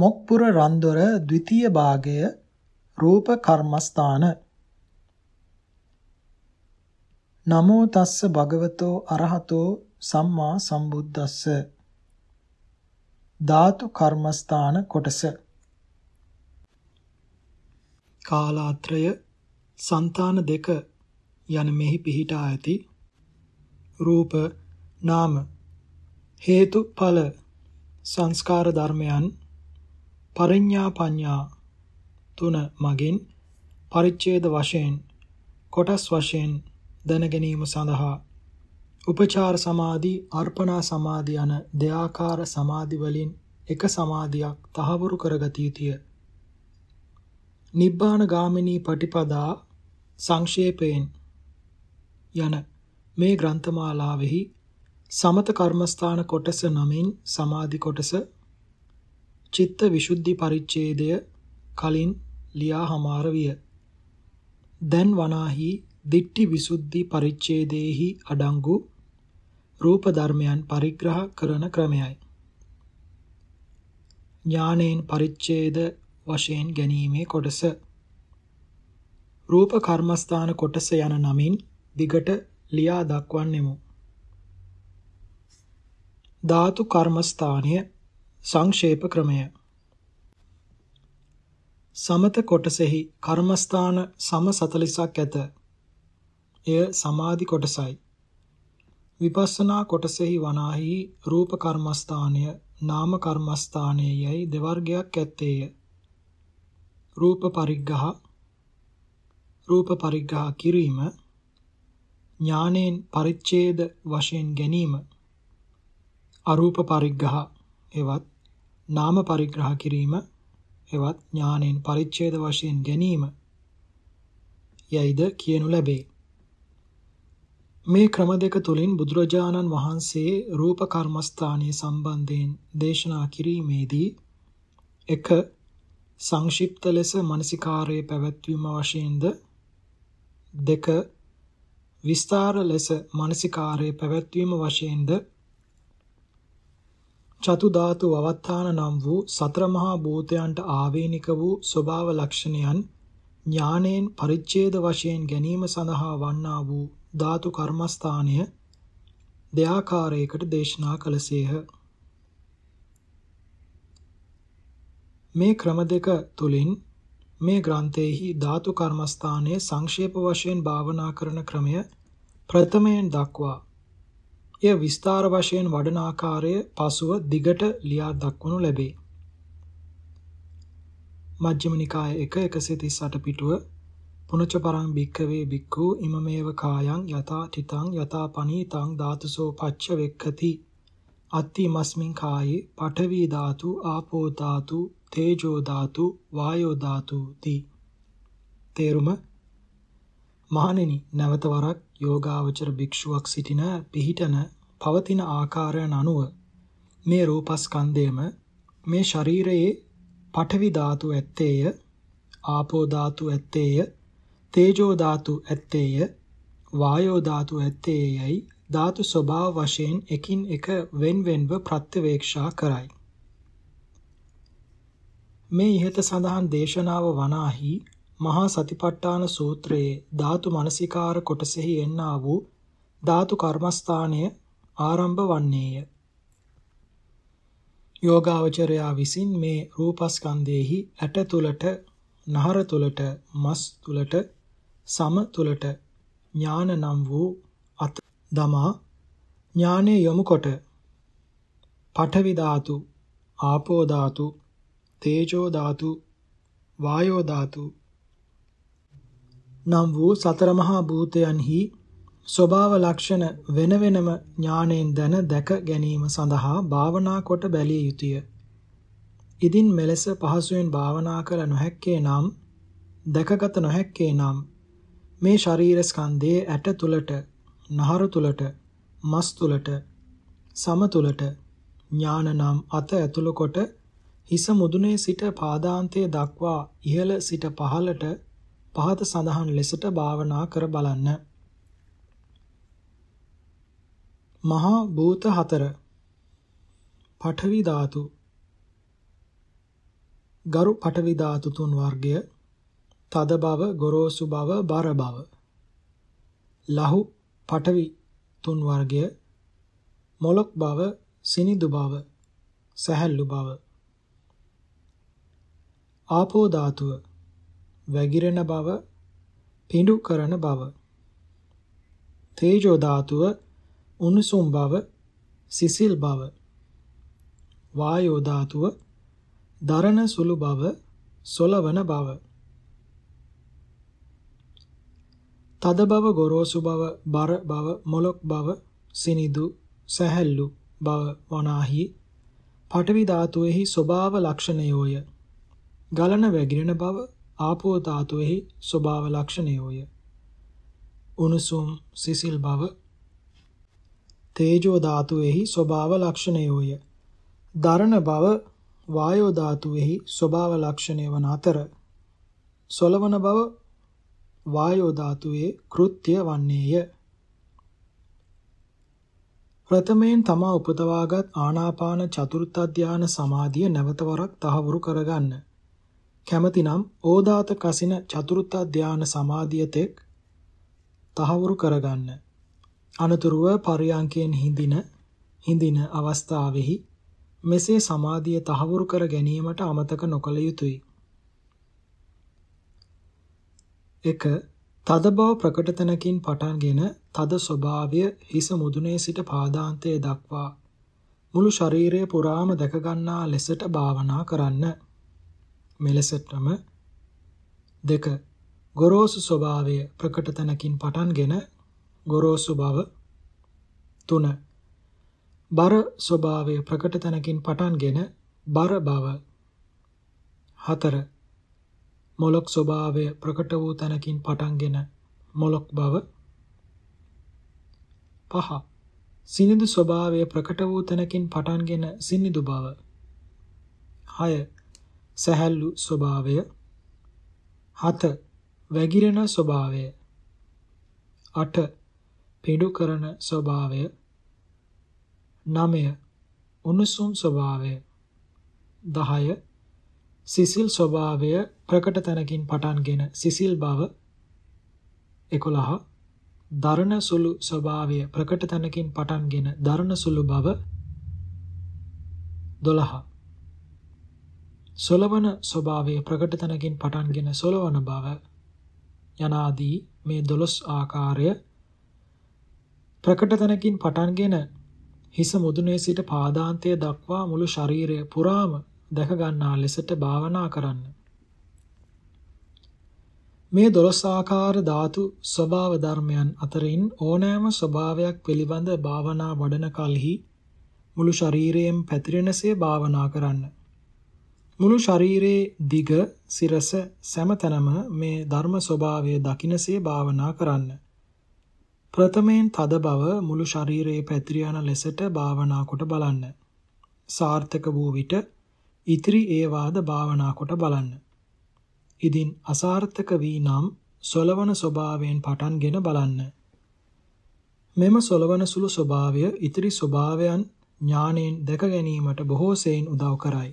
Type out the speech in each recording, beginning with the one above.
මොක්පුර රන්දොර ද්විතීය භාගය රූප කර්මස්ථාන. නමෝ තස්ස භගවතෝ අරහතෝ සම්මා සම්බුද්දස්ස. ධාතු කර්මස්ථාන කොටස. කාලාත්‍රය సంతාන දෙක යන මෙහි පිහිටා ඇති. රූප නාම හේතු ඵල සංස්කාර ධර්මයන් පරිඤ්ඤා පඤ්ඤා තුන මගින් පරිච්ඡේද වශයෙන් කොටස් වශයෙන් දැන ගැනීම සඳහා උපචාර සමාධි අර්පණා සමාධි යන දෙආකාර සමාධි වලින් එක සමාධියක් තහවුරු කරගත යුතුය. නිබ්බාන ගාමිනී පටිපදා සංක්ෂේපයෙන් යන මේ ග්‍රන්ථමාලාවෙහි සමත කර්මස්ථාන කොටස නමින් සමාධි කොටස චිත්ත විසුද්ධි පරිච්ඡේදය කලින් ලියා හමාර විය. දැන් වනාහි දිට්ටි විසුද්ධි පරිච්ඡේදයේහි අඩංගු රූප ධර්මයන් පරිග්‍රහ කරන ක්‍රමයයි. ඥානයෙන් පරිච්ඡේද වශයෙන් ගැනීමේ කොටස රූප කර්මස්ථාන කොටස යන නමින් දිගට ලියා දක්වන්නෙමු. ධාතු කර්මස්ථානය සංක්ෂේප ක්‍රමය සමත කොටසෙහි කර්මස්ථාන සම 40ක් ඇත. එය සමාධි කොටසයි. විපස්සනා කොටසෙහි වනාහි රූප කර්මස්ථානය නාම කර්මස්ථානයයි දෙවර්ගයක් ඇත්තේය. රූප පරිග්‍රහ රූප පරිග්‍රහ කිරීම ඥානෙන් පරිච්ඡේද වශයෙන් ගැනීම අරූප පරිග්‍රහ එවත් නාම පරිග්‍රහ කිරීම එවත් ඥානෙන් පරිච්ඡේද වශයෙන් ගැනීම යයිද කියනු ලැබේ. මේ ක්‍රම දෙක තුලින් බුදුරජාණන් වහන්සේ රූප කර්මස්ථානීය සම්බන්ධයෙන් දේශනා කිරීමේදී එක සංක්ෂිප්ත ලෙස මානසිකාරයේ පැවැත්වීම වශයෙන්ද දෙක විස්තර ලෙස මානසිකාරයේ පැවැත්වීම වශයෙන්ද චතු ධාතු වවත්තාන නම් වූ සතර මහා භූතයන්ට ආවේනික වූ ස්වභාව ලක්ෂණයන් ඥානයෙන් පරිච්ඡේද වශයෙන් ගැනීම සඳහා වන්නා වූ ධාතු කර්මස්ථානය දෙආකාරයකට දේශනා කළසේහ. මේ ක්‍රම දෙක තුලින් මේ ග්‍රන්ථයේහි ධාතු කර්මස්ථානයේ සංක්ෂේප වශයෙන් භාවනා කරන ක්‍රමය ප්‍රථමයෙන් දක්වා එය විස්තර වශයෙන් වඩන ආකාරය පසුව දිගට ලියා දක්වනු ලැබේ. මජ්ක්‍ධිම නිකාය 1 138 පිටුව පුනච පරං භික්ඛවේ භික්ඛු ඉමමේව කායං යතා තිතං යතා පනීතං ධාතුසෝ පච්ච වෙක්ඛති අත්ති මස්මින් කායේ පඨවි ධාතු ආපෝ ධාතු තේජෝ ධාතු වායෝ ධාතු ති තේරුම මහණෙනි නැවත වරක් යෝගාවචර භික්ෂුවක් සිටින පිහිටන පවතින ආකාරයන් අනුව මේ රූපස්කන්ධයම මේ ශරීරයේ පඨවි ධාතු ඇත්තේය ආපෝ ධාතු ඇත්තේය තේජෝ ධාතු ඇත්තේය වායෝ ධාතු ඇත්තේයයි ධාතු ස්වභාව වශයෙන් එකින් එක වෙන්වෙන්ව ප්‍රත්‍යවේක්ෂා කරයි. මේ ඉහත සඳහන් දේශනාව වනාහි මහා සතිපට්ඨාන සූත්‍රයේ ධාතු මනසිකාර කොටසෙහි එන්නා වූ ධාතු කර්මස්ථානය ආරම්භ වන්නේය. යෝගාවචරයා විසින් මේ රූපස්කන්ධයේහි ඇට තුලට, නහර තුලට, මස් තුලට, සම තුලට ඥාන නම් වූ අත දමා ඥානය යොමු කොට පඨවි ධාතු, ආපෝ ධාතු, තේජෝ ධාතු, වායෝ ධාතු නම් වූ සතර මහා භූතයන්හි ස්වභාව ලක්ෂණ වෙන වෙනම ඥාණයෙන් දැන දැක ගැනීම සඳහා භාවනා කොට බැලිය යුතුය. ඉදින් මෙලෙස පහසුවෙන් භාවනා කළ නොහැක්කේ නම් දැකගත නොහැක්කේ නම් මේ ශරීර ස්කන්ධයේ ඇට තුලට, නහර තුලට, මස් තුලට, සම තුලට ඥාන නම් අත ඇතුළු කොට හිස මුදුනේ සිට පාදාන්තයේ දක්වා ඉහළ සිට පහළට පහත සඳහන් ලෙසට භාවනා කර බලන්න. මහා භූත හතර. පඨවි ධාතු. ගරු පටවි ධාතු තුන් වර්ගය. තද බව ගොරෝසු බව බර බව. ලහු පටවි තුන් වර්ගය. මොලොක් බව සිනිදු බව සැහැල්ලු බව. ආපෝ ධාතුව. වැగిරෙන බව පිඬු කරන බව තේජෝ ධාතුව උණුසුම් බව සිසිල් බව වායෝ ධාතුව දරණ සුළු බව සොලවන බව තද බව ගොරෝසු බව බර බව මොලොක් බව සිනිදු සැහැල්ලු බව වනාහි පඨවි ධාතුවේහි ස්වභාව ලක්ෂණයෝය. ගලන වැగిරෙන බව ආපෝ ධාතුවේහි ස්වභාව ලක්ෂණයෝය උණුසුම් සිසිල් බව තේජෝ ධාතුවේහි ස්වභාව ලක්ෂණයෝය දරණ බව වායෝ ධාතුවේහි ස්වභාව ලක්ෂණය වන අතර. සොලවන බව වායෝ ධාතුවේ කෘත්‍ය වන්නේය. ප්‍රථමයෙන් තමා උපදවාගත් ආනාපාන චතුර්ථ ධානය සමාධිය නැවත වරක් තහවුරු කරගන්න. කැමතිනම් ඕදාත කසින චතුර්ථ ධානය සමාධිය තෙක් තහවුරු කරගන්න. අනතුරුව පරියංකයෙන් හිඳින හිඳින අවස්ථාවෙහි මෙසේ සමාධිය තහවුරු කර ගැනීමට අමතක නොකළ යුතුය. 1 තද බව ප්‍රකට තැනකින් පටන්ගෙන තද ස්වභාවය හිස මුදුනේ සිට පාදාන්තයේ දක්වා මුළු ශරීරය පුරාම දැක ගන්නා ලෙසට භාවනා කරන්න. මෙලෙසටම දෙක. ගොරෝසු ස්වභාවය ප්‍රකට තැනකින් පටන්ගෙන ගොරෝසු බව. තුන. බර ස්වභාවය ප්‍රකට තැනකින් පටන්ගෙන බර බව. හතර. මොලොක් ස්වභාවය ප්‍රකට වූ තැනකින් පටන්ගෙන මොලොක් බව. පහ. සිනිඳු ස්වභාවය ප්‍රකට වූ තැනකින් පටන්ගෙන සිනිඳු බව. 6 සැහැල්ලු ස්වභාවය. 7 වැగిරෙන ස්වභාවය. 8 පිඩු කරන ස්වභාවය. 9 උණුසුම් ස්වභාවය. 10 සිසිල් ස්වභාවය ප්‍රකට තැනකින් පටන්ගෙන සිසිල් බව. 11 දරණ සුළු ස්වභාවය ප්‍රකට තැනකින් පටන්ගෙන දරණ සුළු බව. 12 සොලවන ස්වභාවය ප්‍රකට තැනකින් පටන්ගෙන සොලවන බව යනාදී මේ 12 ආකාරය ප්‍රකට තැනකින් පටන්ගෙන හිස මුදුනේ සිට පාදාන්තය දක්වා මුළු ශරීරය පුරාම දැක ගන්නා ලෙසට භාවනා කරන්න. මේ 12 ආකාර ධාතු ස්වභාව ධර්මයන් අතරින් ඕනෑම ස්වභාවයක් පිළිබඳ භාවනා වඩන කලෙහි මුළු ශරීරයෙන් පැතිරෙනසේ භාවනා කරන්න. මුළු ශරීරයේ දිග සිරස සෑමතැනම මේ ධර්ම ස්වභාවය දකිනසේ භාවනා කරන්න. ප්‍රථමයෙන් තද බව මුළු ශරීරයේ පැතිර යන ලෙසට භාවනා කොට බලන්න. සාර්ථක වූ විට ඉතිරි ඒවාද භාවනා කොට බලන්න. ඉදින් අසාර්ථක වී නම් සොලවන ස්වභාවයෙන් පටන්ගෙන බලන්න. මෙම සොලවන සුළු ස්වභාවය ඉතිරි ස්වභාවයන් ඥාණයෙන් දැක ගැනීමට බොහෝ සෙයින් උදව් කරයි.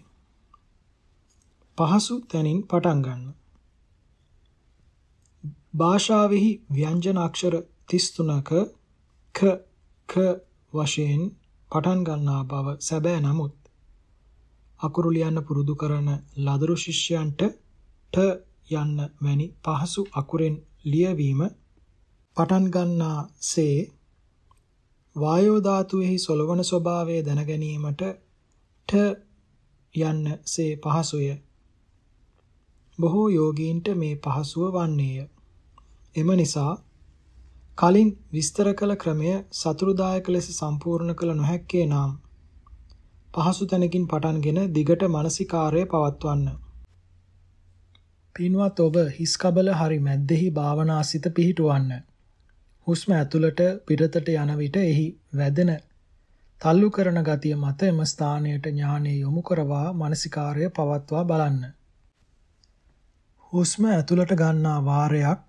පහසු තැනින් පටන් ගන්න. භාෂාවෙහි ව්‍යංජන අක්ෂර 33ක ක ක වශයෙන් පටන් ගන්නා බව සැබෑ නමුත් අකුරු ලියන්න පුරුදු කරන ලදරු ශිෂ්‍යයන්ට ට යන්න වැනි පහසු අකුරෙන් ලියවීම පටන් ගන්නාසේ වායෝ ධාතුවේහි සොලවන ස්වභාවය දැන ගැනීමට ට යන්නසේ පහසුය. බොහෝ යෝගීන්ට මේ පහසුව වන්නේය. එම නිසා කලින් විස්තර කළ ක්‍රමය සතුරුදායක ලෙස සම්පූර්ණ කළ නොහැක්කේ නම් පහසු තැනකින් පටන්ගෙන දිගට මානසිකාර්යය පවත්වන්න. පින්වත් ඔබ හිස් කබල හරි මැද්දෙහි භාවනාසිත පිහිටුවන්න. හුස්ම ඇතුළට පිටතට යන විට එහි වැදෙන තල්ලු කරන ගතිය මත එම ස්ථානයට ඥානය යොමු කරවා මානසිකාර්ය පවත්වා බලන්න. හුස්ම ඇතුළට ගන්නා වාරයක්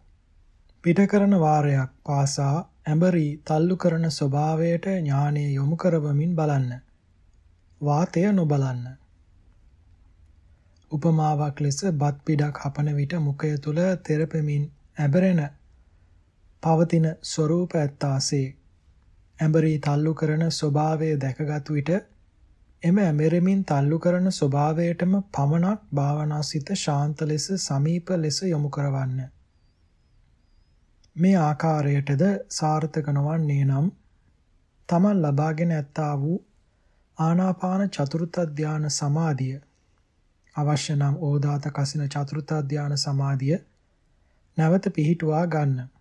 පිට කරන වාරයක් පාසා ඇඹරි තල්ලු කරන ස්වභාවයට ඥානය යොමු කරවමින් බලන්න. වාතය නොබලන්න. උපමාවක් ලෙස බත් පිඩක් හපන විට මුඛය තුල තෙරපෙමින් ඇබරෙන පවතින ස්වરૂප ඇත්තාසේ ඇඹරී තල්ලු කරන ස්වභාවය දැකගත් විට එම ඇඹරෙමින් තල්ලු කරන ස්වභාවයටම පමණක් භාවනාසිත ශාන්ත ලෙස සමීප ලෙස යොමු කරවන්න. මේ ආකාරයටද සාර්ථක නොවන්නේ නම් තමන් ලබාගෙන ඇත්තා වූ ආනාපාන චතුර්ථ ධාන සමාධිය අවශ්‍ය නම් ඕදාත කසින චතුර්ථ ධාන සමාධිය නැවත පිහිටුවා ගන්න.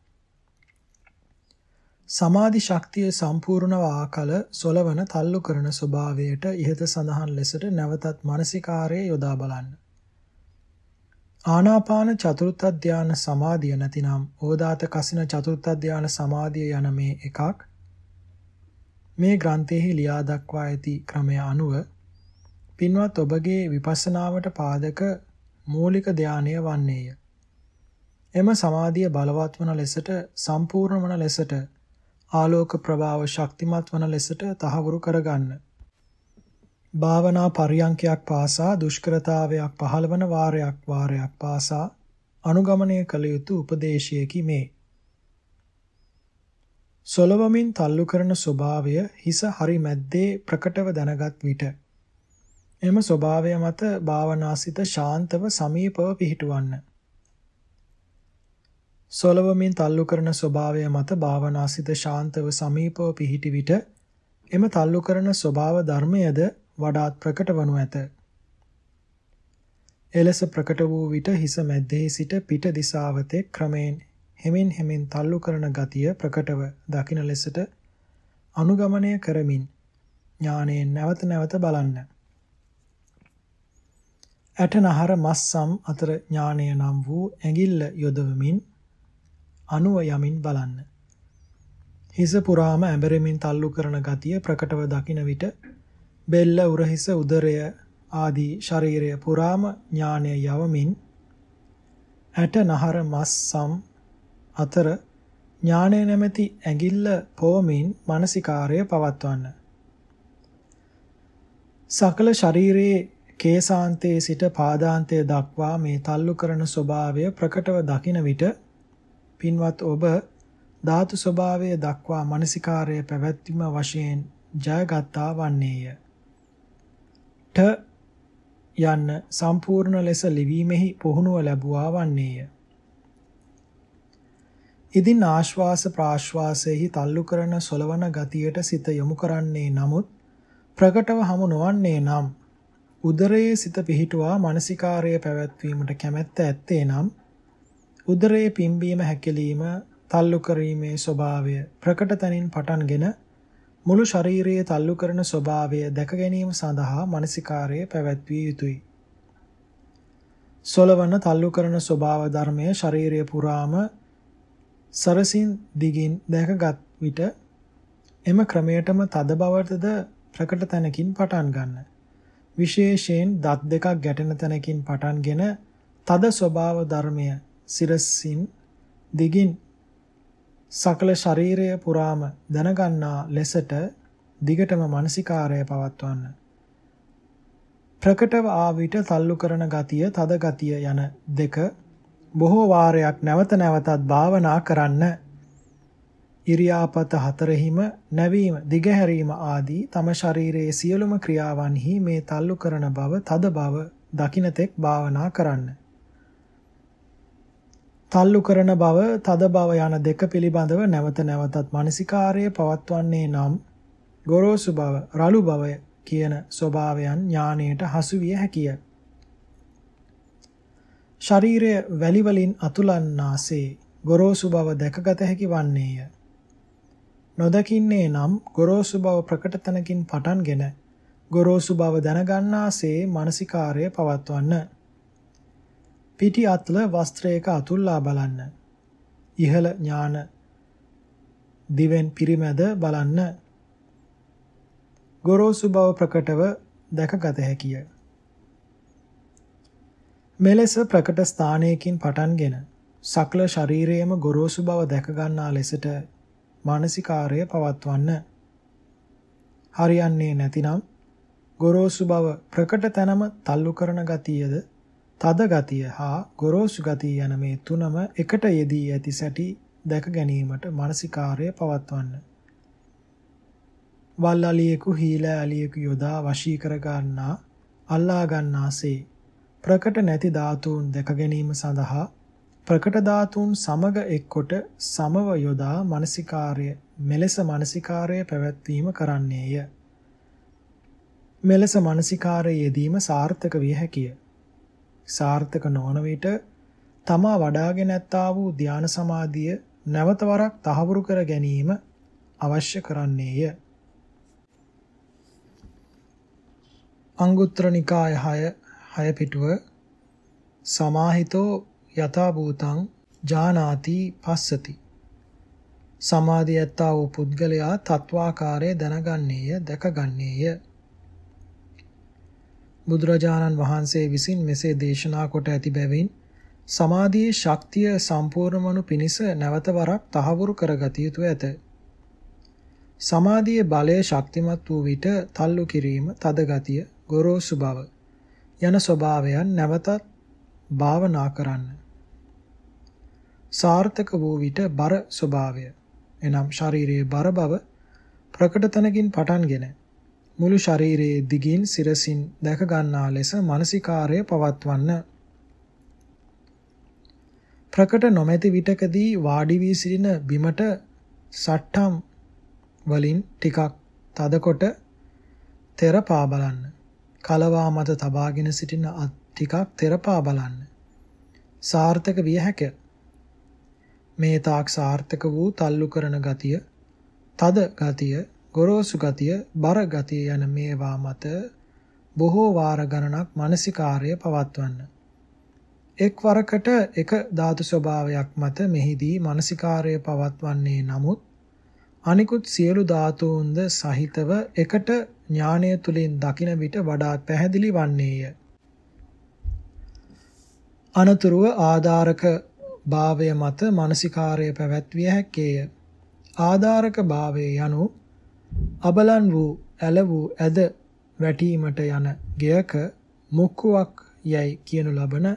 සමාධි ශක්තිය සම්පූර්ණව ආකල සොලවන තල්ලු කරන ස්වභාවයට ඉහත සඳහන් ලෙසට නැවතත් මානසිකාරයේ යොදා බලන්න. ආනාපාන චතුර්ථ ධාන සමාධිය නැතිනම් ඕදාත කසින චතුර්ථ ධාන සමාධිය යන මේ එකක් මේ ග්‍රන්ථයේ ලියා දක්වා ඇති ක්‍රමය අනුව පින්වත් ඔබගේ විපස්සනාවට පාදක මූලික ධානය වන්නේය. එම සමාධිය බලවත් වන ලෙසට සම්පූර්ණ වන ලෙසට ආලෝක ප්‍රභාව ශක්තිමත් වන ලෙසට තහවුරු කරගන්න. භාවනා පරියන්කයක් පාසා දුෂ්කරතාවයක් පහළවන වාරයක් වාරයක් පාසා අනුගමනය කළ යුතු උපදේශයකි මේ. සොලවමින් තල්ලු කරන ස්වභාවය හිස හරි මැද්දේ ප්‍රකටව දැනගත් විට එම ස්වභාවය මත භාවනාසිත ශාන්තව සමීපව පිහිටුවන්න. සොලවමින් තල්ලු කරන ස්වභාවය මත භාවනාසිත ශාන්තව සමීපව පිහිටි විට එම තල්ලු කරන ස්වභාව ධර්මයද වඩාත් ප්‍රකට වනු ඇත. එලෙස ප්‍රකට වූ විට හිස මැද්දෙහි සිට පිට දිසාවතේ ක්‍රමයෙන් හෙමින් හෙමින් තල්ලු කරන ගතිය ප්‍රකටව දකින ලෙසට අනුගමනය කරමින් ඥානයෙන් නැවත නැවත බලන්න. ඇටනහර මස්සම් අතර ඥානය නම් වූ ඇඟිල්ල යොදවමින් අනුව යමින් බලන්න. හිස පුරාම ඇඹරෙමින් තල්ලු කරන ගතිය ප්‍රකටව දකින විට බෙල්ල උරහිස උදරය ආදී ශරීරය පුරාම ඥානය යවමින් ඇට නහර මස්සම් අතර ඥානය නැමැති ඇඟිල්ල පොවමින් මානසිකාර්යය පවත්වන්න. සකල ශරීරයේ කේසාන්තයේ සිට පාදාන්තය දක්වා මේ තල්ලු කරන ස්වභාවය ප්‍රකටව දකින විට පින්වත් ඔබ ධාතු ස්වභාවය දක්වා මානසිකාර්යය පැවැත්වීම වශයෙන් ජයගත්තා වන්නේය. ඨ යන්න සම්පූර්ණ ලෙස ලිවීමෙහි පුහුණුව ලැබුවා වන්නේය. ඉදින් ආශ්වාස ප්‍රාශ්වාසයේහි තල්ලු කරන සොලවන ගතියට සිත යොමු කරන්නේ නමුත් ප්‍රකටව හමු නොවන්නේ නම් උදරයේ සිත පිහිටුවා මානසිකාර්යය පැවැත්වීමට කැමැත්ත ඇත්තේ නම් උදරයේ පිම්බීම හැකිලිම තල්ලු කිරීමේ ස්වභාවය ප්‍රකට තනින් පටන්ගෙන මුළු ශරීරයේ තල්ලු කරන ස්වභාවය දැක ගැනීම සඳහා මානසිකාර්යය පැවැත්විය යුතුය. සොලවන තල්ලු කරන ස්වභාව ධර්මය ශරීරය පුරාම සරසින් දිගින් දැකගත් විට එම ක්‍රමයටම තද බවටද ප්‍රකට තැනකින් පටන් ගන්න. විශේෂයෙන් දත් දෙකක් ගැටෙන තැනකින් පටන්ගෙන තද ස්වභාව ධර්මය සිරසින් දිගින් සකල ශරීරය පුරාම දැනගන්නා ලෙසට දිගටම මානසිකාරය පවත්වන්න. ප්‍රකටව ආ විට තල්ලු කරන ගතිය, තද ගතිය යන දෙක බොහෝ වාරයක් නැවත නැවතත් භාවනා කරන්න. ඉරියාපත හතරෙහිම නැවීම දිගහැරීම ආදී තම ශරීරයේ සියලුම ක්‍රියාවන්හි මේ තල්ලු කරන බව තද බව දකින්නතෙක් භාවනා කරන්න. තල්ලු කරන බව තද බව යන දෙක පිළිබඳව නැවත නැවතත් මානසිකාර්යය පවත්වන්නේ නම් ගොරෝසු බව රළු බව කියන ස්වභාවයන් ඥාණයට හසු විය හැකිය. ශරීරය වැලි වලින් අතුලන්නාසේ ගොරෝසු බව දැකගත හැකි වන්නේය. නොදකින්නේ නම් ගොරෝසු බව ප්‍රකට තැනකින් පටන්ගෙන ගොරෝසු බව දැනගන්නාසේ මානසිකාර්යය පවත්වන්න. පිටි අත්ල වස්ත්‍රයක අතුල්ලා බලන්න. ඉහළ ඥාන දිවෙන් පිරිමැද බලන්න. ගොරෝසු බව ප්‍රකටව දැකගත හැකිය. මෙලෙස ප්‍රකට ස්ථානයකින් පටන්ගෙන සකල ශරීරයේම ගොරෝසු බව දැක ගන්නා ලෙසට මානසිකාර්යය පවත්වන්න. හරියන්නේ නැතිනම් ගොරෝසු බව ප්‍රකට තැනම තල්ලු කරන ගතියද තද ගතිය හා ගොරෝසු ගතිය යන මේ තුනම එකට යෙදී ඇති සැටි දැක ගැනීමට මානසිකාර්යය පවත්වන්න. වල්ලාලියෙකු හීලෑලියෙකු යොදා වශී කර ගන්නා අල්ලා ගන්නාසේ ප්‍රකට නැති ධාතුන් දැක ගැනීම සඳහා ප්‍රකට ධාතුන් සමග එක්කොට සමව යොදා මානසිකාර්ය මෙලෙස මානසිකාර්ය පැවැත්වීම කරන්නේය. මෙලෙස මානසිකාර්ය යෙදීම සාර්ථක විය හැකිය. සාර්ථක නොවන විට තමා වඩාගෙන ඇත්තා වූ ධාන සමාධිය නැවත වරක් තහවුරු කර ගැනීම අවශ්‍ය කරන්නේය. අංගුත්තර නිකාය 6 6 පිටුව සමාහිතෝ යථා භූතං ජානාති පස්සති සමාධිය ඇත්තා වූ පුද්ගලයා තත්වාකාරය දැනගන්නේය දැකගන්නේය බුදුරජාණන් වහන්සේ විසින් මෙසේ දේශනා කොට ඇති බැවින් සමාධියේ ශක්තිය සම්පූර්ණ වනු පිණිස නැවත වරක් තහවුරු කරගත යුතු ඇත. සමාධියේ බලය ශක්තිමත් වූ විට තල්ලු කිරීම, තද ගතිය, ගොරෝසු බව යන ස්වභාවයන් නැවතත් භාවනා කරන්න. සාර්ථක වූ විට බර ස්වභාවය එනම් ශරීරයේ බර බව ප්‍රකට තනකින් පටන්ගෙන මුළු ශරීරයේ දිගින් සිරසින් දැක ගන්නා ලෙස මානසිකාර්ය පවත්වන්න. ප්‍රකට නොමැති විටකදී වාඩි වී සිටින බිමට සට්ටම් වලින් ටිකක් තදකොට තෙරපා බලන්න. කලවා මත තබාගෙන සිටින අත් ටිකක් තෙරපා බලන්න. සාර්ථක විය හැකිය. මේ තාක් සාර්ථක වූ තල්ලු කරන ගතිය, තද ගතිය, ගොරෝසු ගතිය, බර ගතිය යන මේවා මත බොහෝ වාර ගණනක් මානසිකාර්ය පවත්වන්න. එක් වරකට එක ධාතු ස්වභාවයක් මත මෙහිදී මානසිකාර්ය පවත්වන්නේ නමුත් අනිකුත් සියලු ධාතුන්ද සහිතව එකට ඥානය තුලින් දකින විට වඩාත් පැහැදිලි වන්නේය. අනතුරුව ආධාරක භාවය මත මානසිකාර්ය පැවැත්විය හැකේය. ආධාරක භාවය යනු අබලන් වූ ඇල වූ ඇද වැටීමට යන ගෙයක මුක්කුවක් යයි කියනු ලබන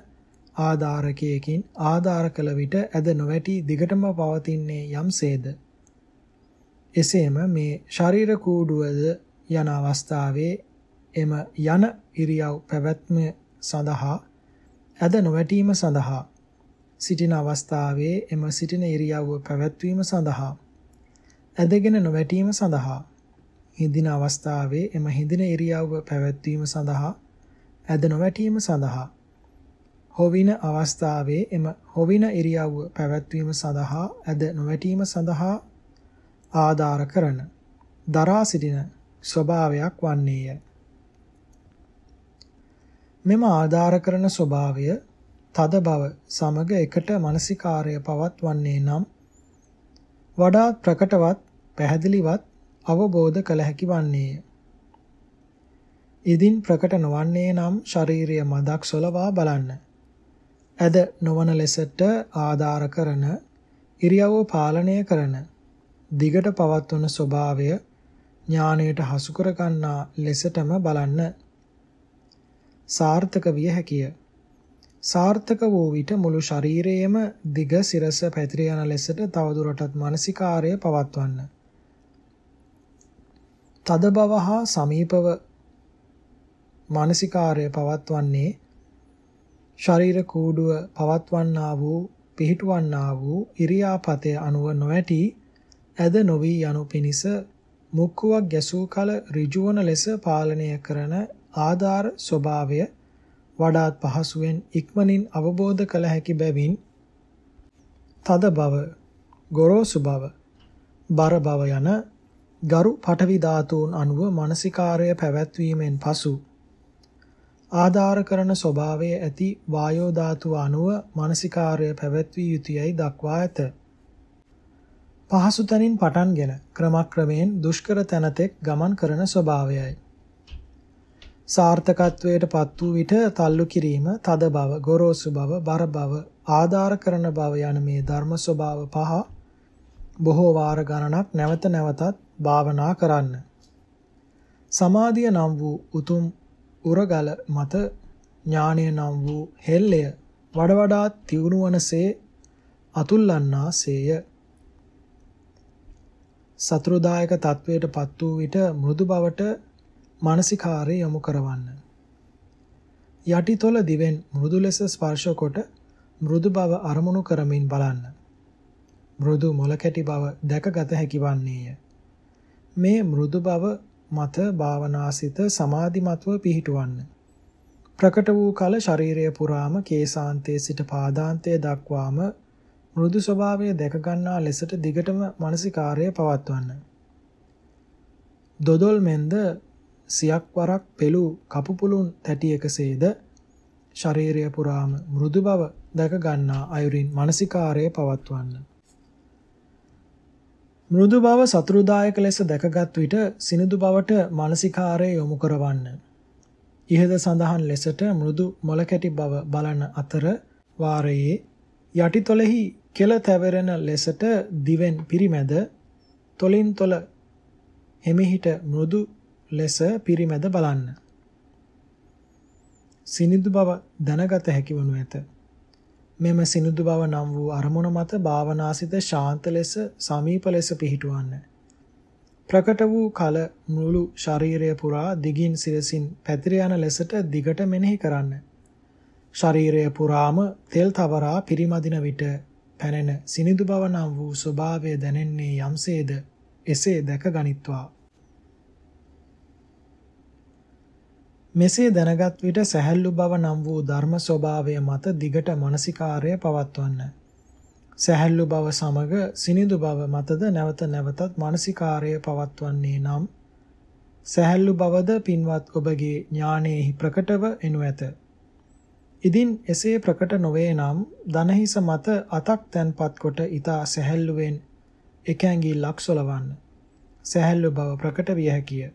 ආධාරකයකින් ආධාර කළ විට ඇද නොවැටි දිගටම පවතින්නේ යම්සේද එසේම මේ ශරීර කූඩුවද යන අවස්ථාවේ එම යන ඉරියව් පැවැත්ම සඳහා ඇද නොවැටීම සඳහා සිටින අවස්ථාවේ එම සිටින ඉරියව්ව පැවැත්වීම සඳහා ඇදගෙන නොවැටීම සඳහා හිඳින අවස්ථාවේ එම හිඳින ඉරියව්ව පැවැත්වීම සඳහා ඇද නොවැටීම සඳහා හොවින අවස්ථාවේ එම හොවින ඉරියව්ව පැවැත්වීම සඳහා ඇද නොවැටීම සඳහා ආධාර කරන දරා සිටින ස්වභාවයක් වන්නේය. මෙම ආධාර කරන ස්වභාවය තද බව සමග එකට මානසිකාර්ය පවත්වන්නේ නම් වඩාත් ප්‍රකටවත් පැහැදිලිවත් අවබෝධ කළ හැකි වන්නේය. ඉදින් ප්‍රකට නොවන්නේ නම් ශාරීරිය මදක් සොලවා බලන්න. ඇද නොවන ලෙසට ආධාර කරන ඉරියව්ව පාලනය කරන දිගට පවත්වන ස්වභාවය ඥාණයට හසු කර ගන්නා ලෙසටම බලන්න. සාර්ථක විය හැකිය. සාර්ථක වූ විට මුළු ශරීරයේම දිග සිරස පැතිර යන ලෙසට තවදුරටත් මානසිකාර්යය පවත්වන්න. තද බව හා සමීපව මානසිකාර්යය පවත්වන්නේ ශරීර කූඩුව පවත්වන්නා වූ පිහිටුවන්නා වූ ඉරියාපතේ අනුව නොඇටි ඇද නොවි යනු පිණිස මුක්කුවක් ගැසූ කල ඍජුවන ලෙස පාලනය කරන ආධාර ස්වභාවය වඩාත් පහසුවෙන් ඉක්මනින් අවබෝධ කළ හැකි බැවින් තද බව, ගොරෝසු බව, බර බව යන ගරු පටවි ධාතුන් අනුව මානසිකාර්ය පැවැත්වීමෙන් පසු ආධාර කරන ස්වභාවයේ ඇති වායෝ ධාතුව අනුව මානසිකාර්ය පැවැත්විය යුතුයයි දක්වා ඇත. පහසු තැනින් පටන්ගෙන ක්‍රමක්‍රමයෙන් දුෂ්කර තැනතෙක් ගමන් කරන ස්වභාවයයි. සාර්ථකත්වයට පත් වූ විට තල්ලු කිරීම, තද බව, ගොරෝසු බව, බර බව, ආධාර කරන බව යන මේ ධර්ම ස්වභාව පහ බොහෝ වාර ගණනක් නැවත නැවතත් භාවනා කරන්න. සමාධිය නම් වූ උතුම් උරගල මත ඥානය නම් වූ හෙල්ලය වඩ වඩාත් තියුණු වනසේ අතුල්ලන්නාසේය. සතුරුදායක තත්වයට පත් වූ විට මෘදු බවට මානසිකාරය යොමු කරවන්න. යටිතොල දිවෙන් මෘදු ලෙස ස්පර්ශ කොට මෘදු බව අරමුණු කරමින් බලන්න. මෘදු මොලකැටි බව දැකගත හැකි වන්නේය. මේ මෘදු බව මත භාවනාසිත සමාධිමත්ව පිහිටුවන්න. ප්‍රකට වූ කල ශරීරය පුරාම කේසාන්තයේ සිට පාදාන්තය දක්වාම මෘදු ස්වභාවය දැක ගන්නා ලෙසට දිගටම මානසිකාර්යය පවත්වන්න. දොදොල් මෙන්ද සියක් වරක් පෙළු කපු පුළුන් තැටියකසේද ශරීරය පුරාම මෘදු බව දැක ගන්නා අයුරින් මානසිකාර්යය පවත්වන්න. මෘදු බව සතුරුදායක ලෙස දැකගත් විට සිනිඳු බවට මානසිකාරය යොමු කරවන්න. ඉහත සඳහන් ලෙසට මෘදු මොලකැටි බව බලන අතර වාරයේ යටිතොලෙහි කෙල තැවරෙන ලෙසට දිවෙන් පිරිමැද තොලින් තොල හිමිහිට මෘදු ලෙස පිරිමැද බලන්න. සිනිඳු බව දැනගත හැකි වනු ඇත. මෙම සිනිඳු බව නම් වූ අරමුණ මත භාවනාසිත ශාන්ත ලෙස සමීප ලෙස පිහිටුවන්න. ප්‍රකට වූ කල මුළු ශරීරය පුරා දිගින් සිරසින් පැතිර යන ලෙසට දිගට මෙනෙහි කරන්න. ශරීරය පුරාම තෙල් තවරා පිරිමදින විට පැනෙන සිනිඳු බව නම් වූ ස්වභාවය දැනෙන්නේ යම්සේද එසේ දැක ගනිත්වා. මෙසේ දැනගත් විට සැහැල්ලු බව නම් වූ ධර්ම ස්වභාවය මත දිගට මානසිකාර්යය පවත්වන්න. සැහැල්ලු බව සමග සිනිඳු බව මතද නැවත නැවතත් මානසිකාර්යය පවත්වන්නේ නම් සැහැල්ලු බවද පින්වත් ඔබගේ ඥානයේහි ප්‍රකටව එනු ඇත. ඉදින් එසේ ප්‍රකට නොවේ නම් දනහිස මත අතක් තැන්පත් කොට ඊතා සැහැල්ලුවෙන් එකැඟි ලක්සොලවන්න. සැහැල්ලු බව ප්‍රකට විය හැකිය.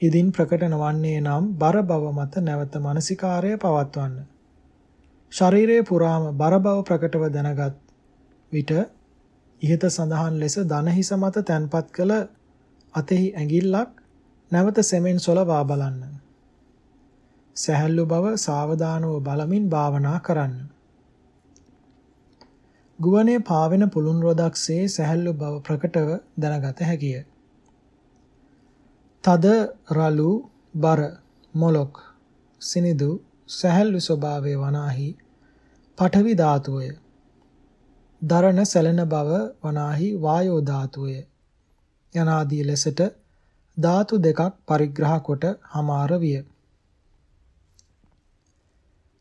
ඉදින් ප්‍රකට නොවන්නේ නම් බර බව මත නැවත මානසිකාර්යය පවත්වන්න. ශරීරයේ පුරාම බර බව ප්‍රකටව දැනගත් විට ඉහත සඳහන් ලෙස දන හිස මත තැන්පත් කළ අතෙහි ඇඟිල්ලක් නැවත සෙමෙන් සොලවා බලන්න. සැහැල්ලු බව සාවධානව බලමින් භාවනා කරන්න. ගුවනේ පාවෙන පුළුන් රොදක්සේ සැහැල්ලු බව ප්‍රකටව දැනගත හැකිය. තද රළු බර මොලොක් සිනිදු සැහැල්ලු ස්වභාවයේ වනාහි පඨවි ධාතුවය. දරණ සැලෙන බව වනාහි වායෝ ධාතුවය. යනාදී ලෙසට ධාතු දෙකක් පරිග්‍රහ කොට හමාර විය.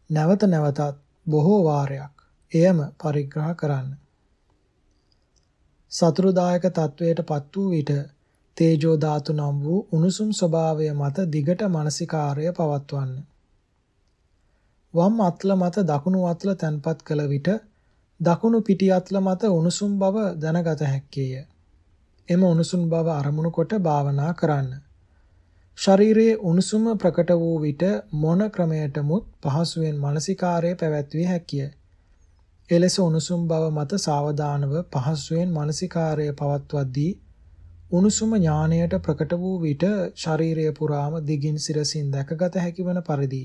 නැවත නැවතත් බොහෝ වාරයක් එයම පරිග්‍රහ කරන්න. සතුරුදායක තත්වයට පත් වූ විට තේජෝ ධාතු නම් වූ උණුසුම් ස්වභාවය මත දිගට මානසිකාර්ය පවත්වන්න. වම් අත්ල මත දකුණු අත්ල තැන්පත් කළ විට දකුණු පිටි අත්ල මත උණුසුම් බව දැනගත හැක්කේය. එම උණුසුම් බව අරමුණු කොට භාවනා කරන්න. ශරීරයේ උණුසුම ප්‍රකට වූ විට මොන ක්‍රමයටමුත් පහසුවෙන් මානසිකාර්යය පැවැත්විය හැකිය. එලෙස උණුසුම් බව මත සාවධානව පහසුවෙන් මානසිකාර්යය පවත්වද්දී උණුසුම ඥාණයට ප්‍රකට වූ විට ශරීරය පුරාම දිගින් සිරසින් දැකගත හැකිවන පරිදි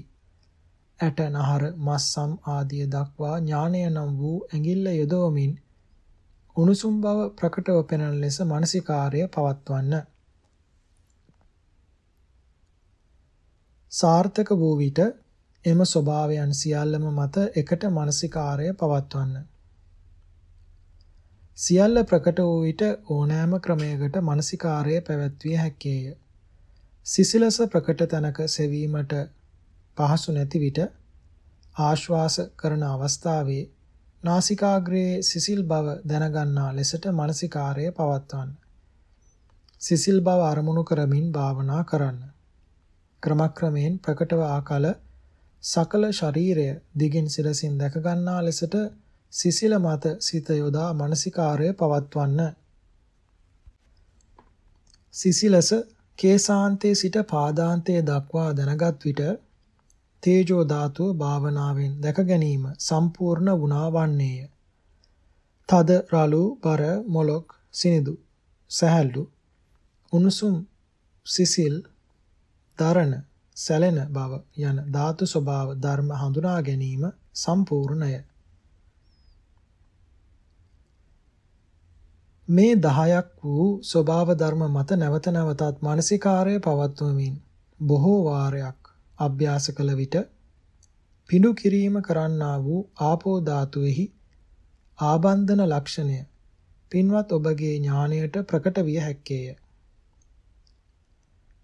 ඇට නහර මස්සම් ආදිය දක්වා ඥාණය නම් වූ ඇඟිල්ල යොදවමින් උණුසුම් බව ප්‍රකටව පෙනෙන ලෙස මානසිකාර්ය පවත්වන්න. සාර්ථක වූ විට එම ස්වභාවයන් සියල්ලම මත එකට මානසිකාර්ය පවත්වන්න. සියල්ල ප්‍රකට වූ විට ඕනෑම ක්‍රමයකට මානසිකාර්යය පැවැත්විය හැකිය. සිසිලස ප්‍රකට තැනක සෙවීමට පහසු නැති විට ආශ්වාස කරන අවස්ථාවේ නාසිකාග්‍රයේ සිසිල් බව දැනගන්නා ලෙසට මානසිකාර්යය පවත්වන්න. සිසිල් බව අරමුණු කරමින් භාවනා කරන්න. ක්‍රමක්‍රමයෙන් ප්‍රකටව ආකල සකල ශරීරය දිගින් සිරසින් දැක ගන්නා ලෙසට සිසිල මත සිත යොදා මානසිකාර්ය පවත්වන්න. සිසිලස කේසාන්තයේ සිට පාදාන්තයේ දක්වා දැනගත් විට තේජෝ ධාතුව භාවනාවෙන් දැක ගැනීම සම්පූර්ණ වුණා වන්නේය. තද රළු බර මොලොක් සිනිදු සහැල්ලු උණුසුම් සිසිල් දරණ සැලෙන බව යන ධාතු ස්වභාව ධර්ම හඳුනා ගැනීම සම්පූර්ණය. මේ 10ක් වූ ස්වභාව ධර්ම මත නැවත නැවතත් මානසිකාරය පවත්වමින් බොහෝ වාරයක් අභ්‍යාස කළ විට පිඬු කිරීම කරන්නා වූ ආපෝ ධාතුෙහි ආබන්ධන ලක්ෂණය පින්වත් ඔබගේ ඥාණයට ප්‍රකට විය හැක්කේය.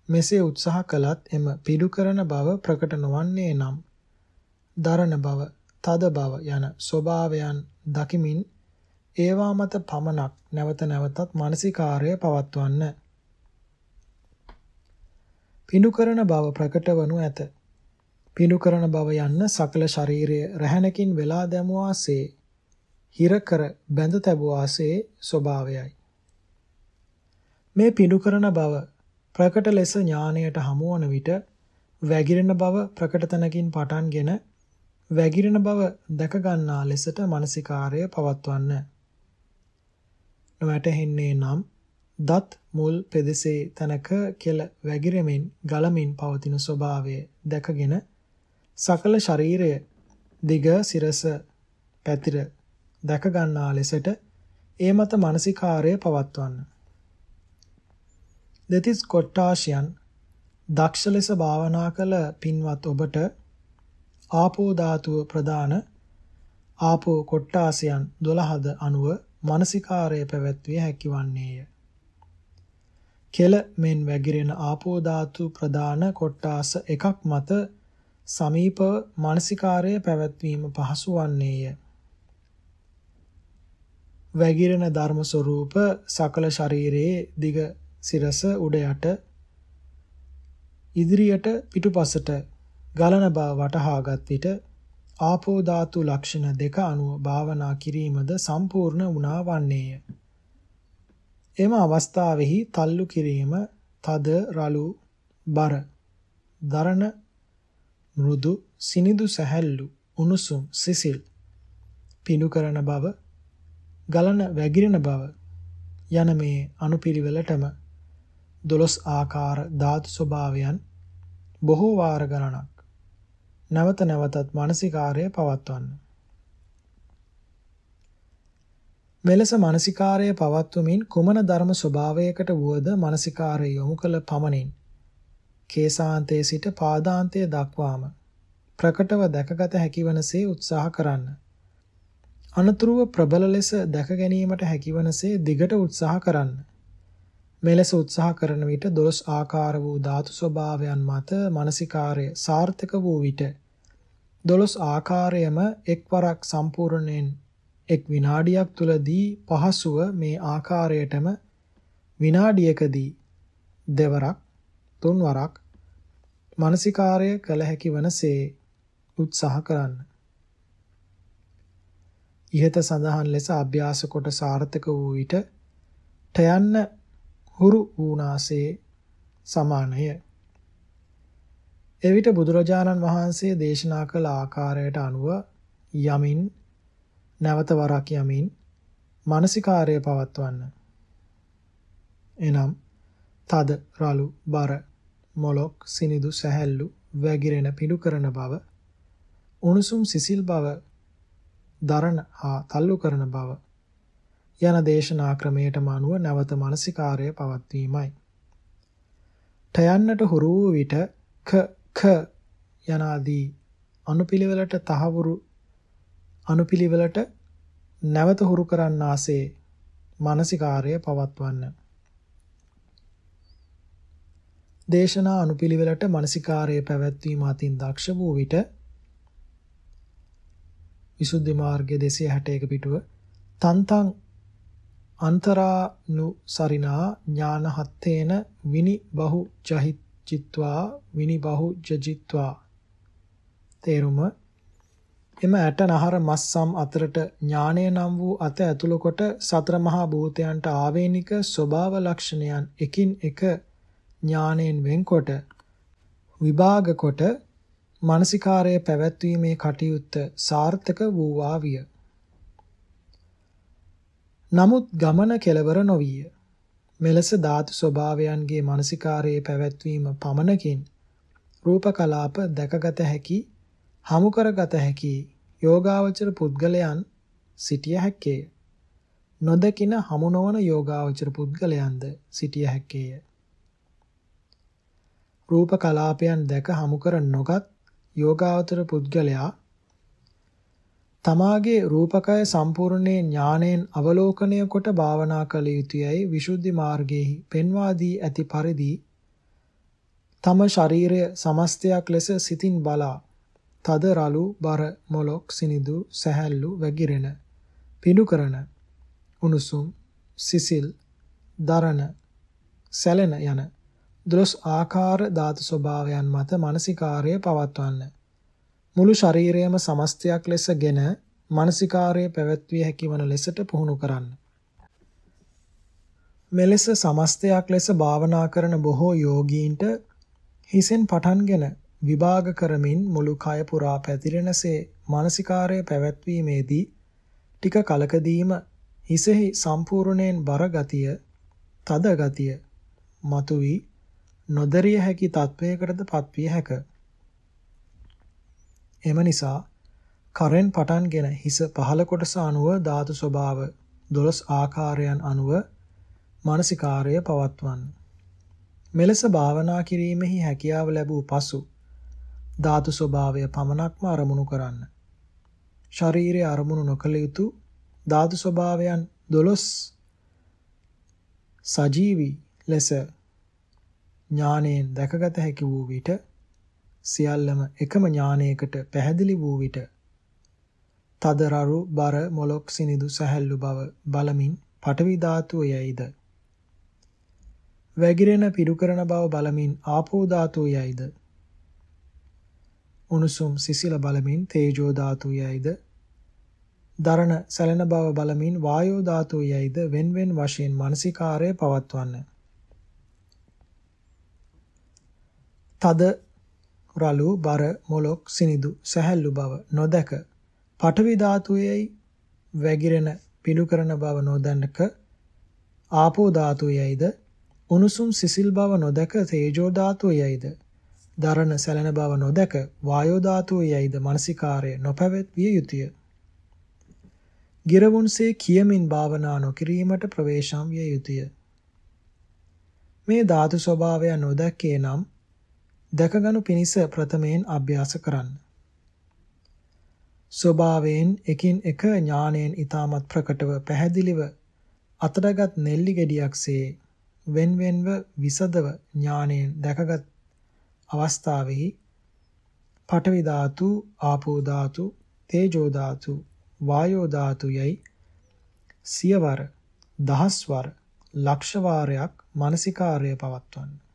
මෙසේ උත්සාහ කළත් එම පිඩු කරන බව ප්‍රකට නොවන්නේ නම් දරණ බව, තද බව යන ස්වභාවයන් දකිමින් ඒවා මත පමණක් නැවත නැවතත් මානසිකාර්යය පවත්වන්න. පිඩු කරන බව ප්‍රකට වනු ඇත. පිඩු කරන බව යන්න සකල ශරීරය රැහැනකින් වෙලා දැමුවාසේ හිර කර බැඳ තැබුවාසේ ස්වභාවයයි. මේ පිඩු කරන බව ප්‍රකට ලෙස ඥාණයට හමුවන විට වැగిරෙන බව ප්‍රකට තැනකින් පටන්ගෙන වැగిරෙන බව දැක ගන්නා ලෙසට මානසිකාර්යය පවත්වන්න. නොවැටහෙන්නේ නම් දත් මුල් පෙදෙසේ තනක කෙල වැగిරෙමින් ගලමින් පවතින ස්වභාවය දැකගෙන සකල ශරීරය දිග සිරස පැතිර දැක ගන්නා ලෙසට ඒ මත මානසිකාර්යය පවත්වන්න. දෙතිස් කොට්ටාශයන් දක්ෂ ලෙස භාවනා කළ පින්වත් ඔබට ආපෝ ධාතුව ප්‍රදාන ආපෝ කොට්ටාසයන් 12ද අනුව මානසිකාරය පැවැත්විය හැකි වන්නේය. කෙල මෙන් වැగిරෙන ආපෝ ධාතු ප්‍රදාන කොටාස එකක් මත සමීප මානසිකාරය පැවැත්වීම පහසු වන්නේය. වැగిරෙන ධර්ම ස්වરૂප සකල ශරීරයේ දිග සිරස උඩ යට ඉදිරියට පිටුපසට ගලන බව වටහාගත් විට ආපෝ ධාතු ලක්ෂණ දෙක අනුව භාවනා කිරීමද සම්පූර්ණ වුණා වන්නේය. එම අවස්ථාවෙහි තල්ලු කිරීම තද රළු බර දරණ මෘදු සිනිදු සැහැල්ලු උණුසුම් සිසිල් පිණු කරන බව ගලන වැగిරෙන බව යන මේ අනුපිළිවෙලටම දොළොස් ආකාර ධාතු ස්වභාවයන් බොහෝ වාර ගණනක් නැවත නැවතත් මානසිකාර්යය පවත්වන්න. මෙලෙස මානසිකාර්යය පවත්වමින් කුමන ධර්ම ස්වභාවයකට වුවද මානසිකාර්යය යොමු කළ පමණින් කේසාන්තයේ සිට පාදාන්තය දක්වාම ප්‍රකටව දැකගත හැකිවනසේ උත්සාහ කරන්න. අනතුරුව ප්‍රබල ලෙස දැක ගැනීමට හැකිවනසේ දිගට උත්සාහ කරන්න. මෙලෙස උත්සාහ කරන විට දොළොස් ආකාර වූ ධාතු ස්වභාවයන් මත මානසිකාර්ය සාර්ථක වූ විට දොළොස් ආකාරයම එක්වරක් සම්පූර්ණයෙන් එක් විනාඩියක් තුලදී පහසුව මේ ආකාරයටම විනාඩියකදී දෙවරක් තුන්වරක් මානසිකාර්ය කළ හැකි වනසේ උත්සාහ කරන්න. ইহත සඳහන් ලෙස අභ්‍යාස කොට සාර්ථක වූ විට ඨයන්න හුරු වුණාසේ සමානය. එවිට බුදුරජාණන් වහන්සේ දේශනා කළ ආකාරයට අනුව යමින් නැවත වරක් යමින් මානසිකාර්ය පවත්වන්න. එනම් තද රළු බර මොලොක් සිනිදු සැහැල්ලු වැగిරෙන පිඩු කරන බව උණුසුම් සිසිල් බව දරණ හා තල්ලු කරන බව යන දේශනා ක්‍රමයටම අනුව නැවත මානසිකාර්ය පවත්වීමයි. ඨයන්නට හුරු වූ විට ක ක යනාදී අනුපිළිවෙලට තහවුරු අනුපිළිවෙලට නැවත හුරු කරන්නාසේ මානසිකාර්ය පවත්වන්න. දේශනා අනුපිළිවෙලට මානසිකාර්ය පැවැත්වීම අතින් දක්ෂ වූ විට විසුද්ධි මාර්ගයේ 261 පිටුව තන්තං අන්තරානුසරිනා ඥානහත්තේන විනි බහු ජහිච්චිත්වා විනි බහු ජජිත්වා තේරුම එම ඇට නහර මස්සම් අතරට ඥානය නම් වූ අත ඇතුළු කොට සතර මහා භූතයන්ට ආවේනික ස්වභාව ලක්ෂණයන් එකින් එක ඥාණයෙන් වෙන්කොට විභාග කොට මානසිකාරය පැවැත්වීමේ කටයුත්ත සාර්ථක වූවා විය. නමුත් ගමන කෙලවර නොවිය. මෙලෙස ධාතු ස්වභාවයන්ගේ මානසිකාරයේ පැවැත්වීම පමණකින් රූප කලාප දැකගත හැකි හමු කරගත හැකි යෝගාවචර පුද්ගලයන් සිටිය හැක්කේය. නොදකින හමු නොවන යෝගාවචර පුද්ගලයන්ද සිටිය හැක්කේය. රූප කලාපයන් දැක හමු කර නොගත් යෝගාවචර පුද්ගලයා තමාගේ රූපකය සම්පූර්ණයෙන් ඥාණයෙන් අවලෝකනය කොට භාවනා කළ යුතුයයි විසුද්ධි මාර්ගයේහි පෙන්වා දී ඇති පරිදි තම ශරීරය සමස්තයක් ලෙස සිතින් බලා තද රළු බර මොලොක් සිනිදු සැහැල්ලු වැగిරෙන පිඩු කරන උණුසුම් සිසිල් දරණ සැලෙන යන දොස් ආකාර ධාතු ස්වභාවයන් මත මානසිකාර්යය පවත්වන්න. මුළු ශරීරයම සමස්තයක් ලෙසගෙන මානසිකාර්යය පැවැත්විය හැකි වන ලෙසට පුහුණු කරන්න. මෙලෙස සමස්තයක් ලෙස භාවනා කරන බොහෝ යෝගීන්ට හිසෙන් පටන්ගෙන විභාග කරමින් මුළු කය පුරා පැතිරෙනසේ මානසිකාර්යය පැවැත්වීමේදී ටික කලකදීම හිසෙහි සම්පූර්ණයෙන් බර ගතිය, තද ගතිය මතුවී නොදරිය හැකි තත්වයකටද පත්විය හැකිය. එම නිසා කරෙන් පටන්ගෙන හිස පහළ කොටස අනුව ධාතු ස්වභාව 12 ආකාරයන් අනුව මානසිකාර්යය පවත්වන්න. මෙලෙස භාවනා කිරීමෙහි හැකියාව ලැබූ පසු ධාතු ස්වභාවය පමණක්ම අරමුණු කරන්න. ශරීරය අරමුණු නොකළ යුතු ධාතු ස්වභාවයන් 12 සජීවී ලෙස ඥාණයෙන් දැකගත හැකි වූ විට සියල්ලම එකම ඥානයකට පැහැදිලි වූ විට තදරරු බර මොලොක් සිනිදු සැහැල්ලු බව බලමින් පටවි ධාතුව යයිද? වැగిරෙන පිරු කරන බව බලමින් ආපෝ ධාතුව යයිද? උණුසුම් සිසිල බලමින් තේජෝ ධාතුව යයිද? දරණ සැලෙන බව බලමින් වායෝ ධාතුව යයිද? wen wen වශයෙන් මානසිකාරය පවත්වන්න. තද රළු බර මොලොක් සිනිදු සැහැල්ලු බව නොදක පඨවි ධාතුයේයි වැగిරෙන පිළු කරන බව නොදන්නක ආපෝ ධාතුයේයිද උණුසුම් සිසිල් බව නොදක තේජෝ ධාතුයේයිද දරණ සැලෙන බව නොදක වායෝ ධාතුයේයිද මානසිකාරය නොපැවැත් විය යුතුය. ගිරවුන්සේ කියමින් භාවනා නොකිරීමට ප්‍රවේශම් විය යුතුය. මේ ධාතු ස්වභාවය නොදැක්කේ නම් දැකගනු පිණිස ප්‍රථමයෙන් අභ්‍යාස කරන්න. ස්වභාවයෙන් එකින් එක ඥාණයෙන් ඊටමත් ප්‍රකටව පැහැදිලිව අතඩගත් නෙල්ලි ගෙඩියක්සේ වෙන්වෙන්ව විසදව ඥාණයෙන් දැකගත් අවස්ථාවෙහි පඨවි ධාතු, ආපෝ ධාතු, තේජෝ ධාතු, වායෝ ධාතු යයි සියවර දහස්වර ලක්ෂ වාරයක් මානසිකාර්යය පවත්වන්න.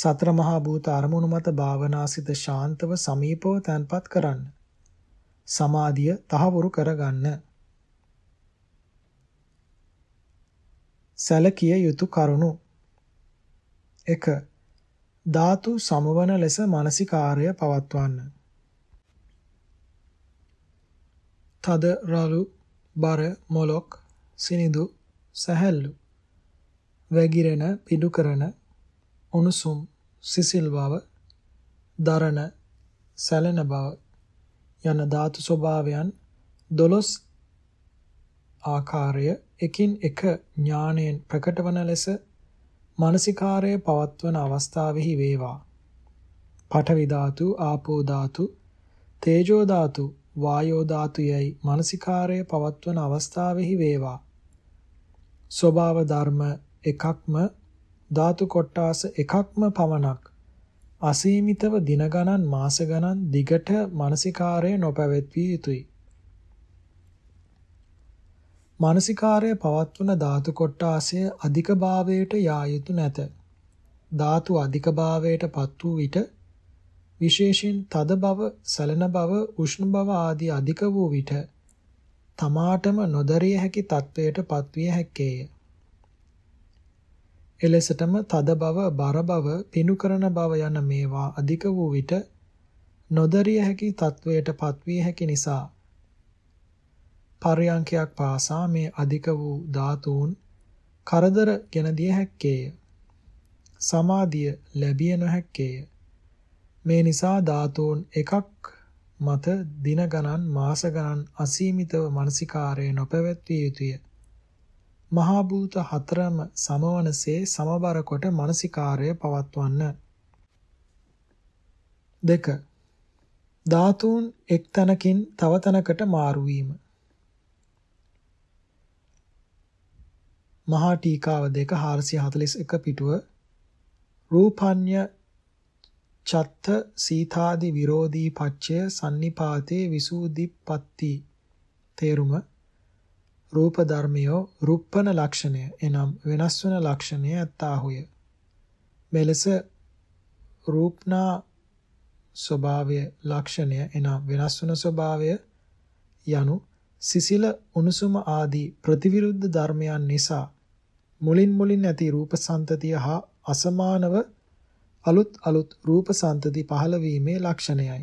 සතර මහා භූත අරමුණු මත භාවනාසිත ශාන්තව සමීපව තැන්පත් කරන්න. සමාධිය තහවුරු කරගන්න. සැලකිය යුතු කරුණු 1. ධාතු සමවන ලෙස මානසිකාර්ය පවත්වන්න. තද රළු බර මොලොක් සිනිදු සැහැල්ලු වැగిරෙන පිඩු කරන උණුසුම් සිසිල් බව දරණ සැලෙන බව යන ධාතු ස්වභාවයන් 12 ආකාරය එකින් එක ඥාණයෙන් ප්‍රකටවන ලෙස මානසිකාරය පවත්වන අවස්ථාවෙහි වේවා. පඨවි ධාතු ආපෝ ධාතු තේජෝ ධාතු වායෝ ධාතු යයි මානසිකාරය පවත්වන අවස්ථාවෙහි වේවා. ස්වභාව ධර්ම එකක්ම ධාතු කොටාස එකක්ම පමණක් අසීමිතව දින ගණන් මාස ගණන් දිගට මානසිකාරය නොපැවැත්විය යුතුය. මානසිකාරය පවත්වන ධාතු කොටාසය අධික භාවයට යා යුතු නැත. ධාතු අධික භාවයට පත් වූ විට විශේෂයෙන් තද බව, සැලෙන බව, උෂ්ණ බව ආදී අධික වූ විට තමාටම නොදරිය හැකි තත්වයට පත්විය හැක්කේය. එලෙසටම තද බව, බර බව, පිනු කරන බව යන මේවා අධික වූ විට නොදරිය හැකි තත්වයට පත්විය හැකි නිසා පර්යංකයක් පාසා මේ අධික වූ ධාතුන් කරදර ගෙන දිය හැක්කේය. සමාධිය ලැබිය නොහැක්කේය. මේ නිසා ධාතුන් එකක් මත දින ගණන් මාස ගණන් අසීමිතව මානසිකාරය නොපැවැත්විය යුතුය. මහා භූත හතරම සමවනසේ සමබර කොට මානසිකාරය පවත්වන්න. දෙක. ධාතුන් එක් තැනකින් තව තැනකට මාරු වීම. මහා ටීකාව 2 441 පිටුව. රූපඤ්ඤ චත්ත සීතාදි විරෝධී පච්චය sannipātේ විසූදිප්පත්ති තේරුම. රූප ධර්මයෝ රුප්පන ලක්ෂණය එනම් වෙනස් වන ලක්ෂණය ඇත්තාහුය මෙලෙස රූපනා ස්වභාවය ලක්ෂණය එනම් වෙනස් වන ස්වභාවය යනු සිසිල උණුසුම ආදී ප්‍රතිවිරුද්ධ ධර්මයන් නිසා මුලින් මුලින් ඇති රූප සම්තතිය හා අසමානව අලුත් අලුත් රූප සම්තති පහළ වීමේ ලක්ෂණයයි.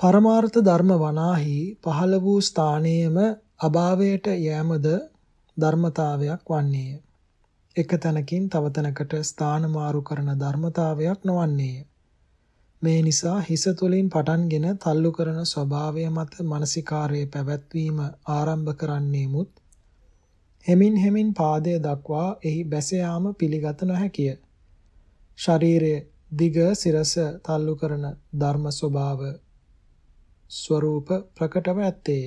පරමාර්ථ ධර්ම වනාහි පහළ වූ ස්ථානයේම අභාවයට යෑමද ධර්මතාවයක් වන්නේය. එක තැනකින් තව තැනකට ස්ථාන මාරු කරන ධර්මතාවයක් නොවන්නේය. මේ නිසා හිස තුලින් පටන්ගෙන තල්ලු කරන ස්වභාවය මත මානසිකාර්යය පැවැත්වීම ආරම්භ කරන්නේමුත් හෙමින් හෙමින් පාදය දක්වා එහි බැස යාම පිළිගත නොහැකිය. ශරීරයේ දිග සිරස තල්ලු කරන ධර්ම ස්වභාව ස්වરૂප ප්‍රකටව ඇත්තේය.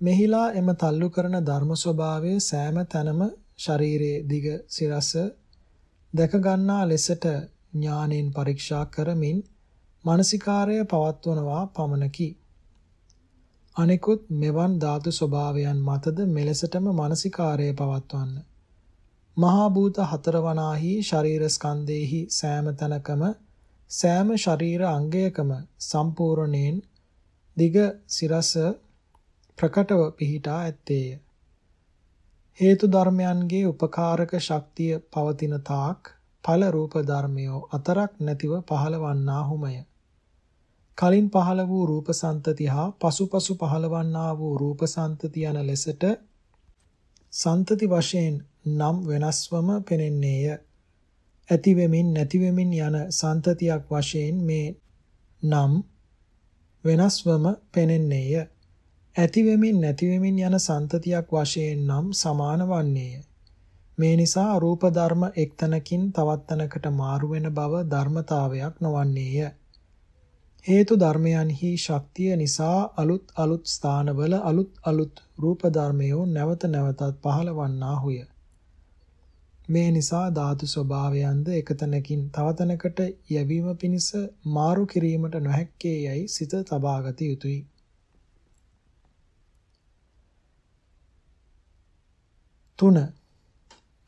මෙහිලා එම තල්ලු කරන ධර්ම ස්වභාවය සෑම තැනම ශරීරයේ දිග සිරස දැක ගන්නා ලෙසට ඥානෙන් පරීක්ෂා කරමින් මානසිකාරය පවත්වනවා පමණකි. අනෙකුත් මෙවන් ධාතු ස්වභාවයන් මතද මෙලෙසටම මානසිකාරය පවත්වන්න. මහා භූත හතර වනාහි ශරීර ස්කන්ධේහි සෑම තැනකම සෑම ශරීර අංගයකම සම්පූර්ණයෙන් දිග සිරස ප්‍රකටව පිහිටා ඇත්තේය. හේතු ධර්මයන්ගේ උපකාරක ශක්තිය පවතින තාක් ඵල රූප ධර්මයෝ අතරක් නැතිව පහළවන්නාහුමය. කලින් පහළ වූ රූප සන්තති හා පසුපසු පහළවන්නා වූ රූප සන්තති යන ලෙසට සන්තති වශයෙන් නම් වෙනස්වම පෙනෙන්නේය. ඇති වෙමින් නැති වෙමින් යන සන්තතියක් වශයෙන් මේ නම් වෙනස්වම පෙනෙන්නේය. ඇති වෙමින් නැති වෙමින් යන සන්තතියක් වශයෙන් නම් සමාන වන්නේය. මේ නිසා රූප ධර්ම එක්තැනකින් තවත් තැනකට මාරු වෙන බව ධර්මතාවයක් නොවන්නේය. හේතු ධර්මයන්හි ශක්තිය නිසා අලුත් අලුත් ස්ථානවල අලුත් අලුත් රූප ධර්මයෝ නැවත නැවතත් පහළවන්නාහුය. මේ නිසා ධාතු ස්වභාවයන්ද එකතැනකින් තව තැනකට යැවීම පිණිස මාරු කිරීමට නොහැක්කේ යයි සිත තබාගත යුතුය. 3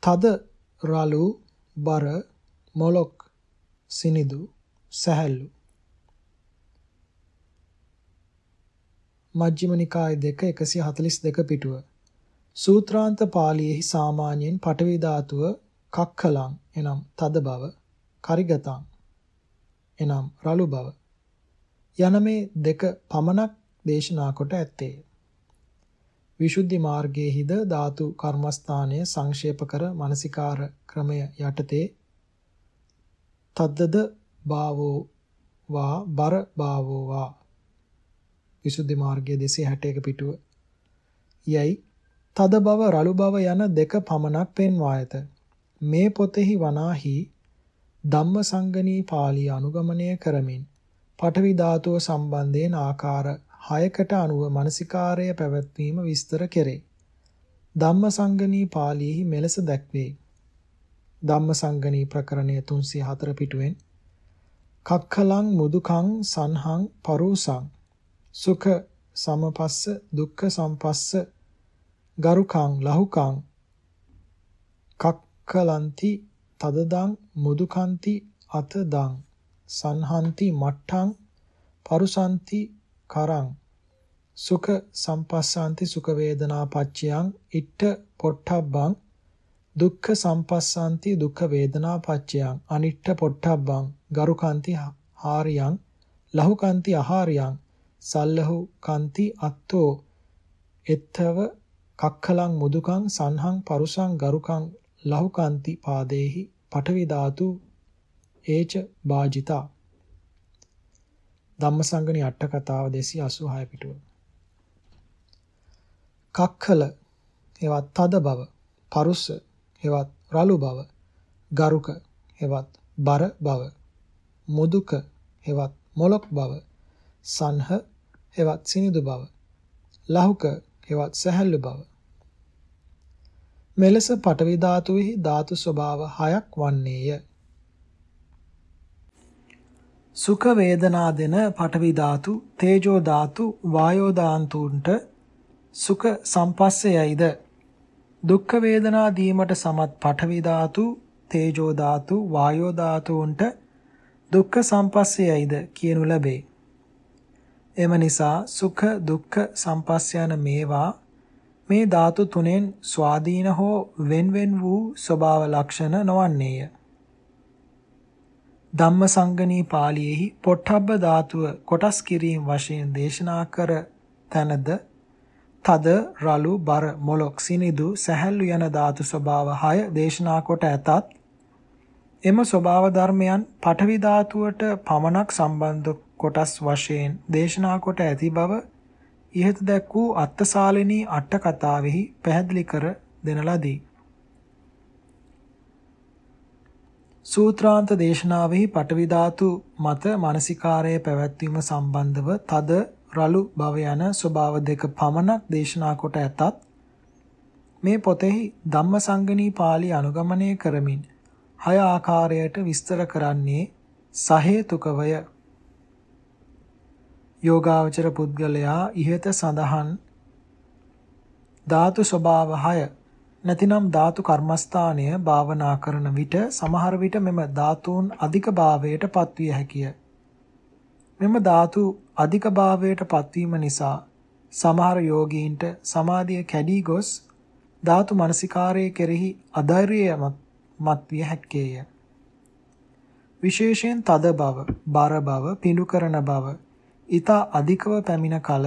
තද රළු බර මොලොක් සිනිදු සැහැල්ලු. මජ්ක්‍ධිම නිකාය 2 142 පිටුව. සූත්‍රාන්ත පාළියේහි සාමාන්‍යයෙන් පඨවි ධාතුව කක්ඛලං එනම් තද බව කරිගතං එනම් රළු බව යන මේ දෙක පමණක් දේශනා කොට ඇත්තේ. විසුද්ධි මාර්ගයේහිද ධාතු කර්මස්ථානය සංක්ෂේප කර මානසිකාර ක්‍රමය යටතේ තද්දද භාවෝ වා බර භාවෝ වා. විසුද්ධි මාර්ගයේ 261 පිටුව. යයි තද බව රළු බව යන දෙක පමණක් පෙන්වායත මේ පොතෙහි වනාහි ධම්මසංගණී පාළිය අනුගමනය කරමින් පඨවි ධාතුව සම්බන්ධයෙන් ආකාර 6කට අනුව මානසිකාරය පැවැත්වීම විස්තර කෙරේ. ධම්මසංගණී පාළියේහි මෙලෙස දැක්වේ. ධම්මසංගණී ප්‍රකරණය 304 පිටුවෙන් කක්ඛලං මුදුකං සංහං පරුසං සුඛ සමපස්ස දුක්ඛ සම්පස්ස ගරුකං ලහුකං කක්කලන්ති තදදං මුදුකන්ති අතදං සංහන්ති මට්ටං පරුසන්ති කරං සුඛ සම්පස්සාන්ති සුඛ වේදනා පච්චයං ඉට්ඨ පොට්ටබ්බං දුක්ඛ සම්පස්සාන්ති දුක්ඛ වේදනා පච්චයං අනිට්ඨ පොට්ටබ්බං ගරුකාන්ති හාරියං ලහුකාන්ති අහාරියං සල්ලහු කාන්ති අත්තෝ එත්තව කක්ඛලං මුදුකං සංහං පරුසං ගරුකං ලහුකාන්ති පාදේහි පඨවි ධාතු ඒච බාජිතා ධම්මසංගණි අට කතාව 286 පිටුව. කක්ඛල එවත් තද බව පරුස එවත් රළු බව ගරුක එවත් බර බව මුදුක එවත් මොලොක් බව සංහ එවත් සිනිඳු බව ලහුක එවත් සැහැල්ලු බව. මෙලෙස පටවි ධාතුෙහි ධාතු ස්වභාව හයක් වන්නේය. සුඛ වේදනා දෙන පටවි ධාතු තේජෝ ධාතු වායෝ ධාතුන්ට සුඛ සම්පස්සයයිද? දුක්ඛ වේදනා දීමට සමත් පටවි ධාතු තේජෝ ධාතු වායෝ ධාතුන්ට දුක්ඛ සම්පස්සයයිද කියනු ලැබේ. එම නිසා සුඛ දුක්ඛ සම්පස්ස යන මේවා මේ ධාතු තුනෙන් ස්වාධීන හෝ වෙන්වෙන් වූ ස්වභාව ලක්ෂණ නොවන්නේය. ධම්මසංගණී පාළියේහි පොට්ටබ්බ ධාතුව කොටස් කිරීම වශයෙන් දේශනා කර තැනද තද රළු බර මොලොක් සිනිදු සැහැල්ලු යන ධාතු ස්වභාව 6 දේශනා කොට ඇතත් එම ස්වභාව ධර්මයන් පඨවි ධාතුවට පමණක් සම්බන්ධ කොටස් වශයෙන් දේශනා කොට ඇති බව ඉහත දැක් වූ අත්තසාලිනී අට කතාවෙහි පැහැදිලි කර දෙන ලදී. සූත්‍රාන්ත දේශනාවෙහි පටවි ධාතු මත මානසිකාරයේ පැවැත්වීම සම්බන්ධව තද රළු භව යන ස්වභාව දෙක පමණක් දේශනා කොට ඇතත් මේ පොතෙහි ධම්මසංගණී පාළි අනුගමනය කරමින් හය ආකාරයට විස්තර කරන්නේ සහේතුකවය යෝගාවචර පුද්ගලයා ඉහත සඳහන් ධාතු ස්වභාව 6 නැතිනම් ධාතු කර්මස්ථානය භාවනා කරන විට සමහර විට මෙම ධාතුන් අධික භාවයට පත්විය හැකිය. මෙම ධාතු අධික භාවයට පත්වීම නිසා සමහර යෝගීන්ට සමාධිය කැඩී ගොස් ධාතු මනසිකාරයේ කෙරෙහි අධෛර්යය මත් විය හැක්කේය. විශේෂයෙන් තද බව, බර බව, පිඬු කරන බව, ඊතා අධිකව පැමිණ කල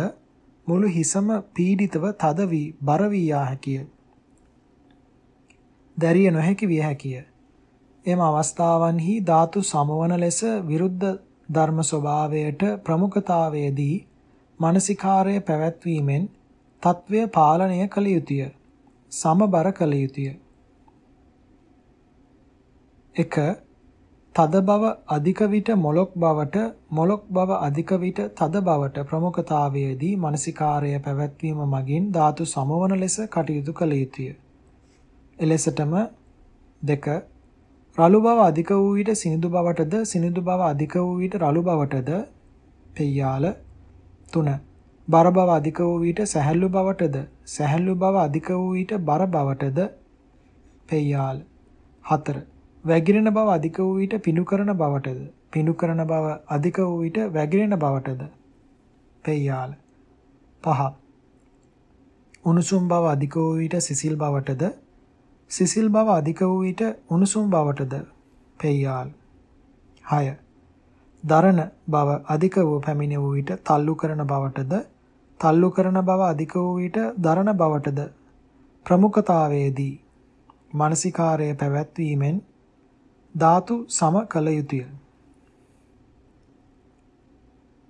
මුළු හිසම පීඩිතව තද වී බර වී යා හැකිය. දැරිය නොහැකි විය හැකිය. එම අවස්ථාවන්හි ධාතු සමවන ලෙස විරුද්ධ ධර්ම ස්වභාවයට ප්‍රමුඛතාවයේදී මානසිකාරය පැවැත්වීමෙන් తත්වය පාලනය කළ යුතුය. සමබර කළ යුතුය. 1 තද බව අධික විට මොලොක් බවට මොලොක් බව අධික විට තද බවට ප්‍රමුඛතාවයේදී මානසිකාර්ය පැවැත්වීම මගින් ධාතු සමවන ලෙස කටයුතු කළ යුතුය. එලෙසටම 2 රළු බව අධික වූ විට සිනිඳු බවටද සිනිඳු බව අධික වූ විට රළු බවටද? පෙය්‍යාල. 3 බර බව අධික වූ විට සැහැල්ලු බවටද? සැහැල්ලු බව අධික වූ විට බර බවටද? පෙය්‍යාල. 4 වැగిරෙන බව අධික වූ විට පිණු කරන බවටද? පිණු කරන බව අධික වූ විට වැగిරෙන බවටද? පෙයාල පහ. උණුසුම් බව අධික වූ විට සිසිල් බවටද? සිසිල් බව අධික වූ විට උණුසුම් බවටද? පෙයාල් 6 දරණ බව අධික වූ පැමිණ වූ විට තල්ලු කරන බවටද? තල්ලු කරන බව අධික වූ විට දරණ බවටද? ප්‍රමුඛතාවයේදී මානසිකාරය පැවැත්වීමෙන් ධාතු සම කළ යුතුය.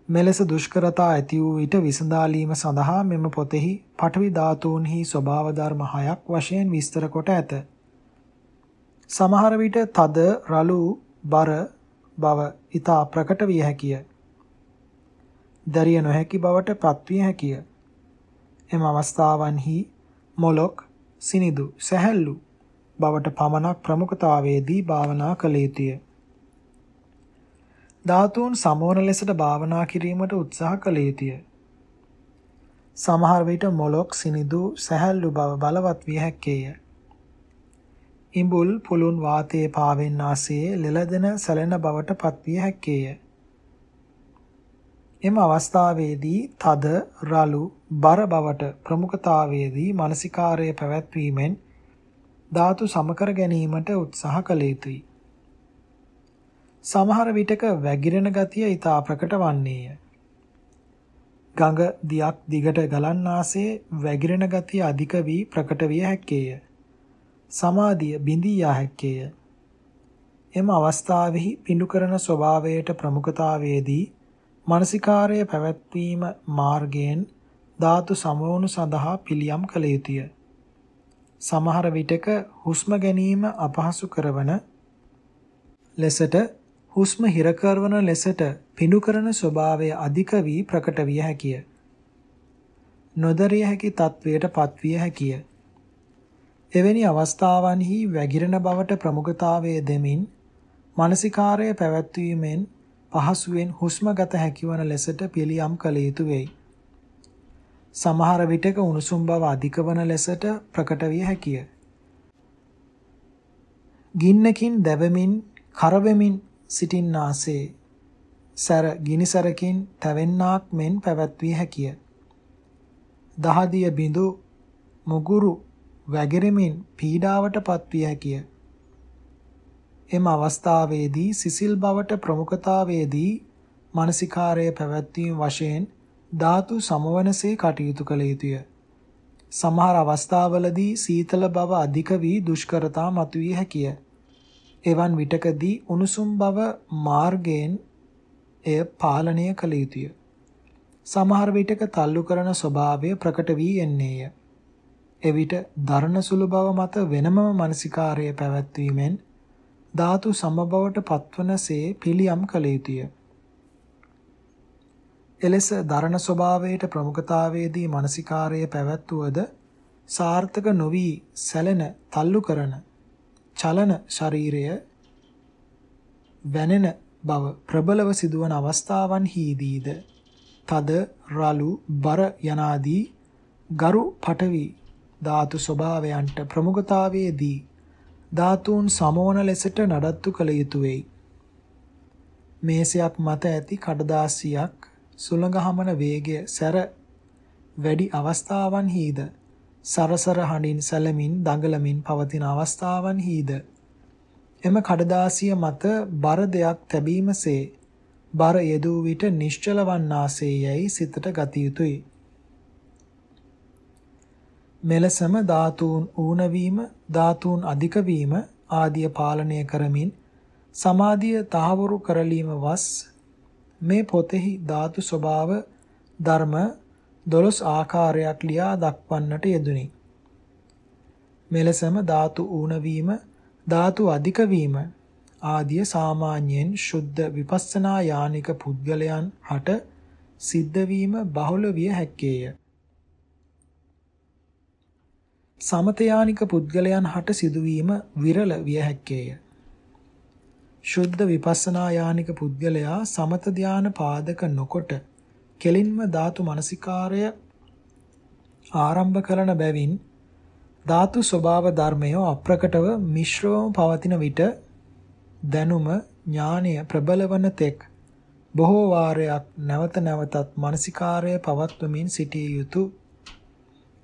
මෙලෙස දුෂ්කරතා ඇති වූ විට විසඳාලීම සඳහා මෙම පොතෙහි පඨවි ධාතුන්හි ස්වභාව ධර්ම හයක් වශයෙන් විස්තර කොට ඇත. සමහර විට තද රළු බර බව ඊතා ප්‍රකට විය හැකිය. දරිය නොහැකි බවට පත්විය හැකිය. එම අවස්ථාවන්හි මොලොක් සිනිදු සැහැල්ලු බවට පමණක් ප්‍රමුඛතාවයේදී භාවනා කළ යුතුය. ධාතුන් සමෝන ලෙසට භාවනා කිරීමට උත්සාහ කළ යුතුය. සමහර විට මොලොක් සිනිදු සැහැල්ලු බව බලවත් විය හැක්කේය. ඉඹුල් පුලුන් වාතයේ පාවෙන් ආසේ ලෙලදෙන සැලෙන බවට පත්විය හැක්කේය. එම අවස්ථාවේදී තද රළු බර බවට ප්‍රමුඛතාවයේදී මානසිකාරය පැවැත්වීමෙන් ධාතු සමකර ගැනීමට උත්සාහ කළ යුතුයි. සමහර විටක වැగిරෙන ගතිය ඊට ප්‍රකට වන්නේය. ගඟ දියක් දිගට ගලන්නාසේ වැగిරෙන ගතිය අධික වී ප්‍රකට විය හැක්කේය. සමාධිය බිඳී යා හැක්කේය. එම අවස්ථාවෙහි පිඬු කරන ස්වභාවයට ප්‍රමුඛතාවයේදී මානසිකාර්ය පැවැත්වීම මාර්ගයෙන් ධාතු සමවණු සඳහා පිළියම් කළ යුතුය. සමහර විටක හුස්ම ගැනීම අපහසු කරවන ලෙසට හුස්ම හිර කරවන ලෙසට පිඬු කරන ස්වභාවය අධික වී ප්‍රකට විය හැකිය. නොදරිය හැකි තත්වයට පත්විය හැකිය. එවැනි අවස්ථාවන්හි වැగిරෙන බවට ප්‍රමුඛතාවය දෙමින් මානසිකාර්ය පැවැත්වීමෙන් පහසුවෙන් හුස්ම ගත හැකිවන ලෙසට පිළියම් කළ යුතු වෙයි. සමහර විටක උණුසුම් බව අධික වන ලෙසට ප්‍රකට විය හැකිය. ගින්නකින් දැවෙමින් කරවෙමින් සිටින්නාසේ සැර ගිනිසරකින් තැවෙන්නාක් මෙන් පැවැත්විය හැකිය. දහදිය බිඳු මුගුරු වැගිරෙමින් පීඩාවට පත්විය හැකිය. එම අවස්ථාවේදී සිසිල් බවට ප්‍රමුඛතාවයේදී මානසිකාරය පැවැත්වීම වශයෙන් ධාතු සමවනසේ කටයුතු කළ යුතුය. සමහර අවස්ථාවලදී සීතල බව අධික වී දුෂ්කරතා මතුවිය හැකිය. එවන් විටකදී උණුසුම් බව මාර්ගයෙන් එය පාලනය කළ යුතුය. සමහර විටක තල්ලු කරන ස්වභාවය ප්‍රකට වී එන්නේය. එවිට දරණ සුළු බව මත වෙනමම මානසිකාර්යය පැවැත්වීමෙන් ධාතු සමබවට පත්වනසේ පිළියම් කළ යුතුය. එලෙස දරණ ස්වභාවයට ප්‍රමුඛතාවයේදී මානසිකාර්යය පැවැත්වුවද සාර්ථක නොවි සැලෙන තල්ලු කරන චලන ශරීරය වැනෙන බව ප්‍රබලව සිදුවන අවස්ථාවන්හිදීද තද රළු බර යනාදී ගරු පටවි ධාතු ස්වභාවයන්ට ප්‍රමුඛතාවයේදී ධාතුන් සමවන ලෙසට නඩත්තු කළ යුතුය වෙයි. මේසයක් මත ඇති කඩදාසියක් සුළඟ හමන වේගය සැර වැඩි අවස්ථාවන්හිද සරසර හඬින් සැලමින් දඟලමින් පවතින අවස්ථාවන්හිද එම කඩදාසිය මත බර දෙයක් තැබීමසේ බර යෙදූ විට නිශ්චල වන්නාසේ යයි සිතට ගත යුතුය. මෙලෙසම ධාතුන් ඌන වීම, ධාතුන් අධික වීම ආදිය පාලනය කරමින් සමාධිය තහවුරු කරලීම වස් මේ පොතෙහි ධාතු ස්වභාව ධර්ම 12 ආකාරයක් ලියා දක්වන්නට යෙදුනි. මෙලෙසම ධාතු ඌන වීම, ධාතු අධික වීම ආදිය සාමාන්‍යයෙන් ශුද්ධ විපස්සනා යානික පුද්ගලයන් හට සිද්ධ වීම බහුල විය හැක්කේය. සමතයානික පුද්ගලයන් හට සිදුවීම විරල විය හැක්කේය. ශුද්ධ විපස්සනා යානික පුද්ගලයා සමත ධාන පාදක නොකොට කෙලින්ම ධාතු මනසිකාරය ආරම්භ කරන බැවින් ධාතු ස්වභාව ධර්මය අප්‍රකටව මිශ්‍රවම පවතින විට දැනුම ඥානය ප්‍රබල වන තෙක් බොහෝ වාරයක් නැවත නැවතත් මානසිකාරය පවත්වමින් සිටිය යුතුය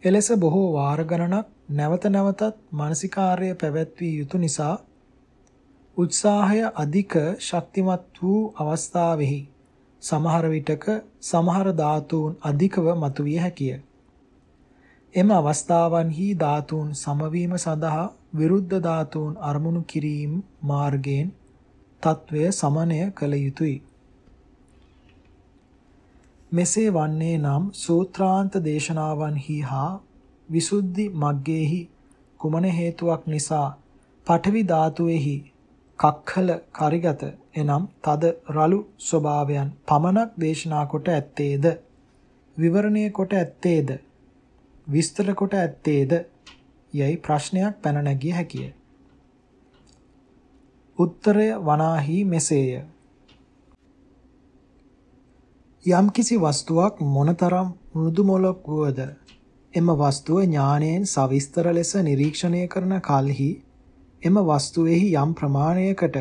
එලෙස බොහෝ වාර ගණනක් නැවත නැවතත් මානසිකාර්ය පැවැත්විය යුතු නිසා උත්සාහය අධික ශක්තිමත් වූ අවස්ථාවෙහි සමහර විටක සමහර ධාතුන් අධිකව මතුවිය හැකිය. එම අවස්ථාවන්හි ධාතුන් සමවීම සඳහා විරුද්ධ ධාතුන් අරමුණු කිරීම මාර්ගයෙන් తත්වය සමනය කළ යුතුය. මෙසේ වන්නේ නම් සූත්‍රාන්ත දේශනාවන්හි හා විසුද්ධි මග්ගේහි කුමන හේතුවක් නිසා පඨවි ධාතුවේහි කක්ඛල කරිගත එනම් තද රළු ස්වභාවයන් පමණක් දේශනා කොට ඇත්තේද? විවරණය කොට ඇත්තේද? විස්තර කොට ඇත්තේද? යයි ප්‍රශ්නයක් පැන නැගිය හැකිය. උත්තරය වනාහි මෙසේය. යම්කිසි වස්තුවක් මොනතරම් මෘදු මොලක් වුවද? එම වස්තුව ඥාණයෙන් සවිස්තර ලෙස නිරීක්ෂණය කරන කලෙහි එම වස්තුවේහි යම් ප්‍රමාණයකට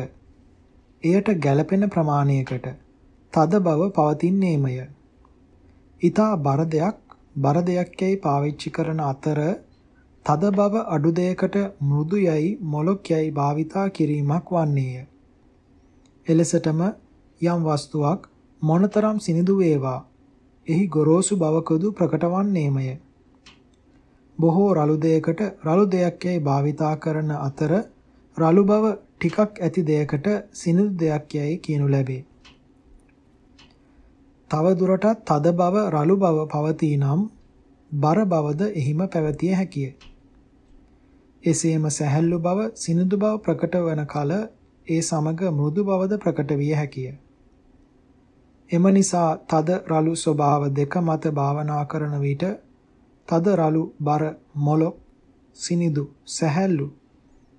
එයට ගැළපෙන ප්‍රමාණයකට තද බව පවතින්නේමය. ඊතා බර දෙයක් බර දෙයක් යයි පාවිච්චි කරන අතර තද බව අඩු දෙයකට මෘදු යයි මොලොක් යයි භාවිතා කිරීමක් වන්නේය. එලෙසටම යම් වස්තුවක් මොනතරම් සිනිඳු වේවා එහි ගොරෝසු බවකදු ප්‍රකටවන්නේමය. බොහෝ රළු දෙයකට රළු දෙයක් යයි භාවිතා කරන අතර රළු බව ටිකක් ඇති දෙයකට සිනිඳු දෙයක් යයි කියනු ලැබේ. තව දුරටත් තද බව රළු බව පවතී නම් බර බවද එහිම පැවතිය හැකිය. එසේම සැහැල්ලු බව සිනිඳු බව ප්‍රකට වන කල ඒ සමග මෘදු බවද ප්‍රකට විය හැකිය. එම නිසා තද රළු ස්වභාව දෙක මත භාවනා කරන විට තද රළු බර මොලොක් සිනිදු සැහැල්ලු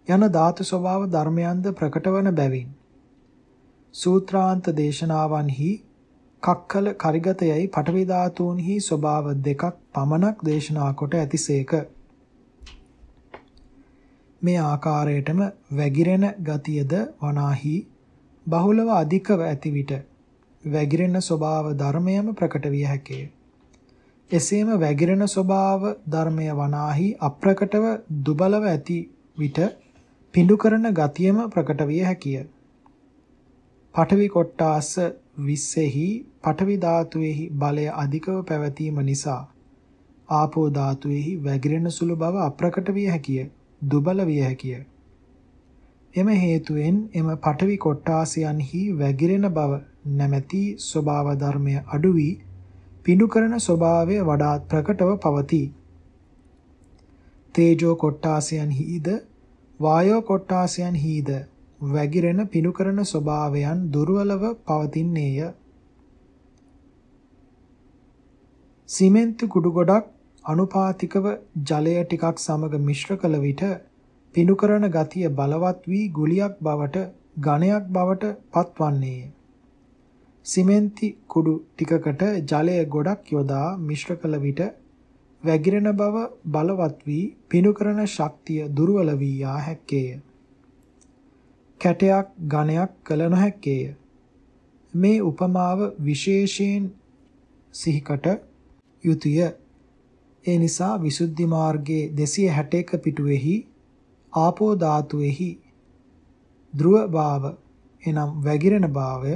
යන ධාතු ස්වභාව ධර්මයන්ද ප්‍රකටවන බැවින් සූත්‍රාන්ත දේශනාවන්හි කක්කල කරිගතයයි පඨවි ධාතුන්හි ස්වභාව දෙකක් පමණක් දේශනා කොට ඇතිසේක මේ ආකාරයටම වැగిරෙන ගතියද වනාහි බහුලව අධිකව ඇති විට වැగిරෙන ස්වභාව ධර්මයම ප්‍රකට විය හැකිය. එසේම වැగిරෙන ස්වභාව ධර්මය වනාහි අප්‍රකටව දුබලව ඇති විට පිඬු කරන ගතියම ප්‍රකට විය හැකිය. පඨවි කොට්ටාස 20හි පඨවි ධාතුවේහි බලය අධිකව පැවතීම නිසා ආපෝ ධාතුවේහි වැగిරෙන සුළු බව අප්‍රකට විය හැකිය. දුබල විය හැකිය. එම හේතුවෙන් එම පඨවි කොට්ටාසයන්හි වැగిරෙන බව නැමැති ස්වභාව ධර්මය අඩු වී පිඬු කරන ස්වභාවය වඩාත් ප්‍රකටව පවතී. තේජෝ කොට්ටාසයන්හිද වායෝ කොට්ටාසයන්හිද වැగిරෙන පිඬු කරන ස්වභාවයන් දුර්වලව පවතින්නේය. සිමෙන්ති කුඩු ගොඩක් අනුපාතිකව ජලය ටිකක් සමග මිශ්‍ර කළ විට පිණු කරන ගතිය බලවත් වී ගුලියක් බවට ඝනයක් බවට පත්වන්නේය. සිමෙන්ති කුඩු ටිකකට ජලය ගොඩක් යොදා මිශ්‍ර කළ විට වැగిරෙන බව බලවත් වී පිණු කරන ශක්තිය දුර්වල වී යා හැක්කේය. කැටයක් ඝනයක් කළ නොහැක්කේය. මේ උපමාව විශේෂයෙන් සිහිකට යුතුය. ඒ නිසා විසුද්ධි මාර්ගයේ 261 පිටුවේහි ආපෝ ධාතුවේහි ධ්‍රුව භාව එනම් වැగిරෙන භාවය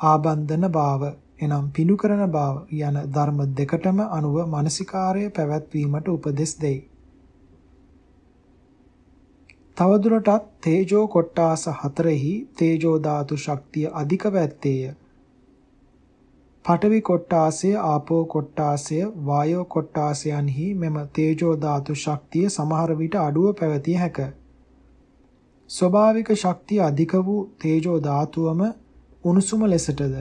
ආබන්ධන භාව එනම් පිණු කරන භාව යන ධර්ම දෙකටම අනුව මානසිකාර්යය පැවැත්වීමට උපදෙස් දෙයි. තවදුරටත් තේජෝ කොට්ටාස හතරෙහි තේජෝ ධාතු ශක්තිය අධිකව ඇත්තේය. පඨවි කොට්ටාසය ආපෝ කොට්ටාසය වායෝ කොට්ටාසයන්හි මෙම තේජෝ ධාතු ශක්තිය සමහර විට අඩුව පැවතිය හැක. ස්වභාවික ශක්තිය අධික වූ තේජෝ ධාතුවම උණුසුම ලෙසටද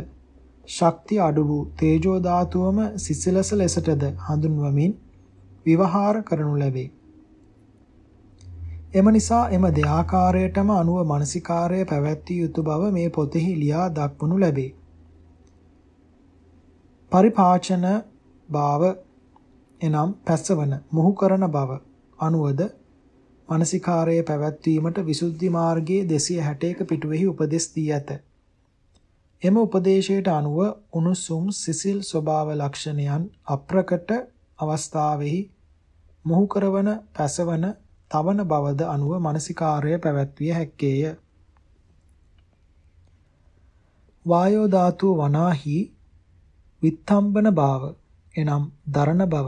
ශක්තිය අඩු වූ තේජෝ ධාතුවම සිසිලස ලෙසටද හඳුන්වමින් විවහාර කරනු ලැබේ. එම නිසා එම දෙආකාරයටම අනුව මානසිකාර්යය පැවැත්විය යුතු බව මේ පොතෙහි ලියා දක්වනු ලැබේ. පරිපාචන භාව එනම් පැසවන මුහු කරන බව අනුවද මානසිකාරයේ පැවැත්වීමට විසුද්ධි මාර්ගයේ 261 පිටුවෙහි උපදෙස් දී ඇත. එම උපදේශයට අනුව උණුසුම් සිසිල් ස්වභාව ලක්ෂණයන් අප්‍රකට අවස්ථාවෙහි මුහු කරවන පැසවන තවන බවද අනුව මානසිකාරය පැවැත්විය හැක්කේය. වායෝ ධාතුව වනාහි විත්තම්බන භාව එනම් දරණ බව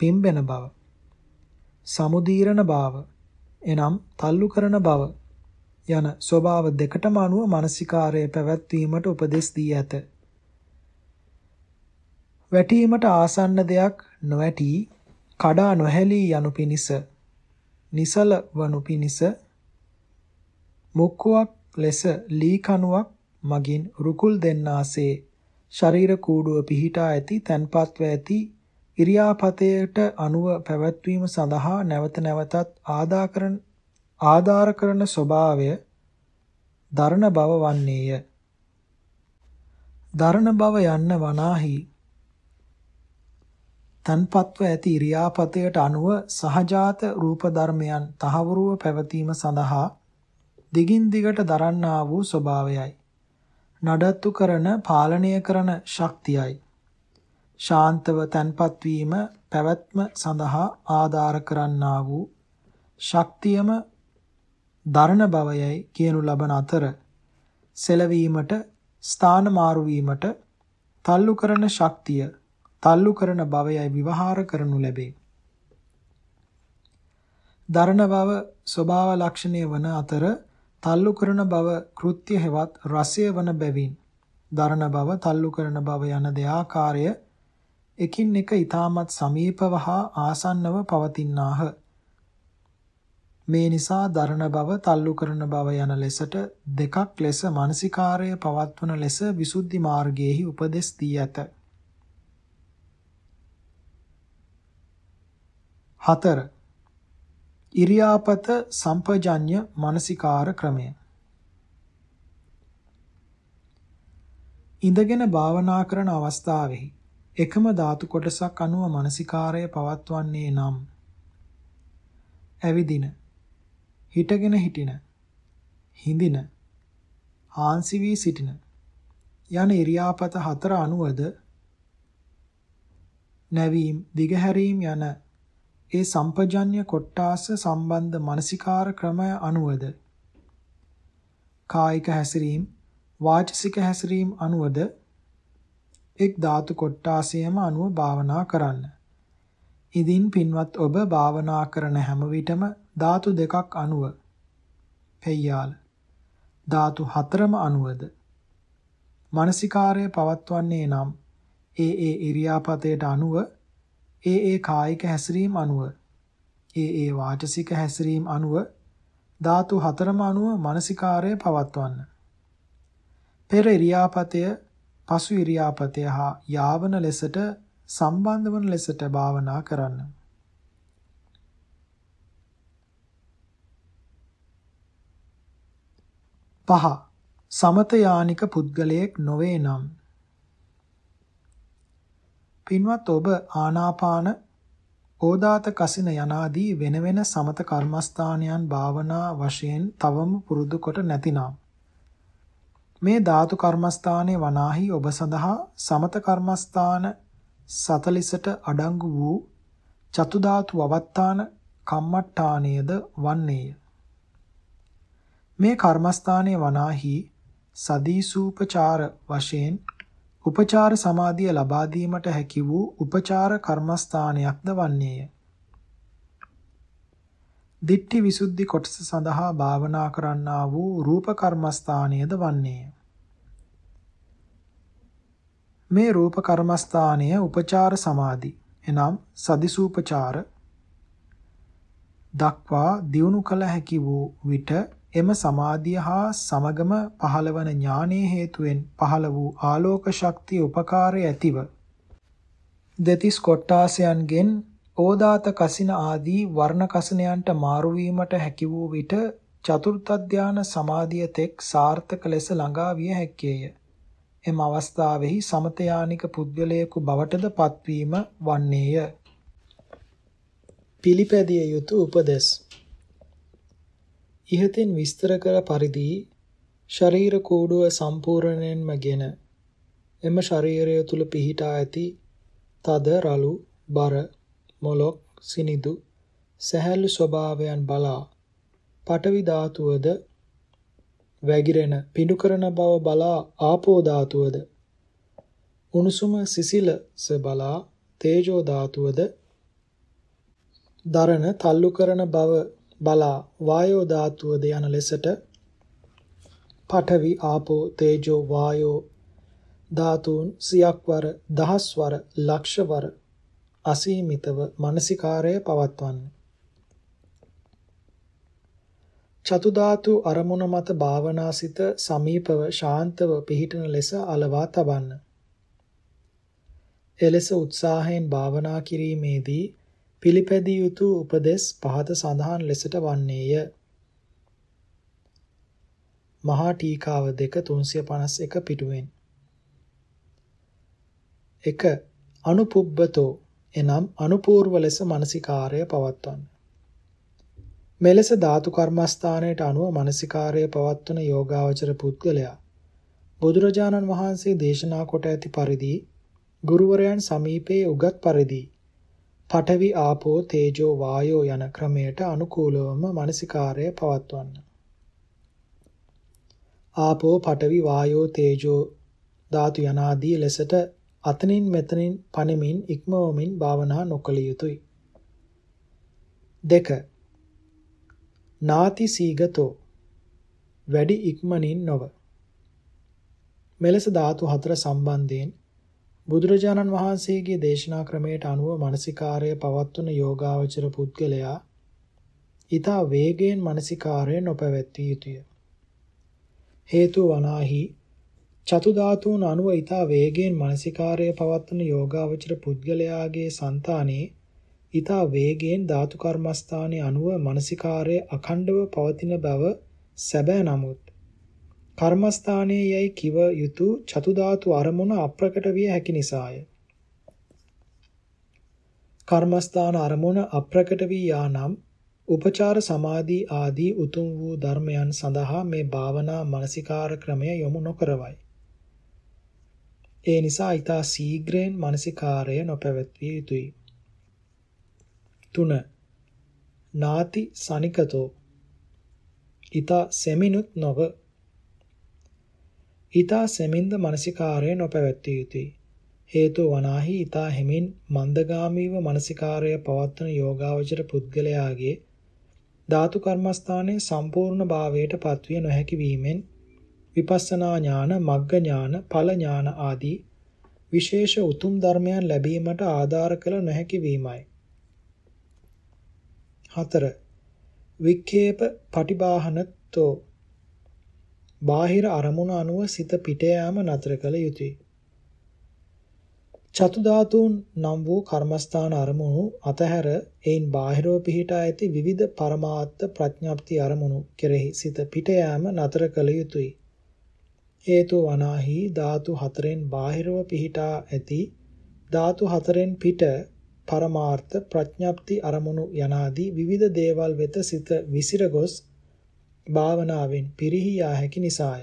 පිම්බෙන බව සමුදීරණ භාව එනම් තල්ලු කරන බව යන ස්වභාව දෙකටම අනුව මානසිකාරය පැවැත්වීමට උපදෙස් දී ඇත. වැටීමට ආසන්න දෙයක් නොවැටි කඩා නොහැලී යනු පිණිස නිසල වනු පිණිස මුක්කුවක් ලෙස ලී කණුවක් මගින් රුකුල් දෙන්නාසේ ශරීර කූඩුව පිහිටා ඇති තන්පත්ව ඇති ඉරියාපතයට අනුව පැවැත්වීම සඳහා නැවත නැවතත් ආදාකරන ආධාර කරන ස්වභාවය දරණ බව වන්නේය. දරණ බව යන්න වනාහි තන්පත්ව ඇති ඉරියාපතයට අනුව සහජාත රූප ධර්මයන් තහවුරුව පැවතීම සඳහා දිගින් දිගට දරන්නා වූ ස්වභාවයයි. නඩත්තු කරන පාලනය කරන ශක්තියයි. ශාන්තව තන්පත් වීම පැවැත්ම සඳහා ආධාර කරන්නා වූ ශක්තියම දරණ බවයයි කියනු ලබන අතර සෙලවීමට ස්ථාන මාරු වීමට තල්ලු කරන ශක්තිය තල්ලු කරන භවයයි විවහාර කරනු ලැබේ. දරණ බව ස්වභාව ලක්ෂණය වන අතර තල්ලු කරන බව කෘත්‍ය හෙවත් රසය වන බැවින් දරණ බව තල්ලු කරන බව යන දෙආකාරය එකින් එක ඊටමත් සමීපව හා ආසන්නව පවතිනාහ. මේ නිසා දරණ බව තල්ලු කරන බව යන ලෙසට දෙකක් ලෙස මානසිකාරය පවත්වන ලෙස විසුද්ධි මාර්ගයේහි උපදෙස් දී ඇත. 4. ඉරියාපත සම්පජඤ්ඤ මානසිකාර ක්‍රමය ඉඳගෙන භාවනා කරන අවස්ථාවෙහි එකම ධාතු කොටසක් අනුව මානසිකාරය පවත්වන්නේ නම් ඇවිදින හිටගෙන හිටින හිඳින හාන්සි වී සිටින යන ඉරියාපත හතර අනුවද නැවීම් දිගහැරීම් යන ඒ සම්පජඤ්‍ය කොට්ටාස සම්බන්ධ මානසිකාර ක්‍රමය අනුවද කායික හැසිරීම වාචසික හැසිරීම අනුවද එක් ධාතු කොට්ටාසයම අනුව භාවනා කරන්න. ඉදින් පින්වත් ඔබ භාවනා කරන හැම විටම ධාතු දෙකක් අනුව පෙය්‍යාල ධාතු හතරම අනුවද මානසිකාරය පවත්වන්නේ නම් ඒ ඒ ඉරියාපතයට අනුව ඒ ඒ කායික හැසිරීම අනුව ඒ ඒ වාචසික හැසිරීම අනුව ධාතු හතරම අනුව මානසිකාරය පවත්වන්න. පෙර ඉරියාපතය පසු ඉරියාපතය හා යාවන ලෙසට සම්බන්ධ වන ලෙසට භාවනා කරන්න. පහ. සමත යානික පුද්ගලයෙක් නොවේ නම්. පින්වත් ඔබ ආනාපාන ඕදාත කසින යනාදී වෙන වෙන සමත කර්මස්ථානයන් භාවනා වශයෙන් තවම පුරුදු කොට නැතිනම්. මේ ධාතු කර්මස්ථානයේ වනාහි ඔබ සඳහා සමත කර්මස්ථාන 40ට අඩංගු වූ චතු ධාතු අවත්තාන කම්මට්ටානයේද වන්නේය. මේ කර්මස්ථානයේ වනාහි සදීසූපචාර වශයෙන් උපචාර සමාධිය ලබා දීමට හැකි වූ උපචාර කර්මස්ථානයක්ද වන්නේය. දිට්ඨි විසුද්ධි කොටස සඳහා භාවනා කරන්නා වූ රූප කර්මස්ථානයද වන්නේය. මේ රූප කර්මස්ථානය උපචාර සමාධි එනම් සදිසූපචාර දක්වා දියුණු කළ හැකි වූ විට එම සමාධිය හා සමගම පහළවන ඥානයේ හේතුවෙන් පහළ වූ ආලෝක ශක්තිය උපකාරය ඇතිව දෙතිස් කොට්ටාසයන්ගෙන් ඕදාත කසින ආදී වර්ණ කසිනයන්ට මාරු වීමට හැකි වූ විට චතුර්ථ ධාන සමාධිය තෙක් සාර්ථක ලෙස ළඟා විය හැකියය. එම අවස්ථාවෙහි සමතයානික පුද්ගලයෙකු බවටද පත්වීම වන්නේය. පිළිපැදිය යුතු උපදෙස් ඉහතින් විස්තර කළ පරිදි ශරීර කූඩුව සම්පූර්ණයෙන්ම ගෙන එම ශරීරය තුල පිහිටා ඇති තද රළු බර මොලොක් සිනිදු සැහැල්ලු ස්වභාවයන් බලා පඨවි ධාතුවද වැగిරෙන පිඬු කරන බව බලා ආපෝ ධාතුවද උණුසුම සිසිලස බලා තේජෝ ධාතුවද දරණ තල්ලු කරන බව බලා වායෝ ධාතුවද යන ලෙසට පඨවි ආපෝ තේජෝ වායෝ ධාතුන් සියක් වර දහස් වර ලක්ෂ වර අසීමිතව මානසිකාරය පවත්වන්න. චතු ධාතු අරමුණ මත භාවනාසිත සමීපව ශාන්තව පිහිටන ලෙස අලවා තබන්න. එලෙස උත්සාහයෙන් භාවනා කිරීමේදී පිළිපැදිය යුතු උපදෙස් පහත සඳහන් ලෙසට වන්නේය. මහා ටීකාව 2 351 පිටුවෙන් 1 අනුපුබ්බතෝ එනම් අනුපූර්ව ලෙස මානසිකාර්ය පවත්වන්න. මෙලෙස ධාතු කර්මස්ථානයට අනුව මානසිකාර්ය පවත්වන යෝගාවචර පුද්ගලයා බුදුරජාණන් වහන්සේ දේශනා කොට ඇති පරිදි ගුරුවරයන් සමීපයේ උගත් පරිදි පඨවි ආපෝ තේජෝ වායෝ යන ක්‍රමයට අනුකූලවම මානසිකාර්ය පවත්වන්න. ආපෝ පඨවි වායෝ තේජෝ ධාතු යනාදී ලෙසට අතනින් මෙතනින් පණමින් ඉක්මවමින් භාවනා නොකළ යුතුය. දෙක නාති සීගතෝ වැඩි ඉක්මනින් නොව මෙලෙස ධාතු හතර සම්බන්ධයෙන් බුදුරජාණන් වහන්සේගේ දේශනා ක්‍රමයට අනුව මානසිකාර්ය පවත්වන යෝගාවචර පුද්ගලයා ඊතා වේගයෙන් මානසිකාර්ය නොපැවැත්විය යුතුය. හේතු වනාහි චතු ධාතුන් අනුව ඊතා වේගයෙන් මානසිකාර්ය පවත්වන යෝගාවචර පුද්ගලයාගේ సంతානේ ඊතා වේගයෙන් ධාතු කර්මස්ථානයේ අනුව මානසිකාර්ය අඛණ්ඩව පවතින බව සැබෑ නමුත් කර්මස්ථානයේ යයි කිව යුතු චතු ධාතු අරමුණ අප්‍රකට විය හැකි නිසාය. කර්මස්ථාන අරමුණ අප්‍රකට වී යානම් උපචාර සමාධි ආදී උතුම් වූ ධර්මයන් සඳහා මේ භාවනා මානසිකාර ක්‍රමය යොමු නොකරවයි. ඒ නිසා ඊතා ශීඝ්‍රයෙන් මානසිකාරය නොපැවැත්විය යුතුය. 3. නාති සනිකතෝ ඊතා සෙමිනුත් නොව ඊතා සෙමින්ද මානසිකාරය නොපැවැත්විය යුතුය. හේතු වනාහි ඊතා හැමින් මන්දගාමීව මානසිකාරය පවත්වන යෝගාවචර පුද්ගලයාගේ ධාතු කර්මස්ථානයේ සම්පූර්ණ භාවයට පත්විය නොහැකි වීමෙන් විපස්සනා ඥාන, මග්ග ඥාන, ඵල ඥාන ආදී විශේෂ උතුම් ධර්මයන් ලැබීමට ආධාර කළ නොහැකි වීමයි. 4. වික්ඛේප පටිබාහනතෝ බාහිර අරමුණ අනුව සිත පිට යාම නතර කළ යුතුය. චතු ධාතුන් නම් වූ කර්මස්ථාන අරමුණු අතහැර එයින් බාහිරව පිහිටා ඇති විවිධ පරමාර්ථ ප්‍රඥාප්ති අරමුණු කෙරෙහි සිත පිට යාම නතර කළ යුතුය. හේතු වනාහි ධාතු හතරෙන් බාහිරව පිහිටා ඇති ධාතු හතරෙන් පිට පරමාර්ථ ප්‍රඥප්ති අරමුණු යනාදී විවිධ දේවල් වෙත සිත විසිර ගොස් භාවනාවෙන් පිරිහි යා හැකි නිසාය.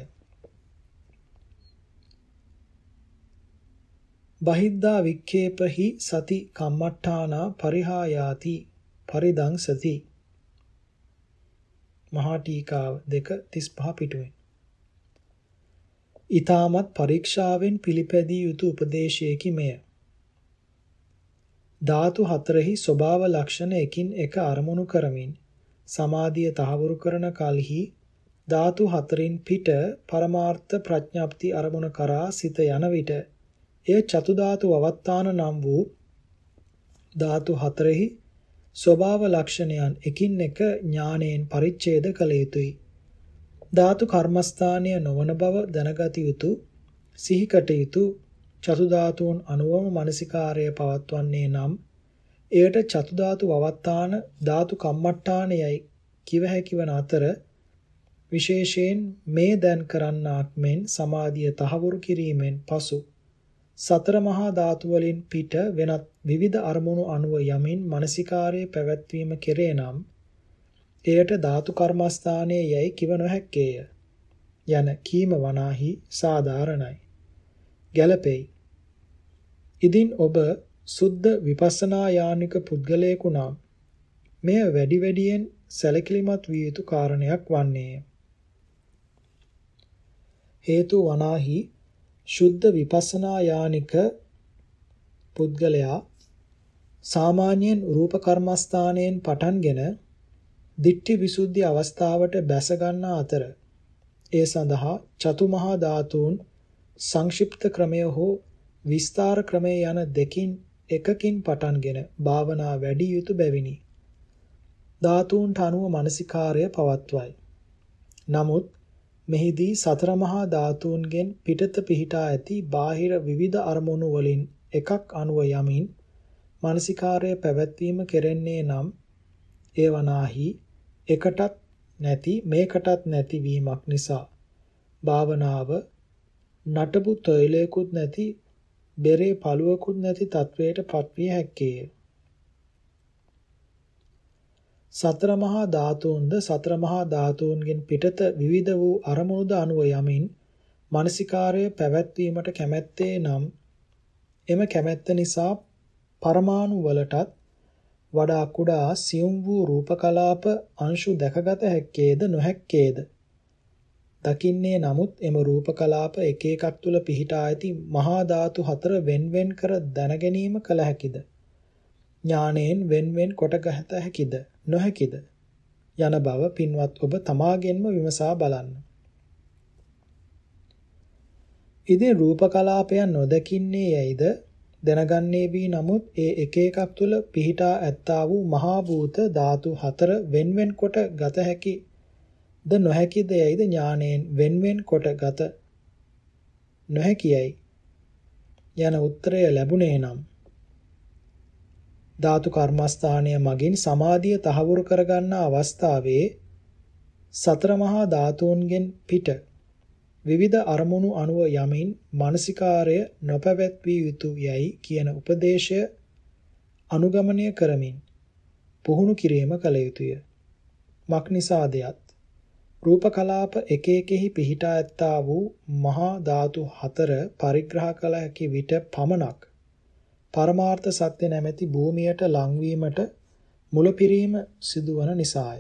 බහිද්ධා වික්ඛේපහි සති කම්මට්ඨානා පරිහායාති පරිදං සති මහා ටීකාව 2 35 පිටුවෙන් ඊ타මත් පරීක්ෂාවෙන් පිළිපැදිය යුතු උපදේශයකි මෙය. ධාතු හතරෙහි ස්වභාව ලක්ෂණ එකින් එක අරමුණු කරමින් සමාධිය තහවුරු කරන කලෙහි ධාතු හතරින් පිට පරමාර්ථ ප්‍රඥාප්ති අරමුණ කරා සිත යන විට එය චතු ධාතු අවත්තාන නම් වූ ධාතු හතරෙහි ස්වභාව ලක්ෂණයන් එකින් එක ඥාණයෙන් පරිච්ඡේද කළ යුතුය. ධාතු කර්මස්ථානය නොවන බව දැනගත යුතු සිහිකට යුතු චතු ධාතුන් අනුවම මානසිකාර්යය පවත්වන්නේ නම් එයට චතු ධාතු වවත්තාන ධාතු කම්මට්ටානයයි කිව හැකිවන අතර විශේෂයෙන් මේ දැන් කරන්නාක් මෙන් සමාධිය තහවුරු කිරීමෙන් පසු සතර මහා ධාතු වලින් පිට වෙනත් විවිධ අරමුණු අනුව යමින් මානසිකාර්යය පැවැත්වීම කෙරේ නම් එයට ධාතු කර්මස්ථානයේ යැයි කිව නොහැක්කේය. යන කීම වනාහි සාධාරණයි. ගැළපෙයි. ඉදින් ඔබ සුද්ධ විපස්සනා යානික පුද්ගලයෙකු නම් මෙය වැඩි වැඩියෙන් සැලකිලිමත් විය යුතු කාරණයක් වන්නේය. හේතු වනාහි ශුද්ධ විපස්සනා යානික පුද්ගලයා සාමාන්‍යයෙන් රූප කර්මස්ථානයෙන් පටන්ගෙන දිට්ඨි විසුද්ධි අවස්ථාවට බැස ගන්නා අතර ඒ සඳහා චතුමහා ධාතුන් සංක්ෂිප්ත ක්‍රමය හෝ විස්තර ක්‍රමය යන දෙකින් එකකින් පටන්ගෙන භාවනා වැඩි යුතු බැවිනි. ධාතුන්ට අනුව මානසිකාර්ය පවත්වයි. නමුත් මෙහිදී සතර මහා ධාතුන්ගෙන් පිටත පිහිටා ඇති බාහිර විවිධ අරමුණු වලින් එකක් අනුව යමින් මානසිකාර්ය පැවැත්වීම කෙරෙන්නේ නම් ඒ වනාහි එකටත් නැති මේකටත් නැති වීමක් නිසා භාවනාව නටබු තොইলයකුත් නැති බෙරේ පළුවකුත් නැති තත්වයට පත්විය හැක්කේය. සතර මහා ධාතුන්ද සතර මහා ධාතුන්ගෙන් පිටත විවිධ වූ අරමුණුද අනුව යමින් මානසිකාර්ය පැවැත්වීමට කැමැත්තේ නම් එම කැමැත්ත නිසා පරමාණු වලටත් වඩා කුඩා සියුම් වූ රූප කලාප අංශු දැකගත හැක්කේද නොහැක්කේද දකින්නේ නමුත් එම රූප කලාප එක එකක් තුල පිහිටා ඇති මහා ධාතු හතර වෙන්වෙන් කර දැන ගැනීම කල හැකිද? ඥාණයෙන් වෙන්වෙන් කොට ගත හැකිද? නොහැකිද? යන බව පින්වත් ඔබ තමාගෙන්ම විමසා බලන්න. ඉදින් රූප කලාපයන් නොදකින්නේ යයිද දැනගන්නේ වී නමුත් ඒ එක එකක් තුල පිහිටා ඇත්තා වූ මහා භූත ධාතු හතර වෙන්වෙන් කොට ගත හැකි ද නොහැකිද යයිද ඥාණයෙන් වෙන්වෙන් කොට ගත නොහැකියයි යන උත්තරය ලැබුණේ නම් ධාතු කර්මස්ථානය මගින් සමාධිය තහවුරු කරගන්න අවස්ථාවේ සතර මහා ධාතුන්ගෙන් පිට විවිධ අරමුණු අනුව යමින් මානසිකාර්ය නොපැවැත්විය යුතු යයි කියන උපදේශය අනුගමනය කරමින් පුහුණු කිරීම කළ යුතුය. මක්නිසාදයත් රූප කලාප එක එකෙහි පිහිටා ඇත්තා වූ මහා ධාතු හතර පරිග්‍රහ කළ හැකි විට පමණක් පරමාර්ථ සත්‍ය නැමැති භූමියට ලංවීමට මුලපිරීම සිදුවන නිසාය.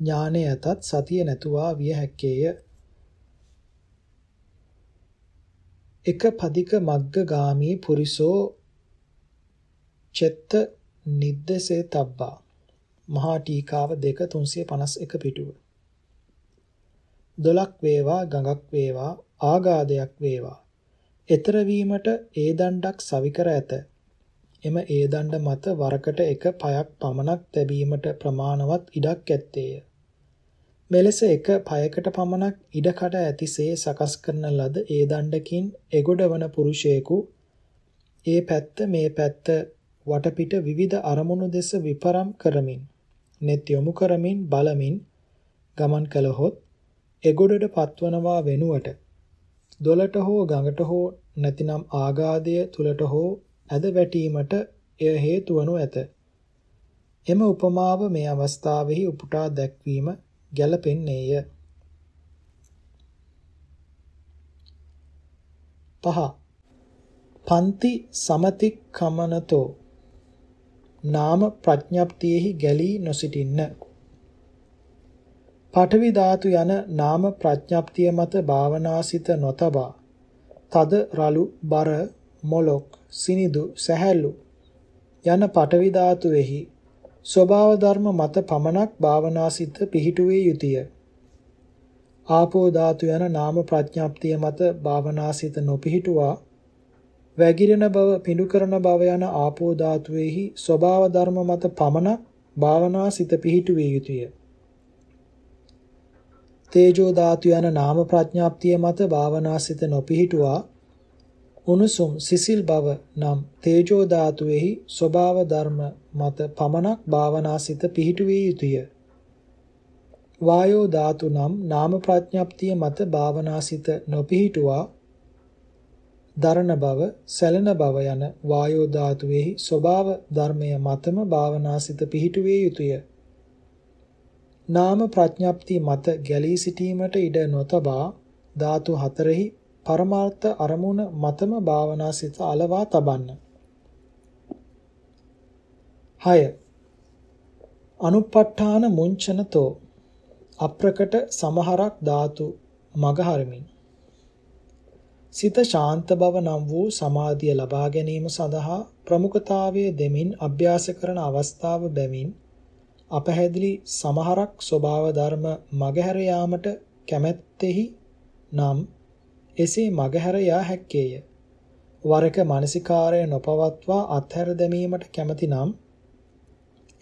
ඥානය ඇතත් සතිය නැතුවා විය හැක්කේය. එක පදික මග්ගගාමී පුරිසෝ චෙත්ත නිද්දසේ තබ්බා මහා ටීකාව 2 351 පිටුව. 12ක් වේවා ගඟක් වේවා ආගාදයක් වේවා. ඊතර වීමට ඒ දණ්ඩක් සවිකර ඇත. එම ඒ දණ්ඩ මත වරකට එක පයක් පමණක් තැබීමට ප්‍රමාණවත් ඉඩක් ඇත්තේය. මෙලෙස එක පයකට පමණක් ඉඩකඩ ඇතිසේ සකස් කරන ලද ඒ දණ්ඩකින් එගොඩවන පුරුෂයෙකු ඒ පැත්ත මේ පැත්ත වටපිට විවිධ අරමුණු දෙස විපරම් කරමින් net යොමු කරමින් බලමින් ගමන් කළහොත් එගොඩට පත්වනවා වෙනුවට දොලට හෝ ගඟට හෝ නැතිනම් ආගාදය තුලට හෝ ඇද වැටීමට එය හේතු වනු ඇත. එම උපමාව මේ අවස්ථාවෙහි උපුටා දැක්වීම ගැළපෙන්නේය. පහ පන්ති සමතික්කමනතෝ නාම ප්‍රඥප්තියෙහි ගැලී නොසිටින්න. පඨවි ධාතු යන නාම ප්‍රඥප්තිය මත භාවනාසිත නොතබා තද රළු බර මොලොක් සිනිදු සැහැල්ලු යන පඨවි ධාතුෙහි ස්වභාව ධර්ම මත පමණක් භාවනාසිත පිහිටුවේ යුතුය. ආපෝ ධාතු යන නාම ප්‍රඥප්තිය මත භාවනාසිත නොපිහිටුවා වැగిරෙන බව පිඬු කරන බව යන ආපෝ ධාතුවේහි ස්වභාව ධර්ම මත පමණක් භාවනා සිත පිහිටුවිය යුතුය. තේජෝ ධාතු යන නාම ප්‍රඥාප්තිය මත භාවනා සිත නොපිහිටුවා උණුසුම් සිසිල් බව නම් තේජෝ ධාතුවේහි ස්වභාව ධර්ම මත පමණක් භාවනා සිත පිහිටුවිය යුතුය. වායෝ ධාතු නම් නාම ප්‍රඥාප්තිය මත භාවනා සිත නොපිහිටුවා දරණ බව, සැලෙන බව යන වායෝ ධාතුවේහි ස්වභාව ධර්මය මතම භාවනාසිත පිහිටුවේ යුතුය. නාම ප්‍රඥප්ති මත ගැලී සිටීමට ඉඩ නොතබා ධාතු හතරෙහි පරමාර්ථ අරමුණ මතම භාවනාසිත අලවා තබන්න. 6. අනුප්පට්ඨාන මුංචනතෝ අප්‍රකට සමහරක් ධාතු මගහරමින් සිත ශාන්ත බව නම් වූ සමාධිය ලබා ගැනීම සඳහා ප්‍රමුඛතාවයේ දෙමින් අභ්‍යාස කරන අවස්ථාව බැවින් අපහැදිලි සමහරක් ස්වභාව ධර්ම මගහැර යාමට කැමැත්තෙහි නම් එසේ මගහැර යා හැක්කේය. වරක මානසිකාරය නොපවත්වා අත්හැර දැමීමට කැමැති නම්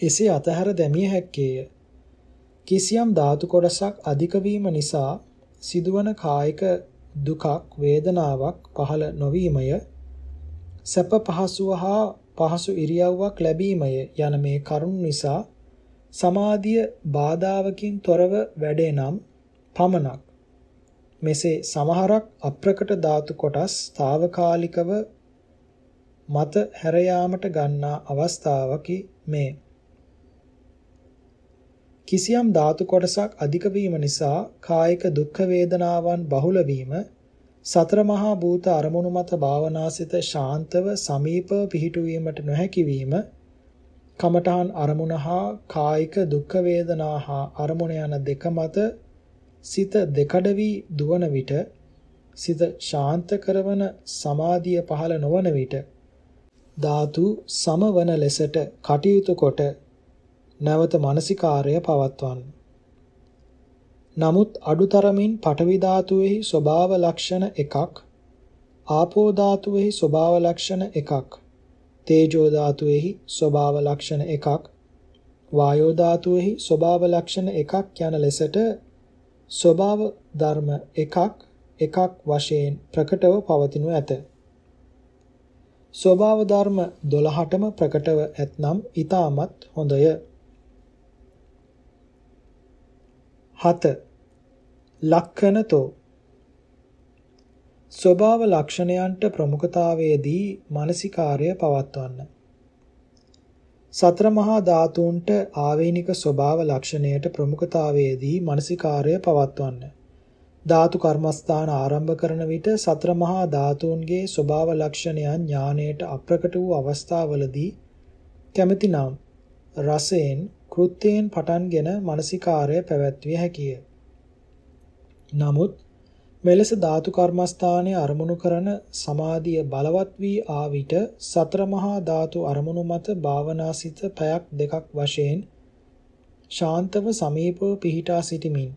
එසේ අතහැර දැමිය හැක්කේය. කිසියම් ධාතු කොටසක් අධික වීම නිසා සිදුවන කායික දුකක් වේදනාවක් පහළ නොවීමය. සැප පහසුව හා පහසු ඉරියව්වක් ලැබීමය යන මේ කරුණු නිසා සමාධිය බාධාවකින් තොරව වැඩේ නම් පමණක්. මෙසේ සමහරක් අප්‍රකට ධාතු කොටස් తాවකාලිකව මත හැර යාමට ගන්නා අවස්ථාවකි මේ. කිසියම් ධාතු කොටසක් අධික වීම නිසා කායික දුක් වේදනාවන් බහුල වීම සතර මහා භූත අරමුණු මත භාවනාසිත ශාන්තව සමීපව පිහිටුවීමට නොහැකි වීම කමඨහන් අරමුණ හා කායික දුක් වේදනා හා අරමුණ යන දෙක මත සිත දෙකඩ වී දුවන විට සිත ශාන්ත කරවන සමාධිය පහළ නොවන විට ධාතු සමවන ලෙසට කටයුතු කොට නැවත මානසිකාර්ය පවත්වන්න. නමුත් අඩුතරමින් පඨවි ධාතුවේහි ස්වභාව ලක්ෂණ එකක් ආපෝ ධාතුවේහි ස්වභාව ලක්ෂණ එකක් තේජෝ ධාතුවේහි ස්වභාව ලක්ෂණ එකක් වායෝ ධාතුවේහි ස්වභාව ලක්ෂණ එකක් යන ලෙසට ස්වභාව ධර්ම එකක් එකක් වශයෙන් ප්‍රකටව පවතිනු ඇත. ස්වභාව ධර්ම 12ටම ප්‍රකටව ඇතනම් ඊටමත් හොඳය. 7. ලක්ෂණතෝ ස්වභාව ලක්ෂණයන්ට ප්‍රමුඛතාවයේදී මානසිකාර්ය පවත්වන්න. සතර මහා ධාතුන්ට ආවේනික ස්වභාව ලක්ෂණයට ප්‍රමුඛතාවයේදී මානසිකාර්ය පවත්වන්න. ධාතු කර්මස්ථාන ආරම්භ කරන විට සතර මහා ධාතුන්ගේ ස්වභාව ලක්ෂණයන් ඥාණයට අප්‍රකට වූ අවස්ථාවලදී කැමැතිනම් රසයෙන් කෘත්‍යයෙන් පටන්ගෙන මානසිකාර්ය පැවැත්විය හැකිය. නමුත් මෙලෙස ධාතු කර්මස්ථානයේ අරමුණු කරන සමාධිය බලවත් වී ආ විට සතර මහා ධාතු අරමුණු මත භාවනාසිත පැයක් දෙකක් වශයෙන් ශාන්තව සමීපව පිහිටා සිටිමින්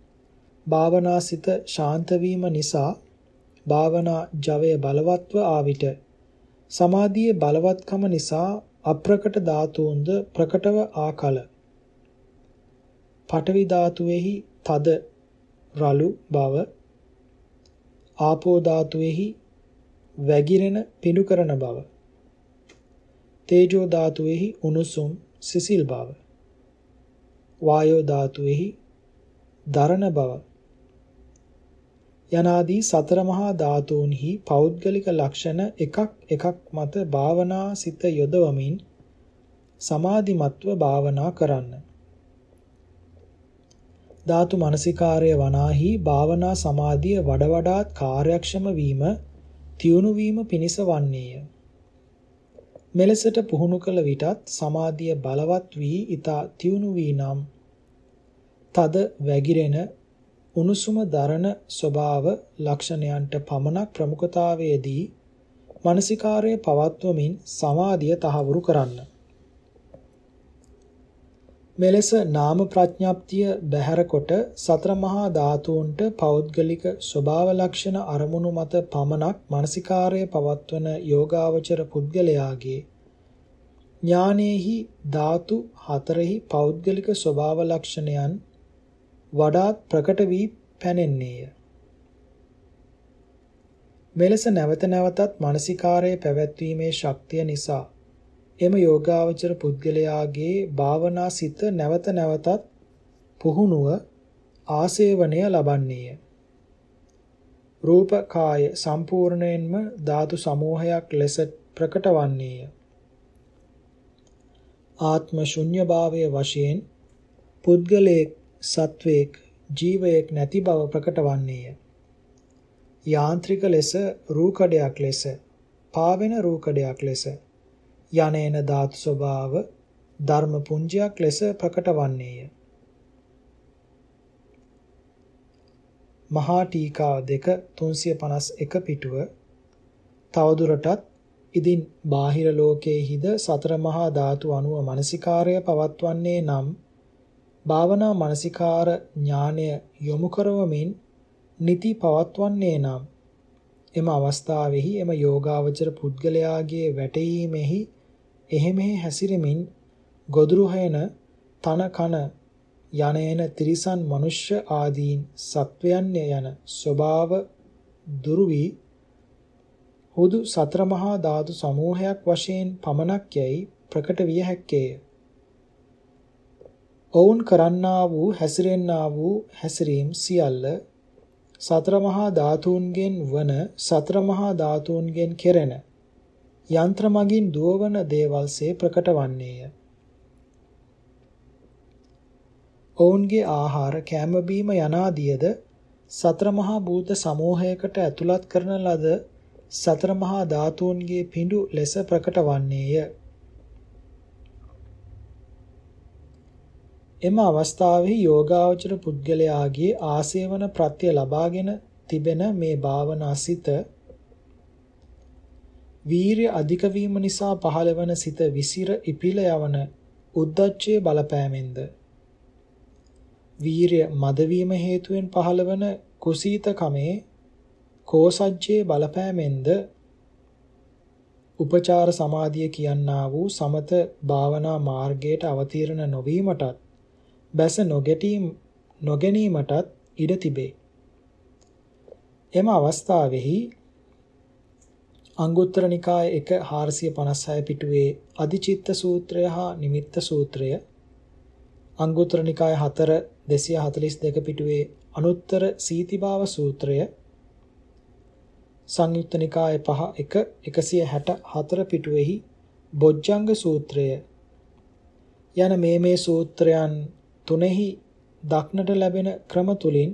භාවනාසිත ශාන්ත වීම නිසා භාවනා ජවය බලවත්ව ආ විට සමාධියේ බලවත්කම නිසා අප්‍රකට ධාතුන්ද ප්‍රකටව ආකල පඨවි ධාතුවේහි තද රළු බව ආපෝ ධාතුවේහි වැగిරෙන පිඬු කරන බව තේජෝ ධාතුවේහි උණුසුම් සිසිල් බව වායෝ ධාතුවේහි දරණ බව. යනාදී සතර මහා ධාතුන්හි පෞද්ගලික ලක්ෂණ එකක් එකක් මත භාවනා සිත යොදවමින් සමාධිමත්ව භාවනා කරන්න. ධාතු මනසිකාර්ය වනාහි භාවනා සමාධිය වඩ වඩාත් කාර්යක්ෂම වීම තියුණු වීම පිණිස වන්නේය. මෙලෙසට පුහුණු කළ විටත් සමාධිය බලවත් වී ඊතා තියුණු වී නම් තද වැగిරෙන උණුසුම දරන ස්වභාව ලක්ෂණයන්ට පමණක් ප්‍රමුඛතාවයේදී මානසිකාර්යය පවත්වමින් සමාධිය තහවුරු කරන්න. මෙලෙස නාම ප්‍රඥාප්තිය බැහැර කොට සතර මහා ධාතුන්ට පෞද්ගලික ස්වභාව ලක්ෂණ අරමුණු මත පමණක් මානසිකාර්ය පවත්වන යෝගාවචර පුද්ගලයාගේ ඥානෙහි ධාතු හතරෙහි පෞද්ගලික ස්වභාව ලක්ෂණයන් වඩාත් ප්‍රකට වී පැනෙන්නේය. මෙලෙස නැවත නැවතත් මානසිකාර්ය පැවැත්වීමේ ශක්තිය නිසා එම යෝගාවචර පුද්ගලයාගේ භාවනා සිත නැවත නැවතත් පුහුණුව ආසේවණය ලබන්නේය. රූප කාය සම්පූර්ණයෙන්ම ධාතු සමූහයක් ලෙස ප්‍රකට වන්නේය. ආත්ම ශුන්‍යභාවයේ වශයෙන් පුද්ගලයෙක් සත්වයක් ජීවයක් නැති බව ප්‍රකට වන්නේය. යාන්ත්‍රික ලෙස රූකඩයක් ලෙස පාවෙන රූකඩයක් ලෙස යනේන ධාතු ස්වභාව ධර්ම පුංජයක් ලෙස ප්‍රකට වන්නේය. මහා ටීකා දෙක 351 පිටුව තවදුරටත් ඉදින් බාහිර ලෝකයේහිද සතර මහා ධාතු අනුව මානසිකාර්ය පවත්වන්නේ නම් භාවනා මානසිකාර ඥානය යොමු කරවමින් නිති පවත්වන්නේ නම් එම අවස්ථාවෙහි එම යෝගාවචර පුද්ගලයාගේ වැටීමෙහි එහෙමෙහි හැසිරෙමින් ගොදුරු හයන තන කන යන එන තිරිසන් මනුෂ්‍ය ආදීන් සත්වයන් යන ස්වභාව දුරු වී හුදු සතර මහා ධාතු සමූහයක් වශයෙන් පමණක් යයි ප්‍රකට විය හැක්කේය. ඔවුන් කරන්නා වූ හැසිරෙන්නා වූ හැසිරීම් සියල්ල සතර මහා ධාතුන්ගෙන් වන සතර මහා ධාතුන්ගෙන් කෙරෙන යන්ත්‍ර මගින් දුවවන දේවල්සේ ප්‍රකට වන්නේය. ඔවුන්ගේ ආහාර කැම බීම යනාදියද සතර මහා භූත සමූහයකට ඇතුළත් කරන ලද සතර මහා ධාතුන්ගේ පිඬු ලෙස ප්‍රකට වන්නේය. එම අවස්ථාවෙහි යෝගාවචර පුද්ගලයාගේ ආසේවන ප්‍රත්‍ය ලබාගෙන තිබෙන මේ භාවනාසිත වීරිය අධික වීම නිසා පහළවන සිත විසිර ඉපිල යවන උද්දච්චයේ බලපෑමෙන්ද වීරිය මද වීම හේතුවෙන් පහළවන කුසීතකමේ කෝසජ්ජයේ බලපෑමෙන්ද උපචාර සමාධිය කියන්නා වූ සමත භාවනා මාර්ගයට අවතීර්ණ නොවීමටත් බැස නොගැටීම් නොගැනීමටත් ඉඩ තිබේ. එම අවස්ථාවෙහි අංගුත්තර නිකාය 1 456 පිටුවේ අදිචිත්ත සූත්‍රය හා නිමිත්ත සූත්‍රය. අංගුත්තර නිකාය 4 242 පිටුවේ අනුත්තර සීතිභාව සූත්‍රය. සංයුත්ත නිකාය 5 1 164 පිටුවේහි බොජ්ජංග සූත්‍රය. යන මේ මේ සූත්‍රයන් තුනෙහි දක්නට ලැබෙන ක්‍රම තුලින්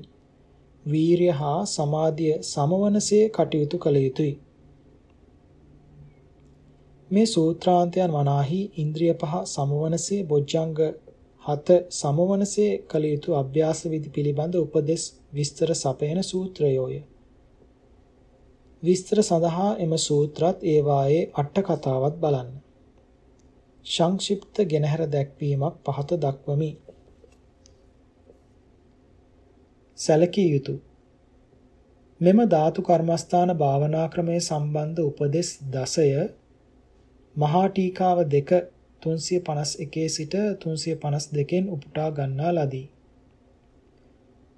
වීරිය හා සමාධිය සමවනසේ කටයුතු කළ යුතුය. මේ සූත්‍රාන්තයන් වනාහි ඉන්ද්‍රිය පහ සමවනසේ බොජ්ජංග හත සමවනසේ කළ යුතු අභ්‍යාස විදි පිළිබඳ උපදෙස් විස්තර සපයන සූත්‍රයෝය. විස්තර සඳහා එම සූත්‍රත් ඒවායේ අට කතාවත් බලන්න. සංක්ෂිප්ත ගෙනහැර දැක්වීමක් පහත දක්වමි. සැලකිය යුතු මෙම ධාතු කර්මස්ථාන භාවනා ක්‍රමයේ සම්බන්ධ උපදෙස් 10 මහා ටීකාව 2 351 සිට 352න් උපුටා ගන්නා ලදී.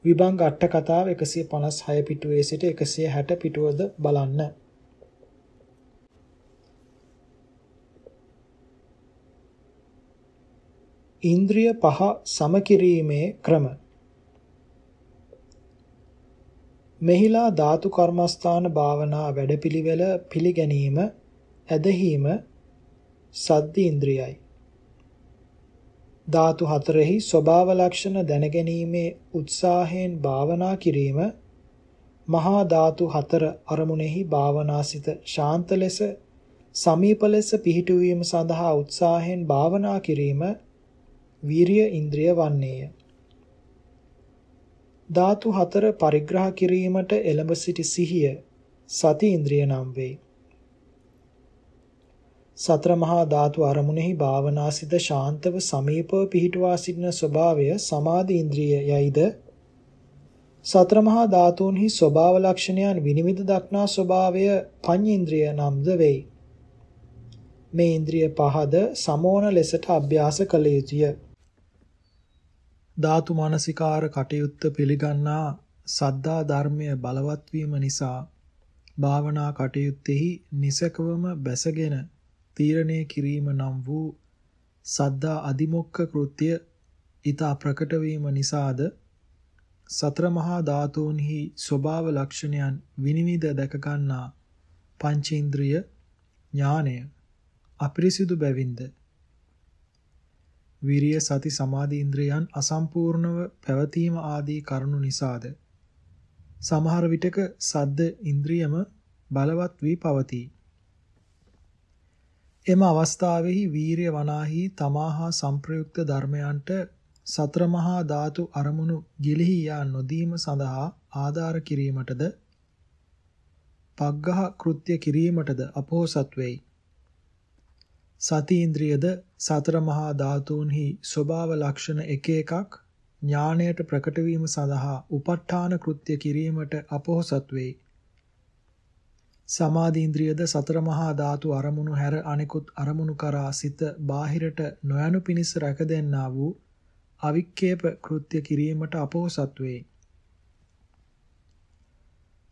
විභංග අට කතාව 156 පිටුවේ සිට 160 පිටුවද බලන්න. ඉන්ද්‍රිය පහ සමකිරීමේ ක්‍රම මෙහිලා ධාතු කර්මස්ථාන භාවනා වැඩපිළිවෙල පිළිගැනීම ඇදහිීම සද්ද ඉන්ද්‍රියයි ධාතු හතරෙහි ස්වභාව ලක්ෂණ දැනගැනීමේ උත්සාහයෙන් භාවනා කිරීම මහා ධාතු හතර අරමුණෙහි භාවනාසිත ශාන්ත ලෙස සමීප ලෙස පිහිටුවීම සඳහා උත්සාහයෙන් භාවනා කිරීම වීරිය ඉන්ද්‍රිය වන්නේය. ධාතු හතර පරිග්‍රහ කිරීමට එළඹ සිටි සිහිය සති ඉන්ද්‍රිය නම් වේ. සතර මහා ධාතු අරමුණෙහි භාවනාසිත ශාන්තව සමීපව පිහිටුවා සිටින ස්වභාවය සමාධි ඉන්ද්‍රිය යයිද සතර මහා ධාතුන්හි ස්වභාව ලක්ෂණයන් විනිවිද දක්නා ස්වභාවය පඤ්චේන්ද්‍රිය නම්ද වෙයි. මේ ඉන්ද්‍රිය පහද සමෝන ලෙසට අභ්‍යාස කළ යුතුය. ධාතු මානසිකාර කටයුත්ත පිළිගන්නා සද්ධා ධර්මය බලවත් වීම නිසා භාවනා කටයුත්තේහි නිසකවම බැසගෙන තීරණය කිරීම නම් වූ සද්දා අදිමොක්ක කෘත්‍ය ඊතා ප්‍රකට වීම නිසාද? සතර මහා ධාතුන්හි ස්වභාව ලක්ෂණයන් විනිවිද දැක ගන්නා පංචේන්ද්‍රිය ඥානය අපිරිසිදු බැවින්ද? විරිය සති සමාධි ඉන්ද්‍රියන් අසම්පූර්ණව පැවතීම ආදී කරුණු නිසාද? සමහර විටක සද්ද ඉන්ද්‍රියම බලවත් වී පවතී. එම අවස්ථාවෙහි වීරිය වනාහි තමාහා සංප්‍රයුක්ත ධර්මයන්ට සතර මහා ධාතු අරමුණු ගිලිහි යා නොදීම සඳහා ආධාර කිරීමටද පග්ගහ කෘත්‍ය කිරීමටද අපෝසත් වෙයි. සති ඉන්ද්‍රියද සතර මහා ධාතුන්හි ස්වභාව ලක්ෂණ එක එකක් ඥාණයට ප්‍රකට වීම සඳහා උප ဋ ාණ කෘත්‍ය කිරීමට අපෝසත් වෙයි. සමාධි ඉන්ද්‍රියද සතර මහා ධාතු අරමුණු හැර අනිකුත් අරමුණු කරා සිත බාහිරට නොයනු පිණිස රැකදෙන්නා වූ අවික්කේප කෘත්‍ය කිරීමට අපොහසත් වේ.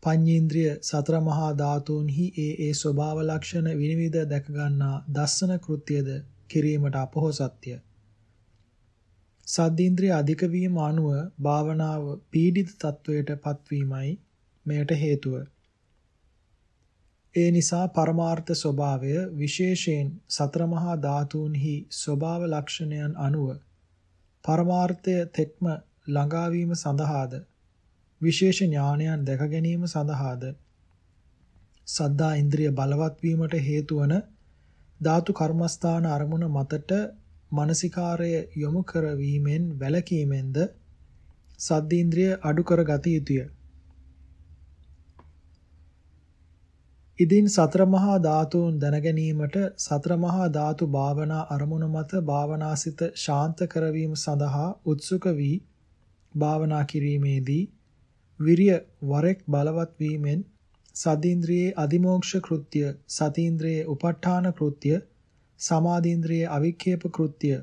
පඤ්ඤේන්ද්‍රිය සතර මහා ධාතුන්හි ඒ ඒ ස්වභාව ලක්ෂණ විනිවිද දැක ගන්නා දස්සන කෘත්‍යද කිරීමට අපොහසත්ය. සද්දීන්ද්‍රිය අධික වීම අනුව භාවනාව පීඩිත තත්වයට පත්වීමයි මෙයට හේතුව. ඒ නිසා පරමාර්ථ ස්වභාවය විශේෂයෙන් සතර මහා ධාතුන්හි ස්වභාව ලක්ෂණයන් අනුව පරමාර්ථය තෙක්ම ළඟාවීම සඳහාද විශේෂ ඥානයන් දැක ගැනීම සඳහාද සද්දා ඉන්ද්‍රිය බලවත් වීමට හේතු වන ධාතු කර්මස්ථාන අරමුණ මතට මානසිකාරය යොමු කරවීමෙන් වැළකීමෙන්ද සද්දීන්ද්‍රිය අඩු කර ගත යුතුය. ඉදින් සතර මහා ධාතුන් දැනගැනීමට සතර මහා ධාතු භාවනා අරමුණ මත භාවනාසිත ශාන්ත කරවීම සඳහා උත්සුක වී භාවනා කිරීමේදී විරිය වරෙක් බලවත් වීමෙන් සදීන්ද්‍රියේ අදිමෝක්ෂ කෘත්‍ය සතීන්ද්‍රියේ උප ဋ ාණ කෘත්‍ය සමාධීන්ද්‍රියේ අවික්ෂේප කෘත්‍ය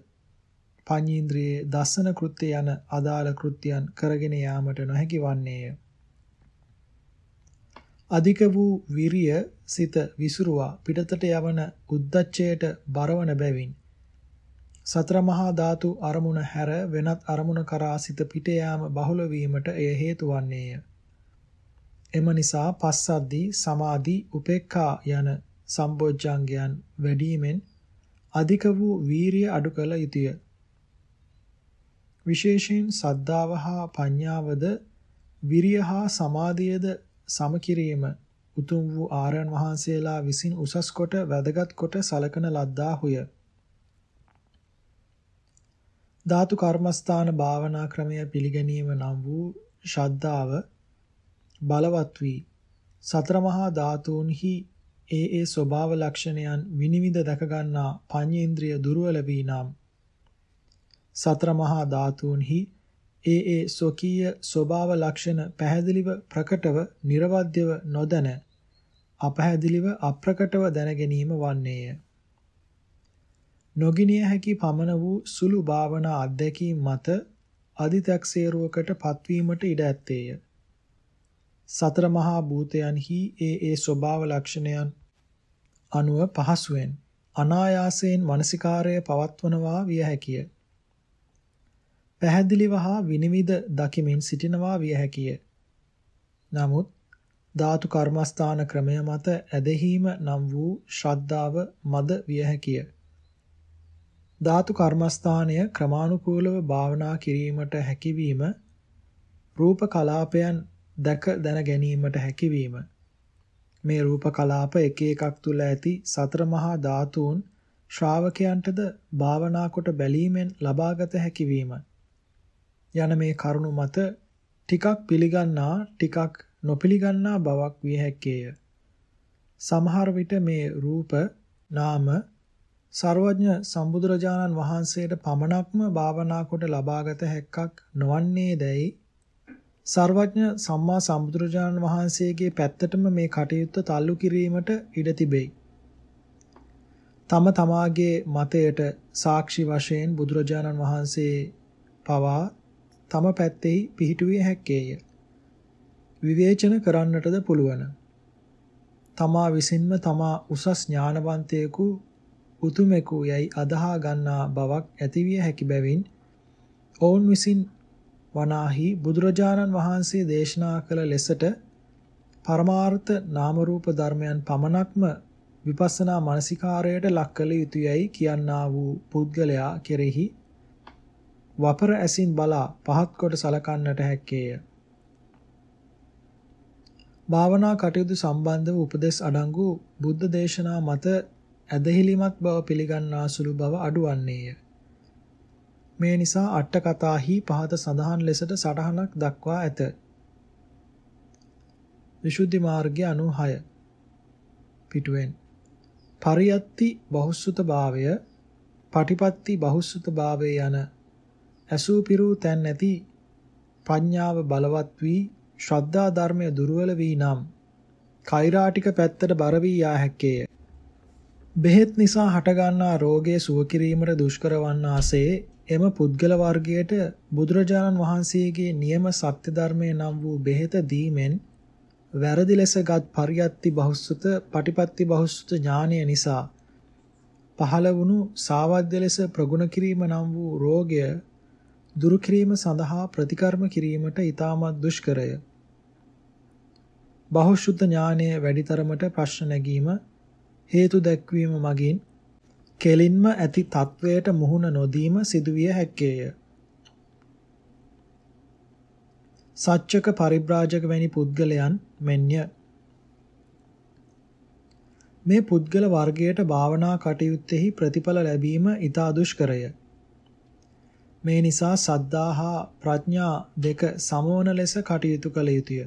පඤ්ඤීන්ද්‍රියේ දස්සන කෘත්‍ය යන අදාළ කෘත්‍යයන් කරගෙන යාමට නොහැකි වන්නේය. අධික වූ විරිය සිත විසුරුවා පිටතට යවන උද්දච්චයට බරවන බැවින් සතර මහා ධාතු අරමුණ හැර වෙනත් අරමුණ කරා සිත පිට යාම බහුල වීමට එය හේතු වන්නේය. එම නිසා පස්සද්දී සමාධි උපේක්ඛා යන සම්බොජ්ජංගයන් වැඩිමෙන් අධික වූ වීරිය අඩු කළ යුතුය. විශේෂයෙන් සද්ධාව හා පඤ්ඤාවද විරිය හා සමාධියද සමකිරීම උතුම් වූ ආරයන් වහන්සේලා විසින් උසස් කොට වැදගත් කොට සලකන ලද්දාහුය. ධාතු කර්මස්ථාන භාවනා ක්‍රමය පිළිගැනීම නම් වූ ශ්‍රද්ධාව බලවත් වී සතර මහා ධාතුන්හි ඒ ඒ ස්වභාව ලක්ෂණයන් විනිවිද දැක ගන්නා පඤ්චේන්ද්‍රිය දුර්වල වී නම් සතර මහා ධාතුන්හි ඒ ඒ ස්වකීය ස්වභාව ලක්ෂණ පැහැදිලිව ප්‍රකටව නිර්වද්‍යව නොදැන අපහැදිලිව අප්‍රකටව දැන ගැනීම වන්නේය. නොගිනිය හැකි පමණ වූ සුළු භාවනා අධ්‍යක්ීම් මත අදිතක්සේරුවකට පත්වීමට ඉඩ ඇත්තේය. සතර මහා භූතයන්හි ඒ ඒ ස්වභාව ලක්ෂණයන් අනුව පහසුවෙන් අනායාසයෙන් මානසිකාරය පවත්වනවා විය හැකිය. පැහැදිලිව හා විනිවිද දකිමින් සිටිනවා විය හැකිය. නමුත් ධාතු කර්මස්ථාන ක්‍රමය මත ඇදහිීම නම් වූ ශ්‍රද්ධාව මද විය හැකිය. ධාතු කර්මස්ථානය ක්‍රමානුකූලව භාවනා කිරීමට හැකියවීම රූප කලාපයන් දැක දැන ගැනීමට හැකියවීම මේ රූප කලාප එක එකක් තුල ඇති සතර මහා ධාතුන් ශ්‍රාවකයන්ටද භාවනා කොට බැලීමෙන් ලබාගත හැකි වීම යන මේ කරුණු මත ටිකක් පිළිගන්නා ටිකක් නොපිළිගන්නා බවක් විය හැකිය. සමහර විට මේ රූප නාම සර්වඥ සම්බුදුරජාණන් වහන්සේට පමණක්ම භාවනා කොට ලබාගත හැක්කක් නොවන්නේ දැයි සර්වඥ සම්මා සම්බුදුරජාණන් වහන්සේගේ පැත්තටම මේ කටයුත්ත තල්ලු කිරීමට ඉඩ තිබේ. තම තමාගේ මතයට සාක්ෂි වශයෙන් බුදුරජාණන් වහන්සේ පවා තම පැත්තෙහි පිහිටුවිය හැක්කේය. විවේචන කරන්නටද පුළුවන්. තමා විසින්ම තමා උසස් ඥානවන්තයෙකු උතුමෙකු යයි අදහා ගන්නා බවක් ඇතිවිය හැකි බැවින් ඔවුන් විසින් වනාහි බුදුරජාණන් වහන්සේ දේශනා කළ ලෙසට පරමාර්ථ නාම රූප ධර්මයන් පමණක්ම විපස්සනා මානසිකාරයට ලක් කළ යුතුයයි කියනා වූ පුද්ගලයා කෙරෙහි වපර ඇසින් බලා පහත් කොට සලකන්නට හැක්කේය. භාවනා කටයුතු සම්බන්ධව උපදෙස් අඩංගු බුද්ධ දේශනා මත ඇදහිලිමත් බව පිළිගන්නා සුළු බව අඩුවන්නේය. මේ නිසා අට කතාහි පහත සඳහන් ලෙසට සටහනක් දක්වා ඇත. විසුද්ධි මාර්ගය 96 පිටුවෙන් පරියත්ති බහුසුත භාවය පටිපත්ති බහුසුත භාවය යන ඇසූ පිරූ තැන් නැති ප්‍රඥාව බලවත් වී ශ්‍රද්ධා ධර්මය දුර්වල වී නම් කෛරාටික පැත්තට බර වී යා හැක්කේය. බෙහෙත් නිසා හටගන්නා රෝගයේ සුව කිරීමට දුෂ්කර වන්නාසේ එම පුද්ගල වර්ගයට බුදුරජාණන් වහන්සේගේ නියම සත්‍ය ධර්මයේ නම් වූ බෙහෙත දීමෙන් වැරදි ලෙසගත් පරියත්ති බහුසුත පටිපත්ති බහුසුත ඥානය නිසා පහළ වුණු සාවද්‍ය ලෙස ප්‍රගුණ කිරීම නම් වූ රෝගය දුරු කිරීම සඳහා ප්‍රතිකර්ම කිරීමට ඊටමත් දුෂ්කරය. බහුශුද්ධ ඥානයේ වැඩිතරමට ප්‍රශ්න නැගීම හේතු දැක්වීම මගින් කෙලින්ම ඇති තත්වයට මුහුණ නොදීම සිදුවිය හැක්කේය. සච්චක පරිබ්‍රාජක වැනි පුද්ගලයන් මෙන්ය. මේ පුද්ගල වර්ගයට භාවනා කටයුත්තේහි ප්‍රතිඵල ලැබීම ඊට දුෂ්කරය. මේ නිසා සද්ධා හා ප්‍රඥා දෙක සමවන ලෙස කටයුතු කළ යුතුය.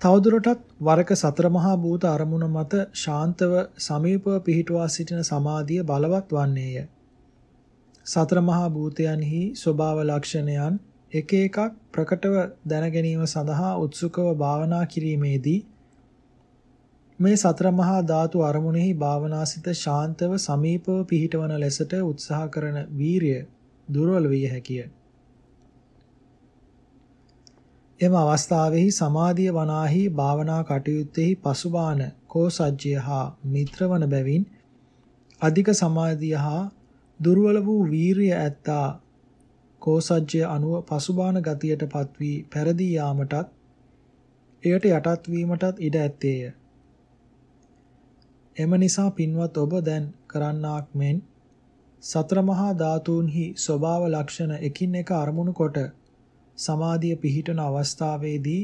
තවදුරටත් වරක සතර මහා භූත අරමුණ මත ශාන්තව සමීපව පිහිටුවා සිටින සමාධිය බලවත් වන්නේය. සතර මහා භූතයන්හි ස්වභාව ලක්ෂණයන් එක එකක් ප්‍රකටව දැන ගැනීම සඳහා උත්සුකව භාවනා කිරීමේදී මේ සතර මහා ධාතු අරමුණෙහි භාවනාසිත ශාන්තව සමීපව පිහිටවන ලෙසට උත්සාහ කරන වීරිය දුර්වල විය හැකිය. එම අවස්ථාවෙහි සමාධිය වනාහි භාවනා කටයුත්තේහි පසුබාන කෝසජ්ජය හා මිත්‍රවන බැවින් අධික සමාධිය හා දුර්වල වූ වීරිය ඇත්තා කෝසජ්ජය අනුව පසුබාන ගතියට පත්වී පෙරදී යාමටත් එයට යටත් වීමටත් ඉඩ ඇත්තේය. එම නිසා පින්වත් ඔබ දැන් කරන්නාක් මෙන් සතර මහා ධාතුන්හි ස්වභාව ලක්ෂණ එකින් එක අරමුණු කොට සමාධිය පිහිටන අවස්ථාවේදී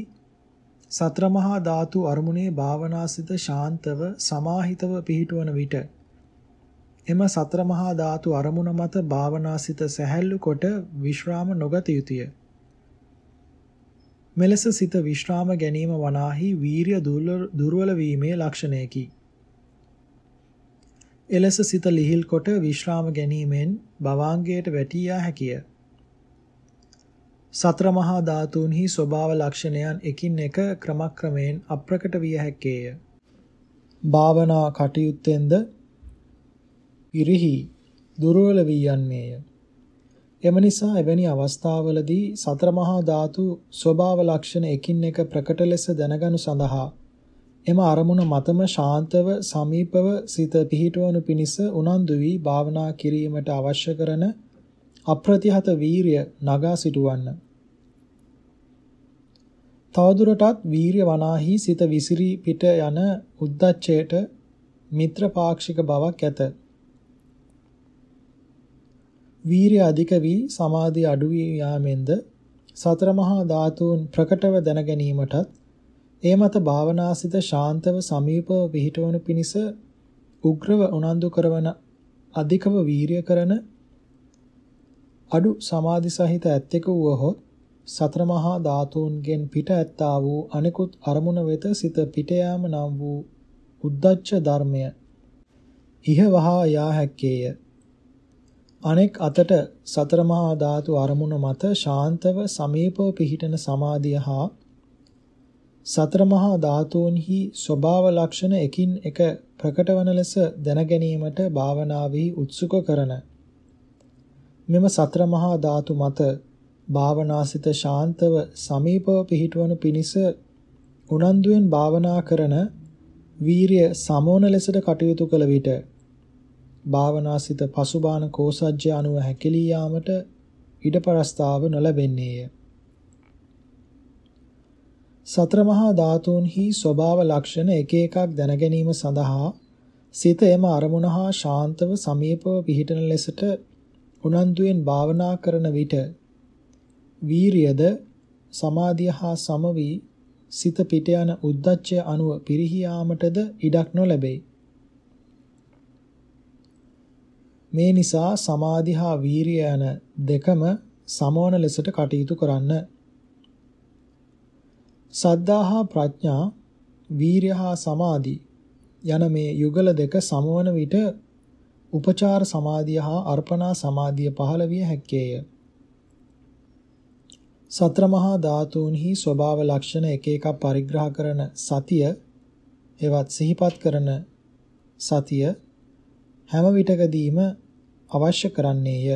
සතර මහා ධාතු අරමුණේ භාවනාසිත ශාන්තව සමාහිතව පිහිටවන විට එම සතර මහා ධාතු අරමුණ මත භාවනාසිත සැහැල්ලු කොට විශ්‍රාම නොගත යුතුය. මෙලෙස සිත විශ්‍රාම ගැනීම වනාහි වීරිය දුර්වල වීමේ ලක්ෂණයකි. එලෙස සිත ලිහිල් කොට විශ්‍රාම ගැනීමෙන් භවාංගයට වැටී යා හැකිය. සතර මහා ධාතුන්හි ස්වභාව ලක්ෂණයන් එකින් එක ක්‍රමක්‍රමයෙන් අප්‍රකට විය හැකේය. භාවනා කටයුත්තෙන්ද පිරිහි දුර්වල වී යන්නේය. එම නිසා එවැනි අවස්ථාවලදී සතර මහා ධාතු ස්වභාව ලක්ෂණ එකින් එක ප්‍රකට ලෙස දැනගනු සඳහා එම අරමුණ මතම ශාන්තව සමීපව සිත පිහිටවනු පිණිස උනන්දු වී භාවනා කිරීමට අවශ්‍ය කරන අප්‍රතිහත වීරිය නගා සිටුවන්න. තවදුරටත් වීරිය වනාහි සිත විසිරී පිට යන උද්දච්චයට මිත්‍ර පාක්ෂික බවක් ඇත. වීරිය අධික වී සමාධිය අඩු වී යාමෙන්ද සතර මහා ධාතුන් ප්‍රකටව දැන ගැනීමටත් ඒ මත භාවනාසිත ශාන්තව සමීපව පිහිටවනු පිණිස උග්‍රව උනන්දු කරවන අධිකව වීරිය කරන අඩු සමාධි සහිත ඇත්තෙකු වුවහොත් සතර මහා ධාතුන්ගෙන් පිට ඇත්තා වූ අනිකුත් අරමුණ වෙත සිත පිට යාම නම් වූ උද්දච්ච ධර්මය ඉහ වහා යා හැක්කේය. අනෙක් අතට සතර මහා ධාතු අරමුණ මත ශාන්තව සමීපව පිහිටන සමාධිය හා සතර මහා ධාතුන්හි ස්වභාව ලක්ෂණ එකින් එක ප්‍රකට වන ලෙස දැන ගැනීමට භාවනාවෙහි උත්සුක කරන මෙම සතර මහා ධාතු මත භාවනාසිත ශාන්තව සමීපව පිහිටවනු පිණිස උනන්දුවෙන් භාවනා කරන වීරිය සමෝන ලෙසට කටයුතු කළ විට භාවනාසිත පසුබාන කෝසජ්‍ය අනුව හැකිලී යාමට ඉඩපරස්තාව නොලැබෙන්නේය. සතර මහා ධාතුන්හි ස්වභාව ලක්ෂණ එක එකක් දැන ගැනීම සඳහා සිත එම අරමුණ හා ශාන්තව සමීපව පිහිටන ලෙසට උනන්දුවෙන් භාවනා කරන විට වීරියද සමාධිය හා සම වී සිත පිට යන උද්දච්චය අනුව පිරිහියාමටද ඉඩක් නොලැබේ. මේ නිසා සමාධි හා වීරිය යන දෙකම සමෝන ලෙසට කටයුතු කරන්න. සද්ධා හා ප්‍රඥා වීරිය හා සමාධි යන මේ යුගල දෙක සමවන විට උපචාර සමාධිය හා අර්පණා සමාධිය පහළ විය හැක්කේය. සතර මහා ධාතුන්හි ස්වභාව ලක්ෂණ එක එක පරිග්‍රහ කරන සතිය එවත් සිහිපත් කරන සතිය හැම විටකදීම අවශ්‍ය කරන්නේය.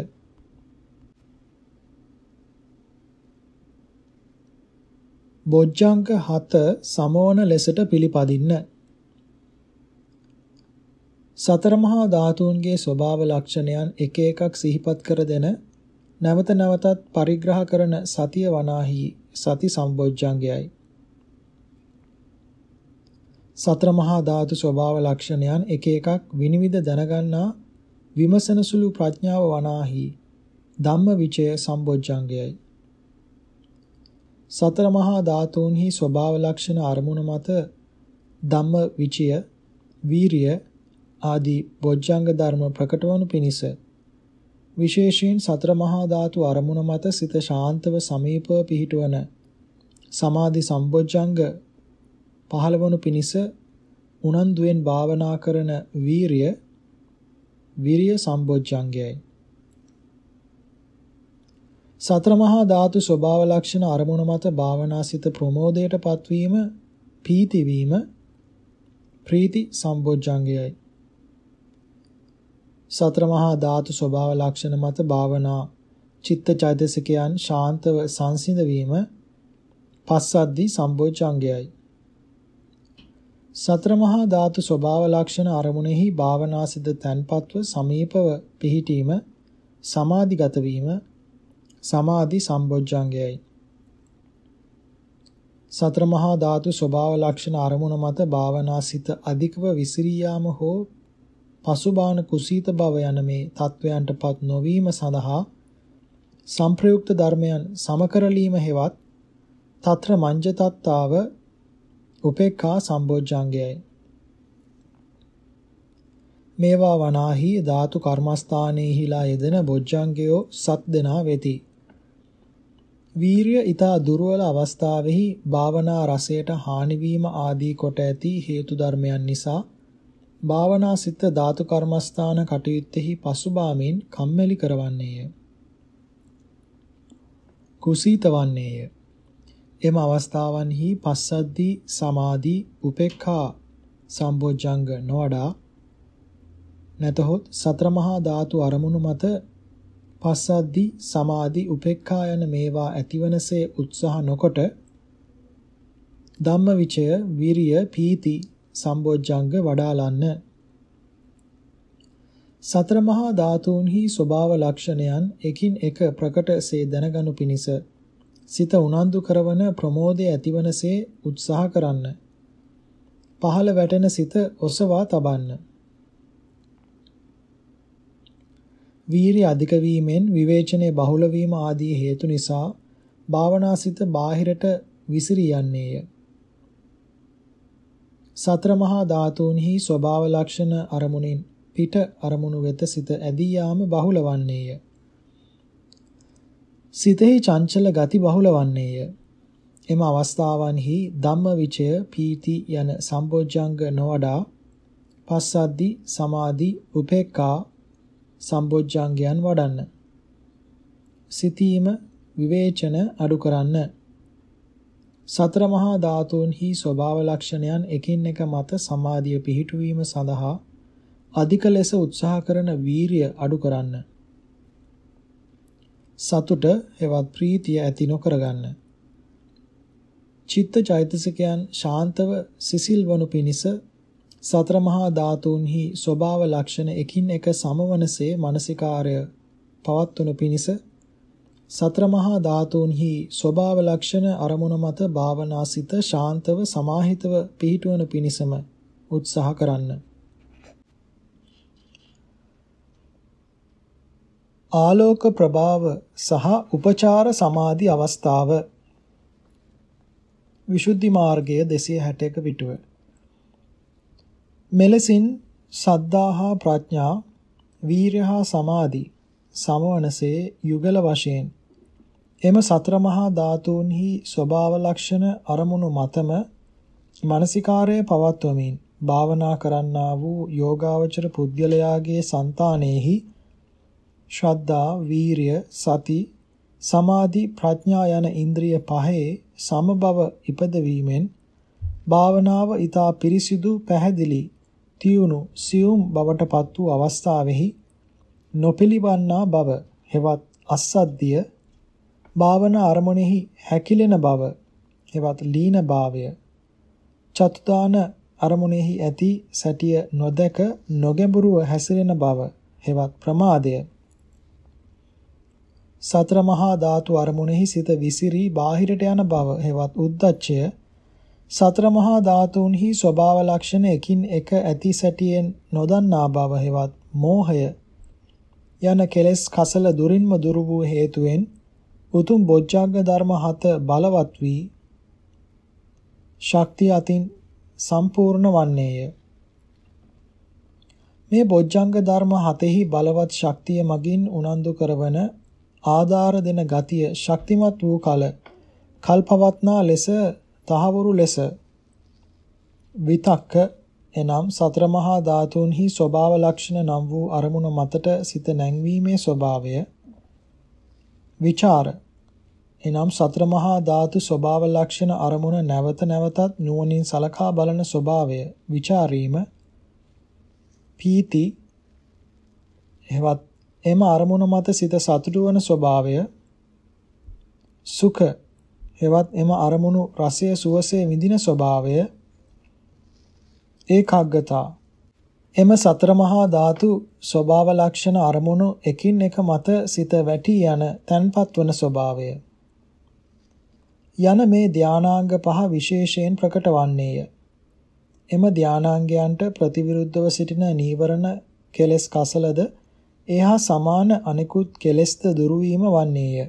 බොජ්ජංග 7 සමෝන ලෙසට පිළිපදින්න සතර මහා ධාතුන්ගේ ස්වභාව ලක්ෂණයන් එක එකක් සිහිපත් කර දෙන නැවත නැවතත් පරිග්‍රහ කරන සතිය වනාහි සති සම්බොජ්ජංගයයි. සතර මහා ධාතු ස්වභාව ලක්ෂණයන් එක එකක් විනිවිද දැනගන්නා විමසන සුළු ප්‍රඥාව වනාහි ධම්ම විචය සම්බොජ්ජංගයයි. සතර මහා ධාතුන්හි ස්වභාව ලක්ෂණ අරමුණ මත ධම්ම විචය වීරිය ආදී බොජ්ජංග ධර්ම ප්‍රකටවනු පිණිස විශේෂයෙන් සතර මහා ධාතු අරමුණ මත සිත ශාන්තව සමීපව පිහිටවන සමාධි සම්බොජ්ජංග පහළවනු පිණිස උනන්දුවෙන් භාවනා කරන වීරිය විරිය සම්බොජ්ජංගයයි. සතර මහා ධාතු ස්වභාව ලක්ෂණ අරමුණ මත භාවනාසිත ප්‍රමෝදයට පත්වීම පීති වීම ප්‍රීති සම්බොජ්ජංගයයි. සතර මහා ධාතු ස්වභාව ලක්ෂණ මත භාවනා චිත්ත චෛතසිකයන් ශාන්තව සංසිඳ වීම පස්සද්දි සම්බොජ්ජංගයයි. සතර මහා ධාතු ස්වභාව ලක්ෂණ අරමුණෙහි භාවනාසිත තන්පත්ව සමීපව පිහිටීම සමාධිගත වීම සමාධි සම්බොජ්ජංගයයි. සතර මහා ධාතු ස්වභාව ලක්ෂණ අරමුණ මත භාවනා සිත අධිකව විසිරී යාම හෝ පසුබාන කුසීත බව යන මේ තත්වයන්ටපත් නොවීම සඳහා සංප්‍රයුක්ත ධර්මයන් සමකරලීම හෙවත් తත්‍ර මංජතත්තාව උපේක්ඛා සම්බොජ්ජංගයයි මේවා වනාහි ධාතු කර්මස්ථානයේහිලා යෙදෙන බොජ්ජංගයෝ සත් දෙනා වෙති වීරිය ඊතා දුර්වල අවස්ථාවෙහි භාවනා රසයට හානිවීම ආදී කොට ඇති හේතු ධර්මයන් නිසා භාවනා සිත ධාතු කර්මස්ථාන කටයුත්තේහි පසුබාමින් කම්මැලි කරවන්නේය. කුසීත වන්නේය. එම අවස්ථාවන්හි පස්සද්දී සමාධි උපේක්ඛා සම්බොජ්ජංග නොවඩා නැතහොත් සතර මහා ධාතු අරමුණු මත පස්සද්දි සමාධි උපේක්ඛා යන මේවා ඇතිවනසේ උත්සාහ නොකොට ධම්මවිචය විරිය පීති සම්බොජ්ජංග වඩාලන්න. සතර මහා ධාතුන්හි ස්වභාව ලක්ෂණයන් එකින් එක ප්‍රකටසේ දැනගනු පිණිස සිත උනන්දු කරවන ප්‍රමෝදය ඇතිවනසේ උත්සාහ කරන්න. පහළ වැටෙන සිත ඔසවා තබන්න. වීරිය අධික වීමෙන් විවේචනයේ බහුල වීම ආදී හේතු නිසා භාවනාසිත බාහිරට විසිරී යන්නේය. සතර මහා ධාතුන්හි ස්වභාව ලක්ෂණ අරමුණින් පිට අරමුණු වෙත සිත ඇදී යාම බහුල වන්නේය. සිතෙහි චංචල ගති බහුල වන්නේය. එම අවස්ථාවන්හි ධම්මවිචය පීති යන සම්බොජ්ජංග නොවඩා පස්සද්දි සමාධි උපේක්ඛා සම්බොජ්ජංගයන් වඩන්න. සිතීම විවේචන අඩු කරන්න. සතර මහා ධාතුන්හි ස්වභාව ලක්ෂණයන් එකින් එක මත සමාධිය පිහිටුවීම සඳහා අධික ලෙස උත්සාහ කරන වීරිය අඩු කරන්න. සතුට හෙවත් ප්‍රීතිය ඇති නොකරගන්න. චිත්ත චෛතසිකයන් ශාන්තව සිසිල් වනු පිණිස සතර මහා ධාතුන්හි ස්වභාව ලක්ෂණ එකින් එක සමවනසේ මානසිකාර්ය පවත්වන පිණිස සතර මහා ධාතුන්හි ස්වභාව ලක්ෂණ අරමුණ මත භාවනාසිත ශාන්තව සමාහිතව පිහිටුවන පිණිසම උත්සාහ කරන්න. ආලෝක ප්‍රභාව සහ උපචාර සමාධි අවස්ථාව විසුද්ධි මාර්ගය 261 පිටුව මෙලෙසින් සද්ධා හා ප්‍රඥා වීරය හා සමාධි සමවනසේ යුගල වශයෙන් එම සතර මහා ධාතුන්හි ස්වභාව ලක්ෂණ අරමුණු මතම මානසිකාරය පවත්වමින් භාවනා කරන්නා වූ යෝගාවචර පුද්ගලයාගේ సంతානෙහි ශ්‍රද්ධා වීරිය සති සමාධි ප්‍රඥා යන ඉන්ද්‍රිය පහේ සමබව ඉපදවීමෙන් භාවනාව ඊතා පිරිසිදු පැහැදිලි තියුණු සියුම් බවට පත් වූ අවස්ථාවෙහි නොපිලිවන්නා බව හෙවත් අස්සද්ධිය භාවනා අරමුණෙහි හැකිලෙන බව හෙවත් ලීන භාවය චතුදාන අරමුණෙහි ඇති සැටිය නොදක නොගැඹුරුව හැසිරෙන බව හෙවත් ප්‍රමාදය. සතර මහා ධාතු අරමුණෙහි සිත විසිරී බාහිරට යන බව හෙවත් උද්දච්චය සතර මහා ධාතුන්හි ස්වභාව ලක්ෂණ එකින් එක ඇති සැටියෙන් නොදන්නා බව හෙවත් මෝහය යන කෙලෙස් කසල දුරින්ම දුරු වූ හේතුවෙන් උතුම් බොජ්ජංග ධර්ම හත බලවත් වී ශක්තිය අතින් සම්පූර්ණ වන්නේය. මේ බොජ්ජංග ධර්ම හතෙහි බලවත් ශක්තිය මගින් උනන්දු කරවන ආධාර දෙන ගතිය ශක්තිමත් වූ කල කල්පවත්නා ලෙස තහවුරු ලෙස විතක්ක එනම් සතර මහා ධාතුන්හි ස්වභාව ලක්ෂණ නම් වූ අරමුණ මතට සිත නැංවීමේ ස්වභාවය. විචාර එනම් සතර මහා ධාතු ස්වභාව ලක්ෂණ අරමුණ නැවත නැවතත් නුවණින් සලකා බලන ස්වභාවය. ਵਿਚාරීම පීති එවත් එම අරමුණ මත සිත සතුටු වන ස්වභාවය. සුඛ එවත් එම අරමුණු රසය සුවසේ විඳින ස්වභාවය ඒකාග්‍රතා එම සතර මහා ධාතු ස්වභාව ලක්ෂණ අරමුණු එකින් එක මත සිත වැටි යන තන්පත් වන ස්වභාවය යන මේ ධානාංග පහ විශේෂයෙන් ප්‍රකට වන්නේය. එම ධානාංගයන්ට ප්‍රතිවිරුද්ධව සිටින නීවරණ කෙලෙස් කසලද එහා සමාන අනිකුත් කෙලෙස්ද දුරු වීම වන්නේය.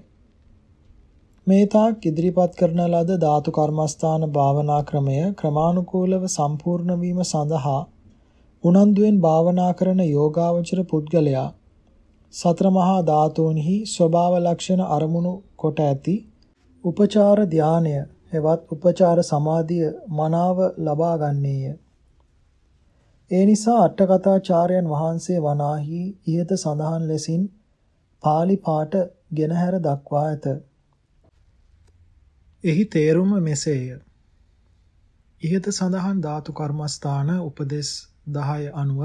මේ තාක් ඉදිරිපත් කරන ලද ධාතු කර්මස්ථාන භාවනා ක්‍රමය ක්‍රමානුකූලව සම්පූර්ණ වීම සඳහා උනන්දුවෙන් භාවනා කරන යෝගාවචර පුද්ගලයා සතර මහා ධාතුන්හි ස්වභාව ලක්ෂණ අරමුණු කොට ඇති උපචාර ධානය හෙවත් උපචාර සමාධිය මනාව ලබා ගන්නේය. ඒ නිසා අටකථාචාර්යයන් වහන්සේ වනාහි ඉහත සඳහන් ලෙසින් pāli පාඨ ගෙනහැර දක්වා ඇත. එහි තේරුම මෙසේය. ඉහත සඳහන් ධාතු කර්මස්ථාන උපදේශ 10 අනුව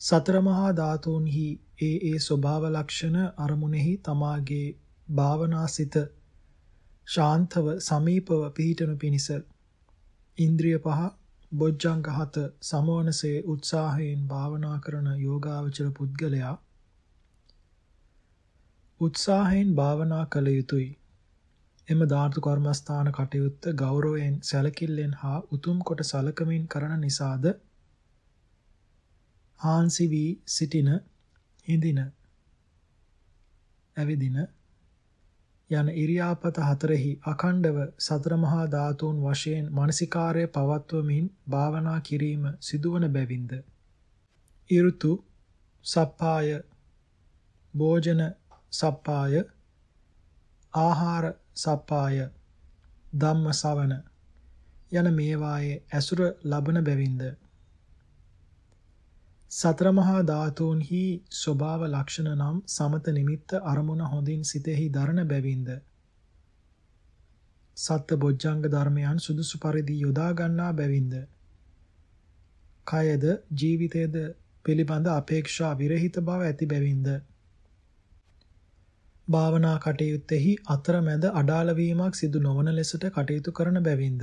සතර මහා ධාතුන්හි ඒ ඒ ස්වභාව ලක්ෂණ අරමුණෙහි තමාගේ භාවනාසිත ශාන්තව සමීපව පිහිටනු පිණිස ඉන්ද්‍රිය පහ බොජ්ජංග හත සමවනසේ උත්සාහයෙන් භාවනා කරන යෝගාවචර පුද්ගලයා උත්සාහයෙන් භාවනා කළ යුතුය. එම ධාතු කර්මස්ථාන කටයුත්ත ගෞරවයෙන් සැලකිල්ලෙන් හා උතුම් කොට සලකමින් කරන නිසාද? හාන්සි වී සිටින හිඳින ඇවිදින යන ඉරියාපත හතරෙහි අඛණ්ඩව සතර මහා ධාතුන් වශයෙන් මානසිකාර්ය පවත්වමින් භාවනා කිරීම සිදුවන බැවින්ද? ඍතු සප්පාය භෝජන සප්පාය ආහාර සප්පාය ධම්ම සවන යන මේවායේ ඇසුර ලබන බැවින්ද? සතර මහා ධාතුන්හි ස්වභාව ලක්ෂණ නම් සමත නිමිත්ත අරමුණ හොඳින් සිතෙහි දරණ බැවින්ද? සත්ත්ව බොජ්ජංග ධර්මයන් සුදුසු පරිදි යොදා ගන්නා බැවින්ද? කයද ජීවිතයද පිළිබඳ අපේක්ෂා විරහිත බව ඇති බැවින්ද? භාවනා කටයුත්තේහි අතරමැද අඩාල වීමක් සිදු නොවන ලෙසට කටයුතු කරන බැවින්ද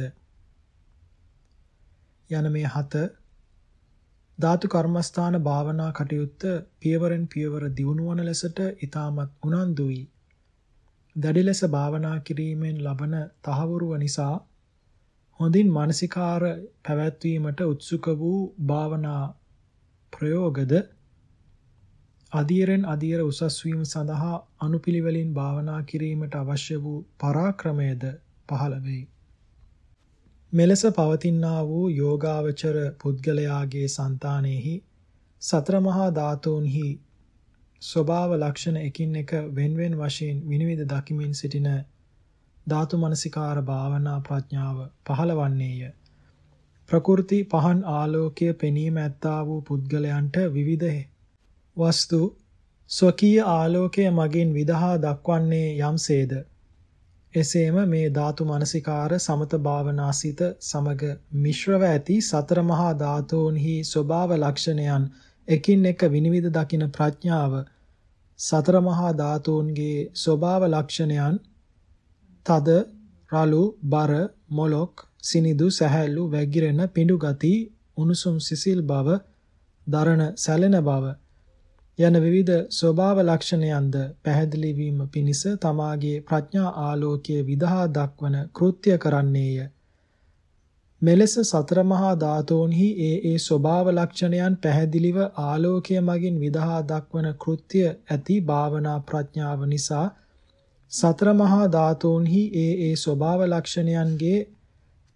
යන මේ හත ධාතු කර්මස්ථාන භාවනා කටයුත්ත පියවරෙන් පියවර දියුණුවන ලෙසට ඊටමත් උනන්දු වී දැඩි ලෙස භාවනා කිරීමෙන් ලබන තහවුරුව නිසා හොඳින් මානසිකාර පැවැත්වීමට උත්සුක වූ භාවනා ප්‍රයෝගද අධීරෙන් අධීර උසස් වීම සඳහා අනුපිළිවෙලින් භාවනා කිරීමට අවශ්‍ය වූ පරාක්‍රමයේද පහළ වෙයි. මෙලෙස පවතිනා වූ යෝගාවචර පුද්ගලයාගේ సంతානෙහි සතර මහා ධාතුන්හි ස්වභාව ලක්ෂණ එකින් එක වෙන්වෙන් වශයෙන් විනිවිද දකිමින් සිටින ධාතු මනසිකාර භාවනා ප්‍රඥාව පහළවන්නේය. ප්‍රකෘති පහන් ආලෝකයේ පෙනීම ඇත්තා වූ පුද්ගලයන්ට විවිධ වස්තු ස්වකීය ආලෝකය මගින් විදහා දක්වන්නේ යම්සේද? එසේම මේ ධාතු මනසිකාර සමත භාවනාසිත සමග මිශ්‍රව ඇති සතර මහා ධාතෝන්හි ස්වභාව ලක්ෂණයන් එකින් එක විනිවිද දකින ප්‍රඥාව සතර මහා ධාතෝන්ගේ ස්වභාව ලක්ෂණයන් තද රළු බර මොලොක් සිනිදු සැහැල්ලු වැගිරෙන පිඬු ගති උණුසුම් සිසිල් බව දරණ සැලෙන බව යන විවිධ ස්වභාව ලක්ෂණයන්ද පැහැදිලි වීම පිණිස තමාගේ ප්‍රඥා ආලෝකයේ විදහා දක්වන කෘත්‍ය කරන්නේය. මෙලෙස සතර මහා ධාතෝන්හි ඒ ඒ ස්වභාව ලක්ෂණයන් පැහැදිලිව ආලෝකය මගින් විදහා දක්වන කෘත්‍ය ඇති භාවනා ප්‍රඥාව නිසා සතර මහා ධාතෝන්හි ඒ ඒ ස්වභාව ලක්ෂණයන්ගේ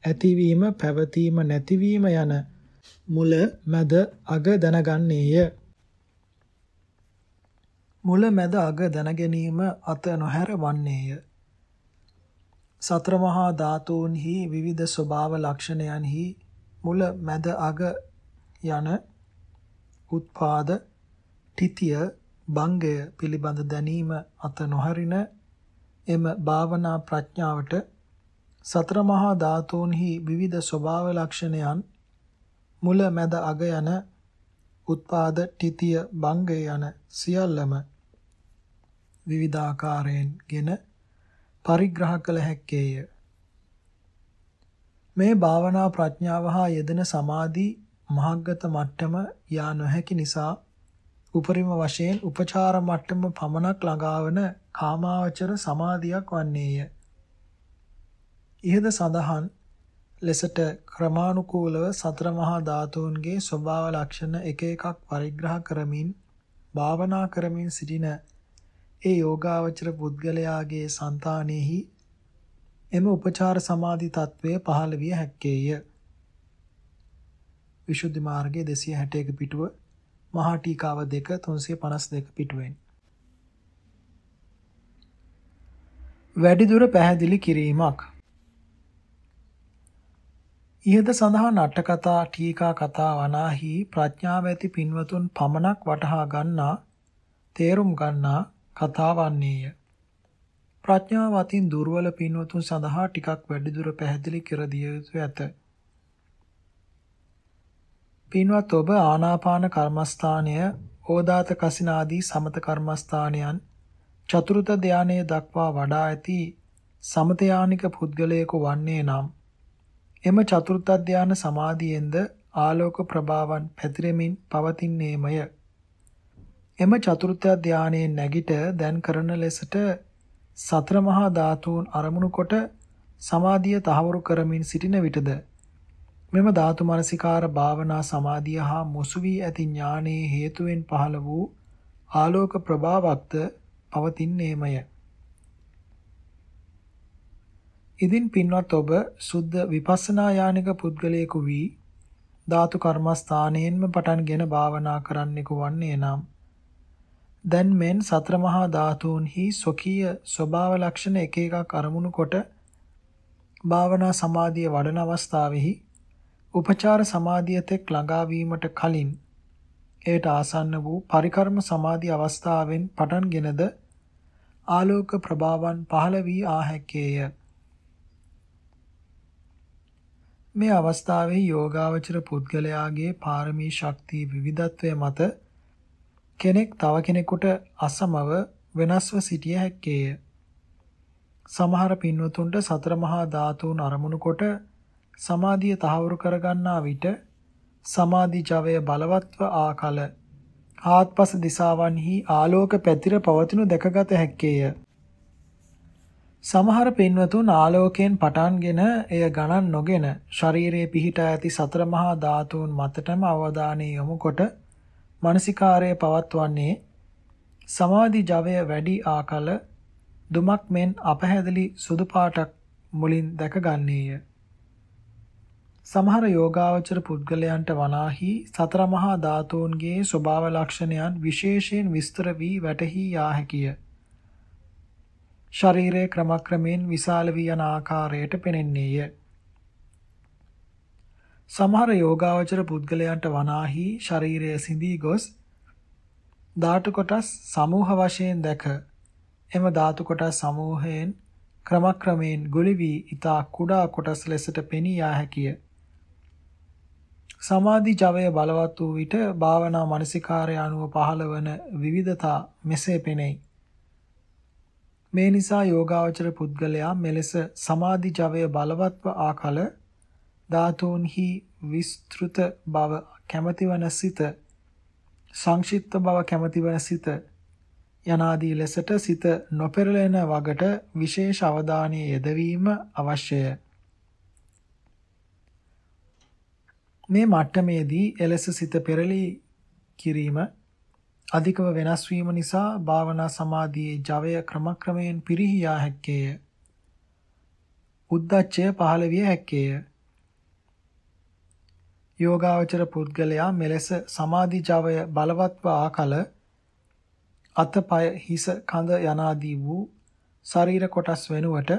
ඇතිවීම පැවතීම නැතිවීම යන මුල මැද අග දැනගන්නේය. මුල මැද අග දැනගැනීම අත නොහැර වන්නේය. සතර මහා ධාතුන්හි විවිධ ස්වභාව ලක්ෂණයන්හි මුල මැද අග යන උත්පාද තිතිය භංගය පිළිබඳ දැනීම අත නොහරින එම භාවනා ප්‍රඥාවට සතර මහා ධාතුන්හි විවිධ ස්වභාව ලක්ෂණයන් මුල මැද අග යන උත්පාද තිතිය භංගය යන සියල්ලම විවිධාකාරයෙන්ගෙන පරිග්‍රහ කළ හැක්කේය මේ භාවනා ප්‍රඥාව හා යෙදෙන සමාධි මහග්ගත මට්ටම යා නොහැකි නිසා උපරිම වශයෙන් උපචාර මට්ටම පමණක් ළඟාවන කාමාවචර සමාධියක් වන්නේය. ඉහද සඳහන් ලෙසට ක්‍රමානුකූලව සතර මහා ධාතුන්ගේ ස්වභාව ලක්ෂණ එක එකක් පරිග්‍රහ කරමින් භාවනා කරමින් සිටින ඒ යෝගාවචර පුද්ගලයාගේ సంతානෙහි එම උපචාර සමාධි తත්වය පහළ විය හැක්කේය. විසුද්ධි මාර්ගයේ 261 පිටුව මහා ටීකාව 2 352 පිටුවෙන්. වැඩිදුර පැහැදිලි කිරීමක්. ඉහත සඳහන් අටකතා ටීකා කතා වනාහි ප්‍රඥාව ඇති පින්වතුන් පමණක් වටහා ගන්නා තේරුම් ගන්නා කතා වන්නේය. ප්‍රඥාව අතින් දුර්වල පින්වතුන් සඳහා ටිකක් වැඩිදුර පැහැදිලි කර දිය යුතු ඇත. පින්වත් ඔබ ආනාපාන කර්මස්ථානය, ඕදාත කසින ආදී සමත කර්මස්ථානයන් චතුර්ථ ධානයේ දක්වා වඩා ඇති සමතයානික පුද්ගලයෙකු වන්නේ නම් එම චතුර්ථ ධාන සමාධියෙන්ද ආලෝක ප්‍රභාවන් පැතිරෙමින් පවතින්නේමය. එම චතුර්ථ ධානයේ නැගිට දැන් කරන ලෙසට සතර මහා ධාතුන් අරමුණු කොට සමාධිය තහවුරු කරමින් සිටින විටද මෙම ධාතු මනසිකාර භාවනා සමාධිය හා මුසු වී ඇති ඥානයේ හේතුවෙන් පහළ වූ ආලෝක ප්‍රභාවක්ද පවතින්නේමය. ඉදින් පින්වත් ඔබ සුද්ධ විපස්සනා යානික පුද්ගලයෙකු වී ධාතු කර්මස්ථානයෙන්ම පටන්ගෙන භාවනා කරන්නෙකු වන්නේ නම් දැන් මෙන් සතර මහා ධාතුන්හි ස්වකීය ස්වභාව ලක්ෂණ එක එකක් අරමුණු කොට භාවනා සමාධිය වඩන අවස්ථාවෙහි උපචාර සමාධිය තෙක් ළඟා වීමට කලින් එයට ආසන්න වූ පරිකර්ම සමාධි අවස්ථාවෙන් පටන්ගෙනද ආලෝක ප්‍රභාවන් පහළ වී ආ හැක්කේය. මේ අවස්ථාවේ යෝගාවචර පුද්ගලයාගේ පාරමී ශක්තිය විවිධත්වය මත කෙනෙක් තව කෙනෙකුට අසමව වෙනස්ව සිටිය හැක්කේය. සමහර පින්වතුන්ට සතර මහා ධාතුන් අරමුණු කොට සමාධිය තහවුරු කරගන්නා විට සමාධි ජවය බලවත්ව ආකල ආත්පස දිසාවන්හි ආලෝක පැතිර පවතිනු දැකගත හැක්කේය. සමහර පින්වතුන් ආලෝකයෙන් පටන්ගෙන එය ගණන් නොගෙන ශරීරයේ පිහිටා ඇති සතර මහා ධාතුන් මතටම අවධානය යොමු කොට මානසිකාරය පවත්වන්නේ සමාධි ජවය වැඩි ආකල දුමක් මෙන් අපහැදලි සුදු පාටක් මුලින් දැකගන්නේය. සමහර යෝගාවචර පුද්ගලයන්ට වනාහි සතර මහා ධාතුන්ගේ ස්වභාව ලක්ෂණයන් විශේෂයෙන් විස්තර වී වැටහි යා හැකිය. ශරීරයේ ක්‍රමක්‍රමයෙන් විශාල වී යන ආකාරයට පෙනෙන්නේය. සමහර යෝගාවචර පුද්ගලයන්ට වනාහි ශරීරය සිඳී ගොස් ධාතු කොටස් සමූහ වශයෙන් දැක එම ධාතු කොටස් සමූහයෙන් ක්‍රමක්‍රමයෙන් ගොළි වී ඊතා කුඩා කොටස් ලෙසට පෙනී යා හැකිය. සමාධි ජවය බලවත් වූ විට භාවනා මානසිකාරය අනුව පහළවන විවිධතා මෙසේ පෙනෙයි. මේ නිසා යෝගාවචර පුද්ගලයා මෙලෙස සමාධි ජවය බලවත්ව ආකල ධාතුන්හි විස්තෘත බව කැමැතිවන සිත සංක්ෂිප්ත බව කැමැතිවන සිත යනාදී ලෙසට සිත නොපෙරළෙන වගට විශේෂ අවධානය යෙදවීම අවශ්‍යය. මේ මට්ටමේදී එලෙස සිත පෙරළී කිරීම අධිකව වෙනස් වීම නිසා භාවනා සමාධියේ ජවය ක්‍රමක්‍රමයෙන් පිරිහියා හැක්කේය. උද්දච්චය පහළ විය හැක්කේය. යෝගාවචර පුද්ගලයා මෙලෙස සමාධි ජවය බලවත්ව ආකල අතපය හිස කඳ යනාදී වූ ශරීර කොටස් වෙනුවට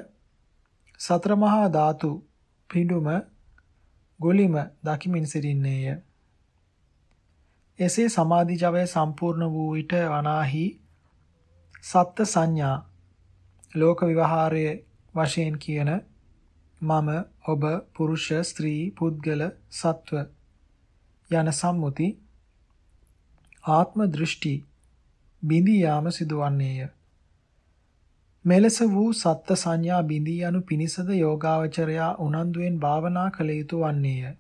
සතර මහා ධාතු පිඬුම ගොලිම දකිමින් සිටින්නේය. එසේ සමාධි ජවය සම්පූර්ණ වූ විට වනාහි සත්ත්‍ය සංඥා ලෝක විවහාරයේ වශයෙන් කියන මම ඔබ පුරුෂ ස්ත්‍රී පුද්ගල සත්ව යන සම්මුති ආත්ම දෘෂ්ටි බිඳී යාම සිදුවන්නේය මෙලෙස වූ සත්ත්‍ය සංඥා බිඳී යනු පිනිසද යෝගාවචරයා උනන්දුවෙන් භාවනා කළ යුතු වන්නේය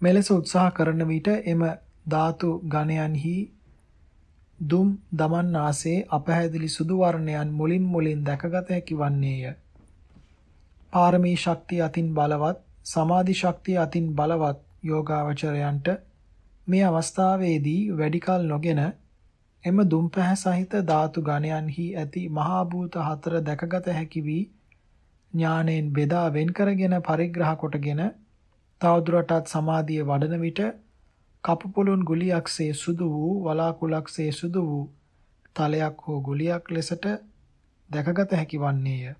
මෙලෙස උත්සාහ කරන විට එම ධාතු ගණයන්හි දුම් දමන්නාසේ අපහැදිලි සුදු වර්ණයන් මුලින් මුලින් දැකගත හැකි වන්නේය. පාරමී ශක්තිය අතින් බලවත්, සමාධි ශක්තිය අතින් බලවත් යෝගාවචරයන්ට මේ අවස්ථාවේදී වැඩි කල නොගෙන එම දුම්පැහැ සහිත ධාතු ගණයන්හි ඇති මහා භූත හතර දැකගත හැකි වී ඥාණයෙන් බෙදා වෙන් කරගෙන පරිග්‍රහ කොටගෙන තවදුරටත් සමාධිය වඩන විට කපුපොළුන් ගුලියක්සේ සුදු වූ වලාකුළක්සේ සුදු වූ තලයක් හෝ ගුලියක් ලෙසට දැකගත හැකි වන්නේය.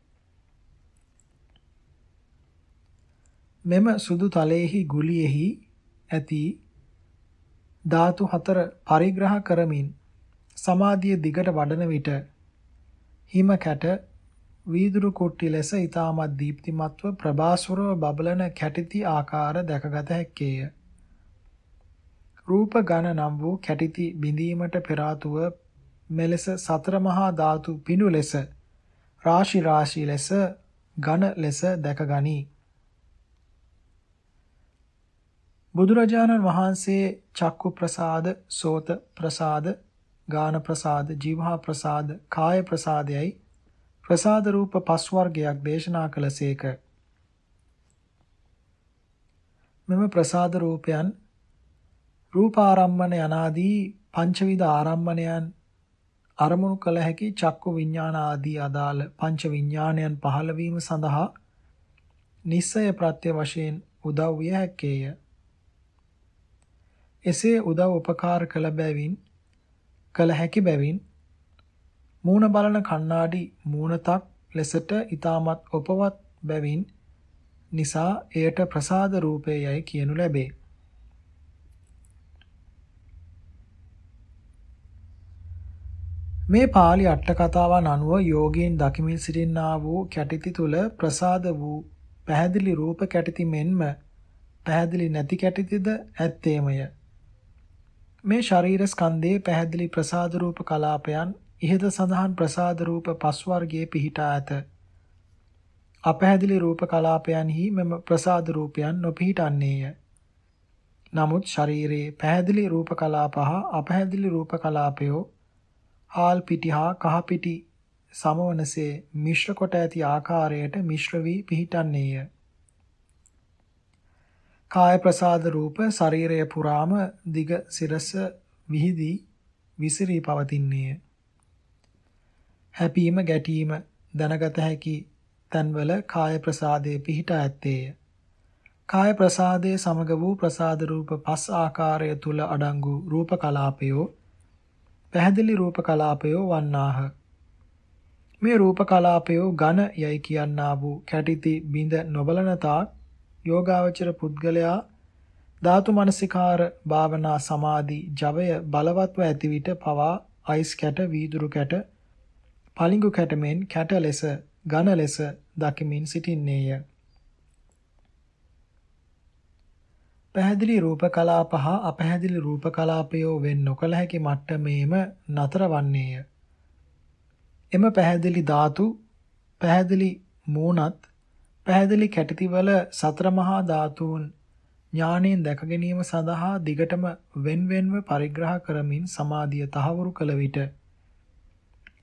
මෙම සුදු තලයේහි ගුලියෙහි ඇති ධාතු හතර පරිග්‍රහ කරමින් සමාධිය දිගට වඩන විට හිම කැට වීදුරු කුට්ටි ලෙස ඊටමත් දීප්තිමත්ව ප්‍රභාසුරව බබලන කැටිති ආකාර දැකගත හැක්කේය. රූප ඝන නම් වූ කැටිති බිඳීමට පෙර මෙලෙස සතර මහා ධාතු පිණු ලෙස රාශි රාශි ලෙස ඝන ලෙස දැකගනි. බුදුරජාණන් වහන්සේ චක්කු ප්‍රසාද, සෝත ප්‍රසාද, ගාන ප්‍රසාද, ජීවහා ප්‍රසාද, කාය ප්‍රසාදයයි ප්‍රසාද රූප පස් වර්ගයක් දේශනා කළසේක. මෙම ප්‍රසාද රූපයන් රූපාරම්මන යනාදී පංචවිධ ආරම්මණයන් අරමුණු කළ හැකි චක්කු විඥාන ආදී අදාළ පංච විඥානයන් පහළ වීම සඳහා නිස්සය ප්‍රත්‍ය වශයෙන් උදව් විය හැකේය. එසේ උදව් උපකාර කළ බැවින් කළ හැකි බැවින් මූණ බලන කණ්ණාඩි මූණතක් ලෙසට ඊටමත් උපවත් බැවින් නිසා එයට ප්‍රසාද රූපයයි කියනු ලැබේ. මේ pāli අට කතාවන් අනුව යෝගීන් දකිමින් සිටින්නා වූ කැටිති තුල ප්‍රසාද වූ පැහැදිලි රූප කැටිති මෙන්ම පැහැදිලි නැති කැටිතිද ඇත්තේමය. මේ ශරීර ස්කන්ධයේ පැහැදිලි ප්‍රසාද රූප කලාපයන් ඉහත සඳහන් ප්‍රසාද රූප පස් වර්ගයේ පිහිටා ඇත. අපැහැදිලි රූප කලාපයන්හි මෙම ප්‍රසාද රූපයන් නොපිහිටන්නේය. නමුත් ශරීරයේ පැහැදිලි රූප කලාප හා අපැහැදිලි රූප කලාපයෝ හාල් පිටි හා කහ පිටි සමවනසේ මිශ්‍ර කොට ඇති ආකාරයට මිශ්‍ර වී පිහිටන්නේය. කාය ප්‍රසාද රූප ශරීරය පුරාම දිග සිරස විහිදී විසිරී පවතින්නේය. හැපීම ගැටීම දැනගත හැකි තන්වල කාය ප්‍රසාදයේ පිහිටා ඇත්තේය. කාය ප්‍රසාදයේ සමග වූ ප්‍රසාද රූප පස් ආකාරය තුල අඩංගු රූප කලාපයෝ පැහැදිලි රූප කලාපයෝ වන්නාහ. මේ රූප කලාපයෝ ඝන යයි කියන්නා වූ කැටිති බිඳ නොබලන තාක් යෝගාවචර පුද්ගලයා ධාතු මනසිකාර භාවනා සමාධි ජවය බලවත්ව ඇති විට පවා අයිස් කැට වීදුරු කැට පලිඟු කැට මෙන් කැට ලෙස ඝන ලෙස දකිමින් සිටින්නේය. පැහැදිලි රූප කලාප හා අපැහැදිලි රූප කලාපයෝ වෙන් නොකළ හැකි මට්ටමේම නතර වන්නේය. එම පැහැදිලි ධාතු පැහැදිලි මූණත් පැහැදිලි කැටිතිවල සතර මහා ධාතුන් ඥාණයෙන් දැක ගැනීම සඳහා දිගටම වෙන්වෙන්ව පරිග්‍රහ කරමින් සමාධිය තහවුරු කළ විට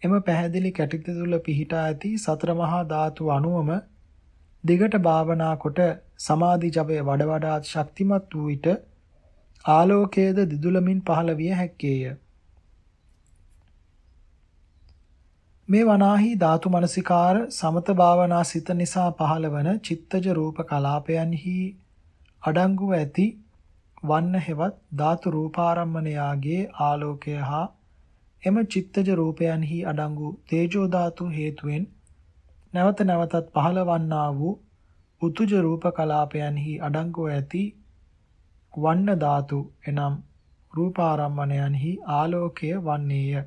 එම පැහැදිලි කැටිති තුල පිහිටා ඇති සතර මහා ධාතු අණුවම දිගට භාවනා කොට සමාධි ජපය වඩ වඩාත් ශක්තිමත් වූ විට ආලෝකයේද දිදුලමින් පහළ විය හැක්කේය. මේ වනාහි ධාතු මනසිකාර සමත භාවනා සිත නිසා පහළවන චිත්තජ රූප කලාපයන්හි අඩංගුව ඇති වන්න හෙවත් ධාතු රූපාරම්මණයාගේ ආලෝකය හා එම චිත්තජ රූපයන්හි අඩංගු තේජෝ ධාතු හේතුවෙන් නැවත නැවතත් පහළ වන්නා වූ උතුජ රූප කලාපයන්හි අඩංගුව ඇති වන්න ධාතු එනම් රූපාරම්මණයන්හි ආලෝකය වන්නේය.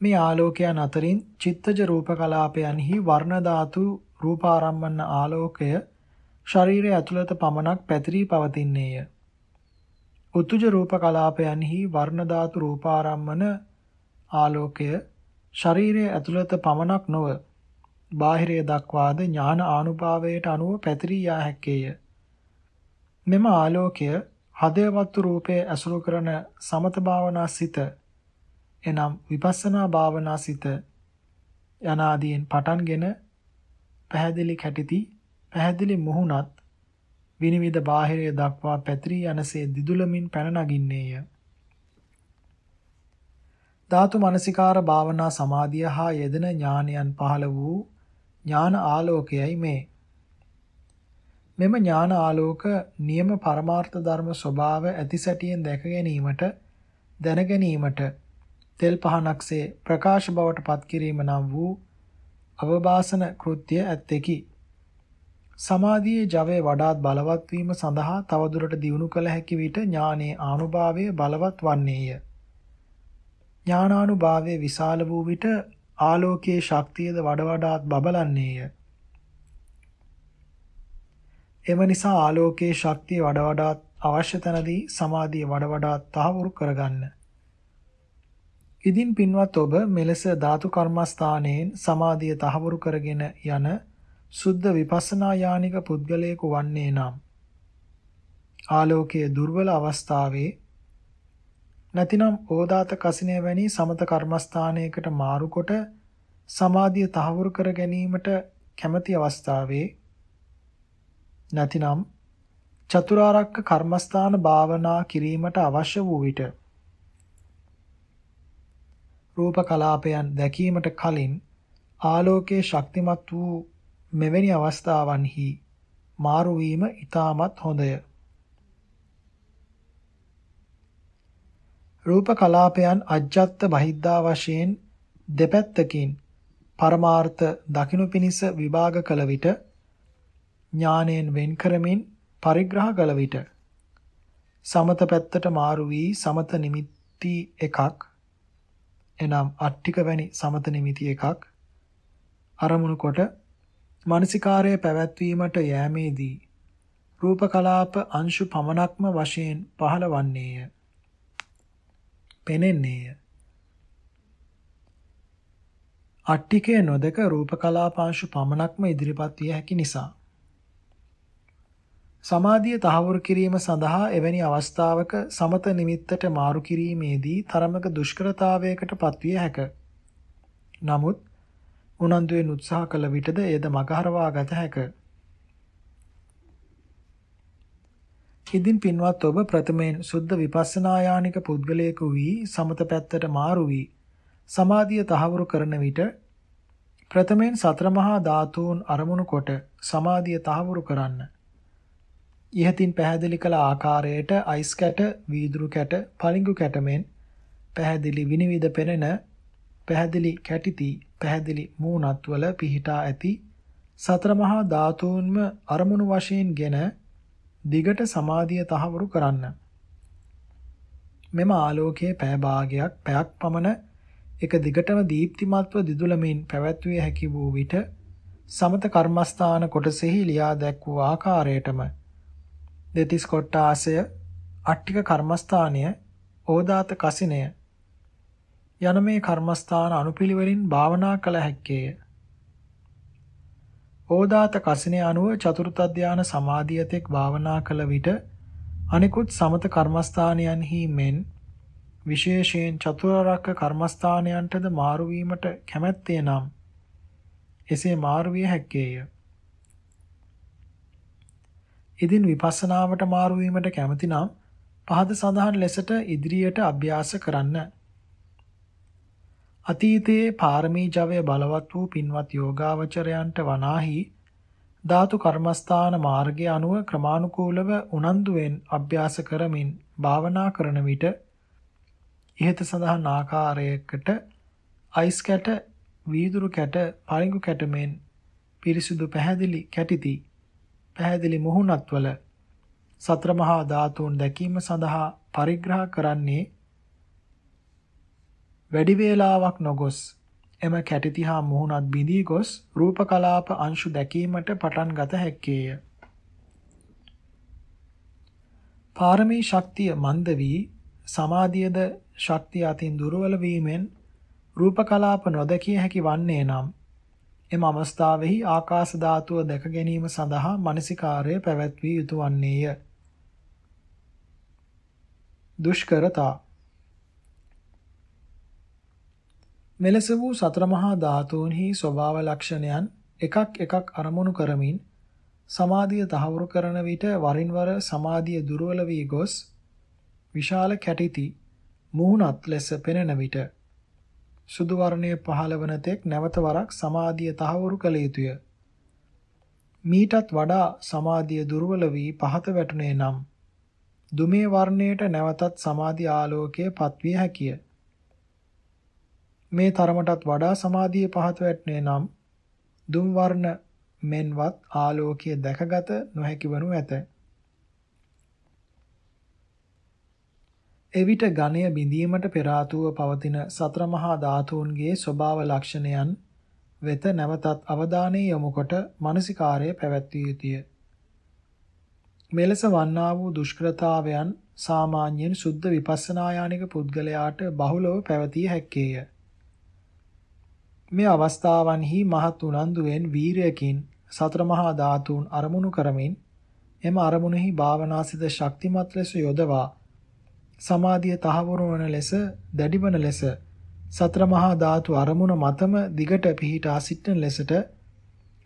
මේ ආලෝකයන් අතරින් චිත්තජ රූප කලාපයන්හි වර්ණ ධාතු රූපාරම්මන ආලෝකය ශරීරය ඇතුළත පමණක් පැතිරී පවතින්නේය. උතුජ රූප කලාපයන්හි වර්ණ ධාතු රූපාරම්මන ආලෝකය ශරීරය ඇතුළත පමණක් නොව බාහිරය දක්වාද ඥාන ආනුභාවයට අනුව පැතිරී යා හැක්කේය. මෙම ආලෝකය හදවත්තු රූපයේ ඇසුරු කරන සමත භාවනා සිත එනම් විපස්සනා භාවනා සිත යනාදීන් පටන්ගෙන පැහැදිලි කැටිති පැහැදිලි මුහුණත් විනිවිද බාහිරය දක්වා පැතිරී යනසේ දිදුලමින් පැන නගින්නේය. ධාතු මනසිකාර භාවනා සමාධිය හා යෙදෙන ඥානයන් පහළ වූ ඥාන ආලෝකයයි මේ. මෙම ඥාන ආලෝක නියම පරමාර්ථ ධර්ම ස්වභාව ඇතිසැටියෙන් දැක ගැනීමට දැන ගැනීමට තෙල් පහනක්සේ ප්‍රකාශ බවට පත් කිරීම නම් වූ අවබාසන කෘත්‍ය ඇත්තෙකි. සමාධියේ ජවය වඩාත් බලවත් වීම සඳහා තවදුරට දියුණු කළ හැකි විට ඥානයේ ආනුභාවය බලවත් වන්නේය. ඥානානුභාවය විශාල වූ විට ආලෝකයේ ශක්තියද වඩ වඩාත් බබලන්නේය. එම නිසා ආලෝකයේ ශක්තිය වඩ වඩාත් අවශ්‍ය තැනදී සමාධිය වඩ වඩාත් තහවුරු කරගන්න. ඉදින් පින්වත් ඔබ මෙලෙස ධාතු කර්මස්ථානයෙන් සමාධිය තහවුරු කරගෙන යන සුද්ධ විපස්සනා යානික පුද්ගලයෙකු වන්නේ නම් ආලෝකයේ දුර්වල අවස්ථාවේ නැතිනම් ඕදාත කසිනේ වැනි සමත කර්මස්ථානයකට මාරුකොට සමාධිය තහවුරු කර ගැනීමට කැමැති අවස්ථාවේ නැතිනම් චතුරාර්යක කර්මස්ථාන භාවනා කිරීමට අවශ්‍ය වූ විට රූප කලාපයන් දැකීමට කලින් ආලෝකයේ ශක්තිමත් වූ මෙවැනි අවස්ථාවන්හි මාරු වීම ඊටමත් හොඳය. රූප කලාපයන් අජ්ජත් බහිද්දා වශයෙන් දෙපැත්තකින් පරමාර්ථ දකිනු පිණිස විභාග කළ විට ඥාණයෙන් වෙන් කරමින් පරිග්‍රහ කළ විට සමත පැත්තට මාරු වී සමත නිමිති එකක් එනම් අට්ටික වැනි සමත නිමිති එකක් අරමුණු කොට මානසිකාරයේ පැවැත්වීමට යෑමේදී රූප කලාප අංශු පමණක්ම වශයෙන් පහළවන්නේය. පෙනෙන්නේය. අට්ටිකය නොදක රූප කලාපාංශු පමණක්ම ඉදිරිපත් විය හැකි නිසා සමාධිය තහවුරු කිරීම සඳහා එවැනි අවස්ථාවක සමත නිමිත්තට මාරු කිරීමේදී තරමක දුෂ්කරතාවයකට පත්විය හැක. නමුත් උනන්දුවෙන් උත්සාහ කළ විටද එයද මගහරවා ගත හැක. ඉදින් පින්වත් ඔබ ප්‍රථමයෙන් සුද්ධ විපස්සනා යානික පුද්ගලයෙකු වී සමත පැත්තට මාරු වී සමාධිය තහවුරු කරන විට ප්‍රථමයෙන් සතර මහා ධාතුන් අරමුණු කොට සමාධිය තහවුරු කරන්න. ඉහතින් පැහැදිලි කළ ආකාරයට අයිස් කැට, වීදුරු කැට, පලිඟු කැට මෙන් පැහැදිලි විනිවිද පෙනෙන පැහැදිලි කැටිති පැහැදිලි මූණත්වල පිහිටා ඇති සතර මහා ධාතුන්ම අරමුණු වශයෙන්ගෙන දිගට සමාධිය තහවුරු කරන්න. මෙම ආලෝකයේ පෑ භාගයක් පැයක් පමණ එක දිගටම දීප්තිමත්ව දිදුලමින් පැවැත්විය හැකි වූ විට සමත කර්මස්ථාන කොටසෙහි ලියා දැක් වූ ආකාරයටම දෙතිස් කොට්ටාසය අට්ටික කර්මස්ථානය ඕදාත කසිනය යන මේ කර්මස්ථාන අනුපිළිවෙලින් භාවනා කළ හැක්කේය. ඕදාත කසිනය අනුව චතුර්ථ ධානය සමාධියතෙක් භාවනා කළ විට අනිකුත් සමත කර්මස්ථානයන්හි මෙන් විශේෂයෙන් චතුරාර්යක කර්මස්ථානයන්ටද මාරු වීමට කැමැත්තේ නම් එසේ මාරු විය හැක්කේය. ඉදින් විපස්සනාවට මාරු වීමට කැමති නම් පහද සඳහන් ලෙසට ඉදිරියට අභ්‍යාස කරන්න. අතීතයේ පාරමී ජවය බලවත් වූ පින්වත් යෝගාවචරයන්ට වනාහි ධාතු කර්මස්ථාන මාර්ගය අනුව ක්‍රමානුකූලව උනන්දුවෙන් අභ්‍යාස කරමින් භාවනා කරන විට ඉහත සඳහන් ආකාරයකට අයිස් කැට, වීදුරු කැට, පරිඟු කැට මෙන් පිරිසුදු පැහැදිලි කැටිති පැහැදිලි මුහුණත්වල සතර මහා ධාතුන් දැකීම සඳහා පරිග්‍රහ කරන්නේ වැඩි වේලාවක් නොගොස් එම කැටිති හා මුහුණත් බිඳී ගොස් රූප කලාප අංශු දැකීමට පටන් ගත හැක්කේය. පාරමී ශක්තිය මන්ද වී සමාධියද ශක්තිය අතින් දුර්වල වීමෙන් රූප කලාප නොදකිය හැකි වන්නේ නම් එම අවස්ථාවෙහි ආකාශ ධාතුව දැක ගැනීම සඳහා මානසිකාර්යය පැවැත්විය යුතු වන්නේය. දුෂ්කරතා මෙලෙස වූ සතර මහා ධාතුන්හි ස්වභාව ලක්ෂණයන් එකක් එකක් අරමුණු කරමින් සමාධිය තහවුරු කරන විට වරින් වර සමාධිය දුර්වල වී ගොස් විශාල කැටිති මුහුණත් ලෙස පෙනෙන විට සුදු වර්ණයේ පහළවන තෙක් නැවත වරක් සමාධිය තහවුරු කළ යුතුය. මීටත් වඩා සමාධිය දුර්වල වී පහත වැටුනේ නම් දුමේ වර්ණයට නැවතත් සමාධි ආලෝකයේ පත්විය හැකිය. මේ තරමටත් වඩා සමාධිය පහත වැටනේ නම් දුම් වර්ණ මෙන්වත් ආලෝකය දැකගත නොහැකි වනු ඇත. එවිට ඝණය බිඳීමට පෙර පවතින සතර මහා ධාතුන්ගේ ස්වභාව ලක්ෂණයන් වෙත නැවතත් අවධානය යොමු කොට මානසිකාර්යය පැවැත්විය යුතුය. මෙලෙස වන්නා වූ දුෂ්කරතාවයන් සාමාන්‍යයෙන් සුද්ධ විපස්සනා යානික පුද්ගලයාට බහුලව පැවතිය හැක්කේය. මේ අවස්ථාවන්හි මහත් උනන්දුවෙන් වීරයකින් සතර මහා ධාතුන් අරමුණු කරමින් එම අරමුණෙහි භාවනාසිත ශක්තිමත් ලෙස යොදවා සමාධිය තහවුරු වන ලෙස දැඩිවන ලෙස සතර මහා ධාතු අරමුණ මතම දිගට පිහිටා සිටින ලෙසට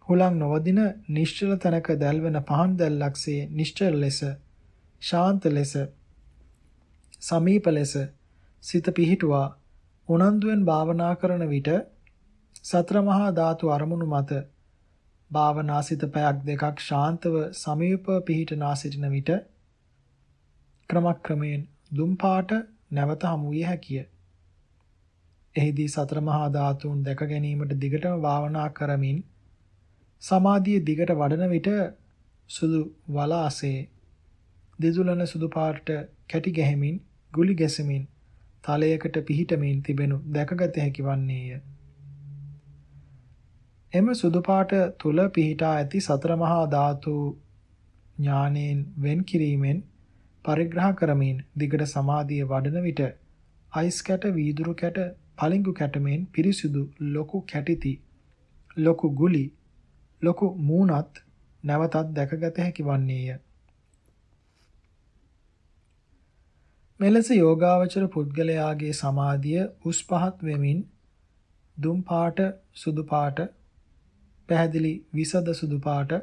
හුලං නොවදින නිශ්චල තනක දැල්වෙන පහන් දැල්ලක්සේ නිශ්චල ලෙස ශාන්ත ලෙස සමීප ලෙස සිත පිහිටුවා. උනන්දුවෙන් භාවනා කරන විට සතර මහා ධාතු අරමුණු මත භාවනාසිත පැයක් දෙකක් ශාන්තව සමීප පිහිටනා සිටින විට ක්‍රමක්‍රමයෙන් දුම් පාට නැවත හමු විය හැකිය. එහිදී සතර මහා ධාතුන් දැක ගැනීමට දිගටම භාවනා කරමින් සමාධිය දිගට වඩන විට සුදු වලාසේ දිදුලන සුදු පාට කැටි ගැහෙමින් ගුලි ගැසෙමින් තලයකට පිහිටමින් තිබෙනු දැකගත හැකි වන්නේය. එම සුදු පාට තුල පිහිටා ඇති සතර මහා ධාතු ඥානෙන් වෙන් කිරීමෙන් පරිග්‍රහ කරමින් දිගට සමාධිය වඩන විට අයිස් කැට වීදුරු කැට පලිඟු කැටමෙන් පිරිසිදු ලොකු කැටිති ලොකු ගුලි ලොකු මූණත් නැවතත් දැකගත හැකි වන්නේය මෙලෙස යෝගාවචර පුද්ගලයාගේ සමාධිය උස් පහත් වෙමින් දුම් පාට සුදු පාට පැහැදිලි විසද සුදු පාට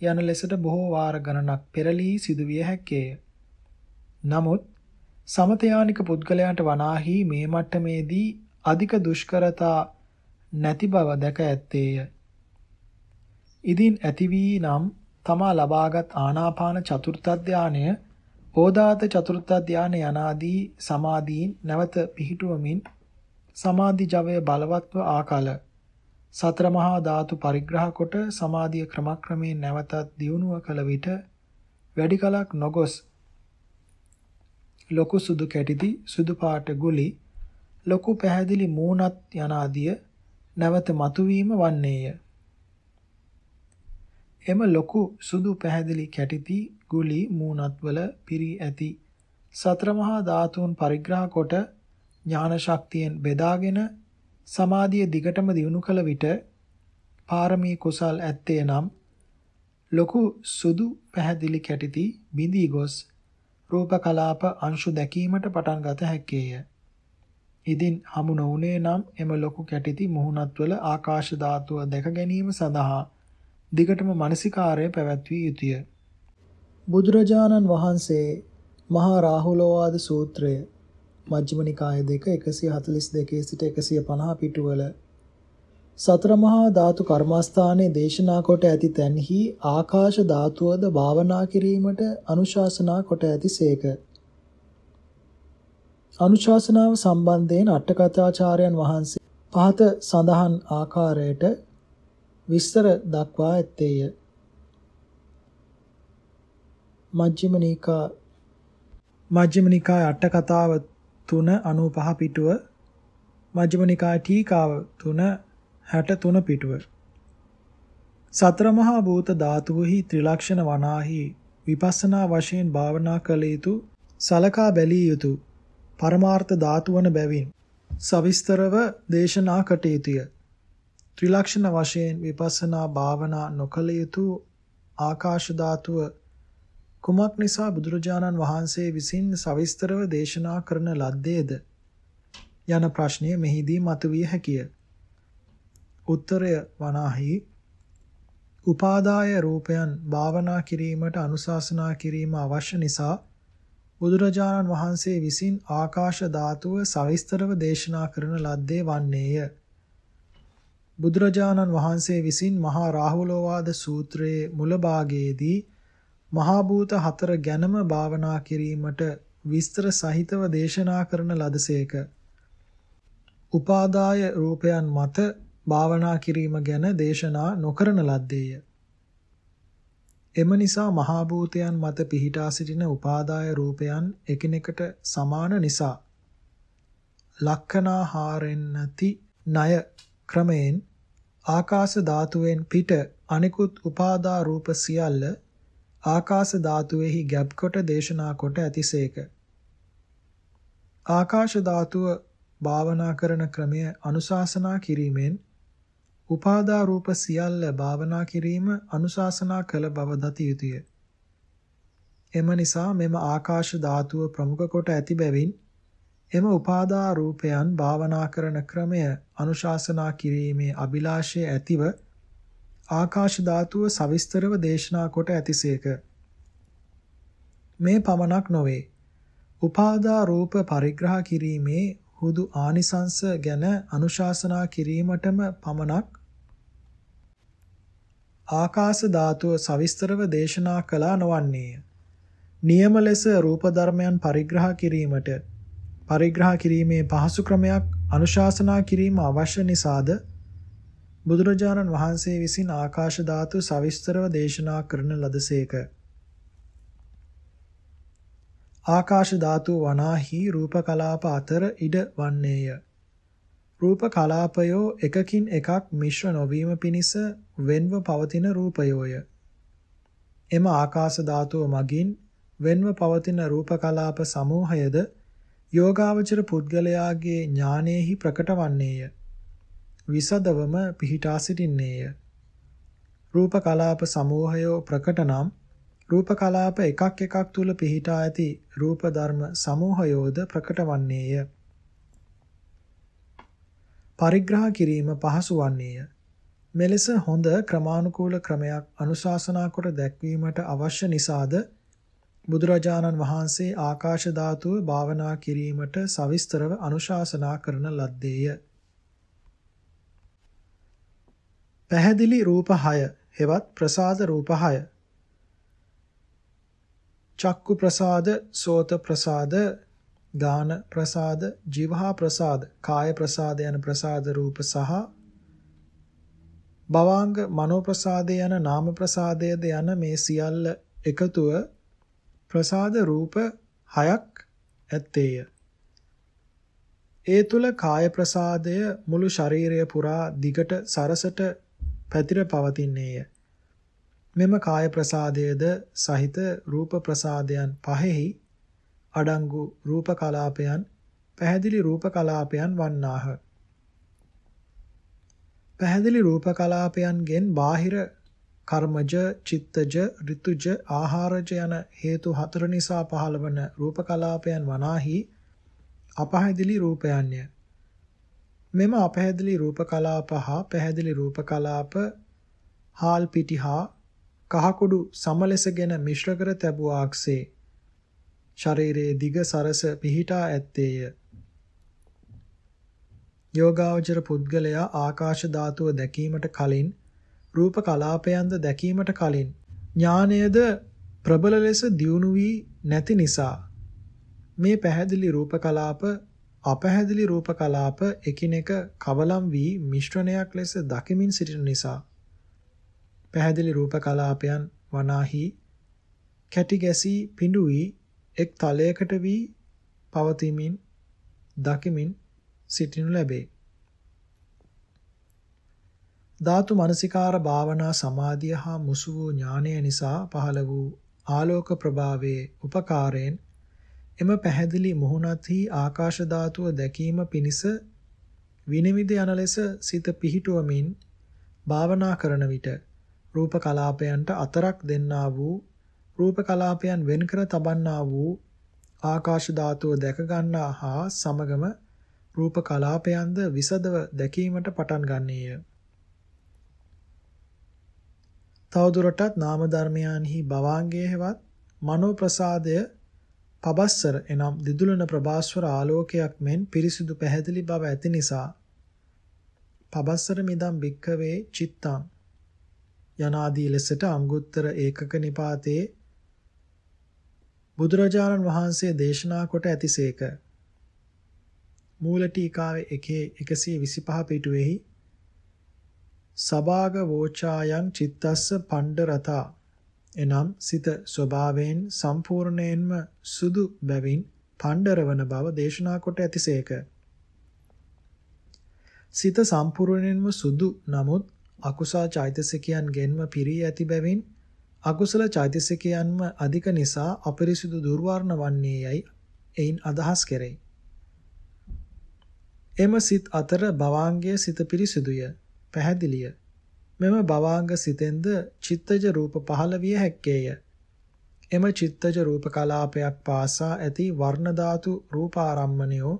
යන ලෙසට බොහෝ වාර ගණනක් පෙරලී සිදුවිය හැක්කේය. නමුත් සමතයානික පුද්ගලයන්ට වනාහි මේ මට්ටමේදී අධික දුෂ්කරතා නැති බව දැක ඇත්තේය. ඉදින් ඇති වී නම් තමා ලබාගත් ආනාපාන චතුර්ථ ධානය ඕදාත චතුර්ථ ධානය යනාදී සමාධීන් නැවත පිහිටුවමින් සමාධි ජවය බලවත්ව ආකල සතර මහා ධාතු පරිග්‍රහ කොට සමාධිය ක්‍රමක්‍රමයෙන් නැවතත් දියුණුව කළ විට වැඩි කලක් නොගොස් ලොකු සුදු කැටිති සුදු පාට ගුලි ලොකු පැහැදිලි මූණත් යනාදිය නැවත මතුවීම වන්නේය. එම ලොකු සුදු පැහැදිලි කැටිති ගුලි මූණත් වල පිරී ඇති සතර මහා ධාතුන් පරිග්‍රහ කොට ඥාන ශක්තියෙන් බෙදාගෙන සමාධිය දිගටම දියුණු කළ විට පාරමී කුසල් ඇත්තේ නම් ලොකු සුදු පැහැදිලි කැටිති බිඳී ගොස් රූප කලාප අංශු දැකීමට පටන් ගත හැකිය. ඉදින් හමු නොඋනේ නම් එම ලොකු කැටිති මුහුණත්වල ආකාශ ධාතුව දැක ගැනීම සඳහා දිගටම මානසිකාර්යය පැවැත්විය යුතුය. බුදුරජාණන් වහන්සේ මහා රාහුලෝවාද සූත්‍රය මජ්ක්‍ධිම නිකාය 2 142 සිට 150 පිටුවල සතර මහා ධාතු කර්මස්ථානයේ දේශනා කොට ඇති තැන්හි ආකාශ ධාතුවද භාවනා කිරීමට අනුශාසනා කොට ඇතිසේක. අනුශාසනාව සම්බන්ධයෙන් අටකථාචාර්යයන් වහන්සේ පහත සඳහන් ආකාරයට විස්තර දක්වා ඇත්තේය. මජ්ක්‍ධිම නිකා මජ්ක්‍ධිම නිකාය අටකතාව 395 පිටුව මජ්ක්‍ධිම නිකාය ටීකාව 363 පිටුව සතර මහා භූත ධාතුෙහි ත්‍රිලක්ෂණ වනාහි විපස්සනා වශයෙන් භාවනා කළ යුතු සලකා බැලිය යුතු පරමාර්ථ ධාතු වන බැවින් සවිස්තරව දේශනා කටයුතුය. ත්‍රිලක්ෂණ වශයෙන් විපස්සනා භාවනා නොකළ යුතු ආකාශ ධාතුව කුමක් නිසා බුදුරජාණන් වහන්සේ විසින් සවිස්තරව දේශනා කරන ලද්දේද යන ප්‍රශ්නය මෙහිදී මතුවිය හැකිය. උත්තරය වනාහි උපාදාය රූපයන් භාවනා කිරීමට අනුශාසනා කිරීම අවශ්‍ය නිසා බුදුරජාණන් වහන්සේ විසින් ආකාශ ධාතුව සවිස්තරව දේශනා කරන ලද්දේ වන්නේය. බුදුරජාණන් වහන්සේ විසින් මහා රාහුලෝවාද සූත්‍රයේ මුල භාගයේදී මහා භූත හතර ගැනම භාවනා කිරීමට විස්තර සහිතව දේශනා කරන ලදසේක. උපාදාය රූපයන් මත භාවනා කිරීම ගැන දේශනා නොකරන ලද්දේය. එම නිසා මහා භූතයන් මත පිහිටා සිටින උපාදාය රූපයන් එකිනෙකට සමාන නිසා ලක්ෂණාහාරෙන්නති ණය ක්‍රමයෙන් ආකාශ ධාතුවෙන් පිට අනිකුත් උපාදා රූප සියල්ල ආකාශ ධාතුවේහි ගැබ් කොට දේශනා කොට ඇතිසේක. ආකාශ ධාතුව භාවනා කරන ක්‍රමය අනුශාසනා කිරීමෙන් උපාදා රූප සියල්ල භාවනා කිරීම අනුශාසනා කළ බව දති යුතුය. එම නිසා මෙම ආකාශ ධාතුව ප්‍රමුඛ කොට ඇති බැවින් එම උපාදා රූපයන් භාවනා කරන ක්‍රමය අනුශාසනා කිරීමේ අභිලාෂය ඇතිව ආකාශ ධාතුව සවිස්තරව දේශනා කොට ඇතිසේක. මේ පමණක් නොවේ. උපාදා රූප පරිග්‍රහ කිරීමේ හුදු ආනිසංස ගැන අනුශාසනා කිරීමටම පමණක් ආකාශ ධාතුව සවිස්තරව දේශනා කළා නොවන්නේය. නියම ලෙස රූප ධර්මයන් පරිග්‍රහ කිරීමට පරිග්‍රහ කිරීමේ පහසු ක්‍රමයක් අනුශාසනා කිරීම අවශ්‍ය නිසාද බුදුරජාණන් වහන්සේ විසින් ආකාශ ධාතු සවිස්තරව දේශනා කරන ලදසේක. ආකාශ ධාතු වනාහි රූප කලාප අතර ඉඩ වන්නේය. රූප කලාපයෝ එකකින් එකක් මිශ්‍ර නොවීම පිණිස වෙන්ව පවතින රූපයෝය. එම ආකාශ ධාතුව මගින් වෙන්ව පවතින රූප කලාප සමූහයද යෝගාවචර පුද්ගලයාගේ ඥානෙහි ප්‍රකට වන්නේය. විසදවම පිහිටා සිටින්නේය. රූප කලාප සමූහයෝ ප්‍රකට නම් රූප කලාප එකක් එකක් තුල පිහිටා ඇති රූප ධර්ම සමූහයෝද ප්‍රකට වන්නේය. පරිග්‍රහ කිරීම පහසු වන්නේය. මෙලෙස හොඳ ක්‍රමානුකූල ක්‍රමයක් අනුශාසනා කොට දැක්වීමට අවශ්‍ය නිසාද බුදුරජාණන් වහන්සේ ආකාශ ධාතුව භාවනා කිරීමට සවිස්තරව අනුශාසනා කරන ලද්දේය. පැහැදිලි රූප 6 හෙවත් ප්‍රසාද රූප 6 චක්කු ප්‍රසාද සෝත ප්‍රසාද ගාන ප්‍රසාද, ජීවහා ප්‍රසාද, කාය ප්‍රසාද යන ප්‍රසාද රූප සහ භවාංග මනෝ ප්‍රසාද යන නාම ප්‍රසාදයේද යන මේ සියල්ල එකතුව ප්‍රසාද රූප හයක් ඇත්තේය. ඒ තුල කාය ප්‍රසාදය මුළු ශරීරය පුරා දිගට සරසට පැතිර පවතින්නේය. මෙම කාය ප්‍රසාදයේද සහිත රූප ප්‍රසාදයන් පහෙහි අඩංගු රූප කලාපයන් පැහැදිලි රූප කලාපයන් වන්නාහ. පැහැදිලි රූප කලාපයන්ගෙන් බාහිර කර්මජ, චිත්තජ, ඍතුජ, ආහාරජ යන හේතු හතර නිසා පහළවන රූප කලාපයන් වනාහි අපහැදිලි රූපයන්ය. මෙම අපහැදිලි රූප කලාප හා පැහැදිලි රූප කලාප හාල් පිටි හා කහකුඩු සමලෙසගෙන මිශ්‍ර කර තැබුවාක්සේ ශරීරයේ දිග සරස පිහිටා ඇත්තේය. යෝගාවචර පුද්ගලයා ආකාශ ධාතුව දැකීමට කලින් රූප කලාපයන්ද දැකීමට කලින් ඥානයද ප්‍රබල ලෙස දියුණු වී නැති නිසා මේ පැහැදිලි රූප කලාප අපැහැදිලි රූප කලාප එකිනෙක කවලම් වී මිශ්‍රණයක් ලෙස දකිමින් සිටින නිසා පැහැදිලි රූප කලාපයන් වනාහි කැටි ගැසී පිඬු වී එක් තලයකට වී පවතිමින් දකිමින් සිටිනු ලැබේ. ධාතු මනසිකාර භාවනා සමාධිය හා මුසු වූ ඥානය නිසා පහළ වූ ආලෝක ප්‍රභාවයේ උපකාරයෙන් එම පැහැදිලි මුහුණත්හි ආකාශ ධාතුව දැකීම පිණිස විනිවිද යන ලෙස සිත පිහිටුවමින් භාවනා කරන විට රූප කලාපයන්ට අතරක් දෙන්නා වූ රූප කලාපයන් වෙන් කර තබන්නා වූ ආකාශ ධාතුව දැක ගන්නා හා සමගම රූප කලාපයන්ද විසදව දැකීමට පටන් ගන්නේය. තවදුරටත් නාම ධර්මයන්හි භවාංගයේ හෙවත් මනෝ ප්‍රසාදය පබස්සර එනම් දිදුලන ප්‍රභාස්වර ආලෝකයක් මෙන් පිරිසිදු පැහැදිලි බව ඇති නිසා පබස්සර මිදම් භික්කවේ චිත්තං යනාදී ලෙසට අංගුත්තර ඒකක නිපාතේ බුදුරජාණන් වහන්සේ දේශනා කොට ඇතිසේක මූල ටීකාවේ එකේ 125 පිටුවේහි සබාග වෝචායන් චිත්තස්ස පණ්ඩරතා එනම් සිත ස්වභාවයෙන් සම්පූර්ණයෙන්ම සුදු බැවින් පණ්ඩරවන බව දේශනා කොට ඇතිසේක. සිත සම්පූර්ණයෙන්ම සුදු නමුත් අකුසල චෛතසිකයන් ගෙන්ම පිරී ඇති බැවින් අකුසල චෛතසිකයන්ම අධික නිසා අපරිසුදු දුර්වර්ණ වන්නේ යයි එයින් අදහස් කෙරේ. එම සිත් අතර භවාංගයේ සිත පිරිසුදුය. පැහැදිලිය. මෙම භවාංග සිතෙන්ද චිත්තජ රූප පහළ විය හැක්කේය. එම චිත්තජ රූප කලාපයක් පාසා ඇති වර්ණ ධාතු රූපාරම්මණයෝ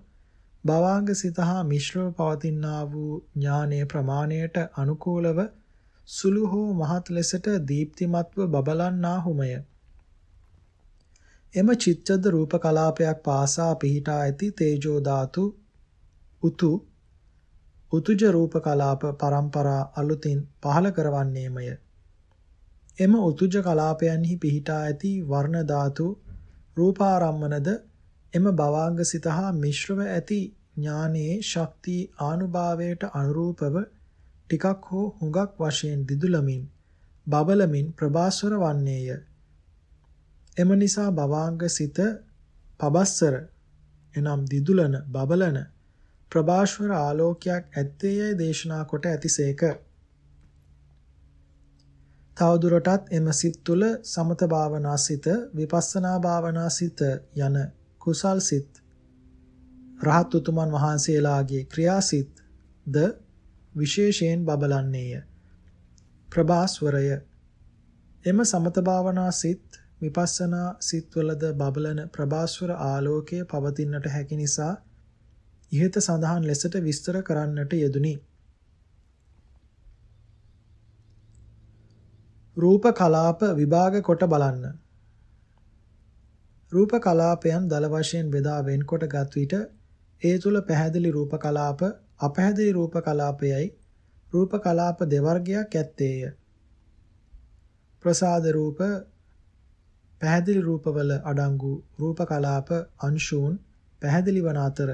භවාංග සිත හා මිශ්‍රව පවතිනා වූ ඥානයේ ප්‍රමාණයට අනුකූලව සුළු හෝ මහත් ලෙසට දීප්තිමත්ව බබලන්නාහුමය. එම චිත්තද රූප කලාපයක් පාසා පිහිටා ඇති තේජෝ ධාතු උතු උතුජ රූප කලාප પરම්පරා අලුතින් පහළ කරවන්නේමය. එම උතුජ කලාපයන්හි පිහිටා ඇති වර්ණ ධාතු රූපාරම්මනද එම භවාංග සිත හා මිශ්‍රව ඇති ඥානයේ ශක්ති ආනුභාවයට අනුරූපව ටිකක් හෝ හුඟක් වශයෙන් දිදුලමින් බබලමින් ප්‍රභාස්වර වන්නේය. එම නිසා භවාංග සිත පබස්සර එනම් දිදුලන බබලන ප්‍රභාස්වර ආලෝකයක් ඇත්තේයයි දේශනා කොට ඇතිසේක. තවදුරටත් එම සිත් තුළ සමත භාවනා සිත, විපස්සනා භාවනා සිත යන කුසල් සිත් රහත් උතුමන් වහන්සේලාගේ ක්‍රියාසිත ද විශේෂයෙන් බබලන්නේය. ප්‍රභාස්වරය එම සමත භාවනා සිත් විපස්සනා සිත්වලද බබලන ප්‍රභාස්වර ආලෝකය පවතින්නට හැකි නිසා ඉහත සඳහන් ලෙසට විස්තර කරන්නට යෙදුනි. රූප කලාප විභාග කොට බලන්න. රූප කලාපයන් දල වශයෙන් බෙදා වෙන්කොට ගත් විට ඒ තුල පැහැදිලි රූප කලාප අපැහැදිලි රූප කලාපයයි රූප කලාප දෙවර්ගයක් ඇත්තේය. ප්‍රසාද රූප පැහැදිලි රූපවල අඩංගු රූප කලාප අංශූන් පැහැදිලි වන අතර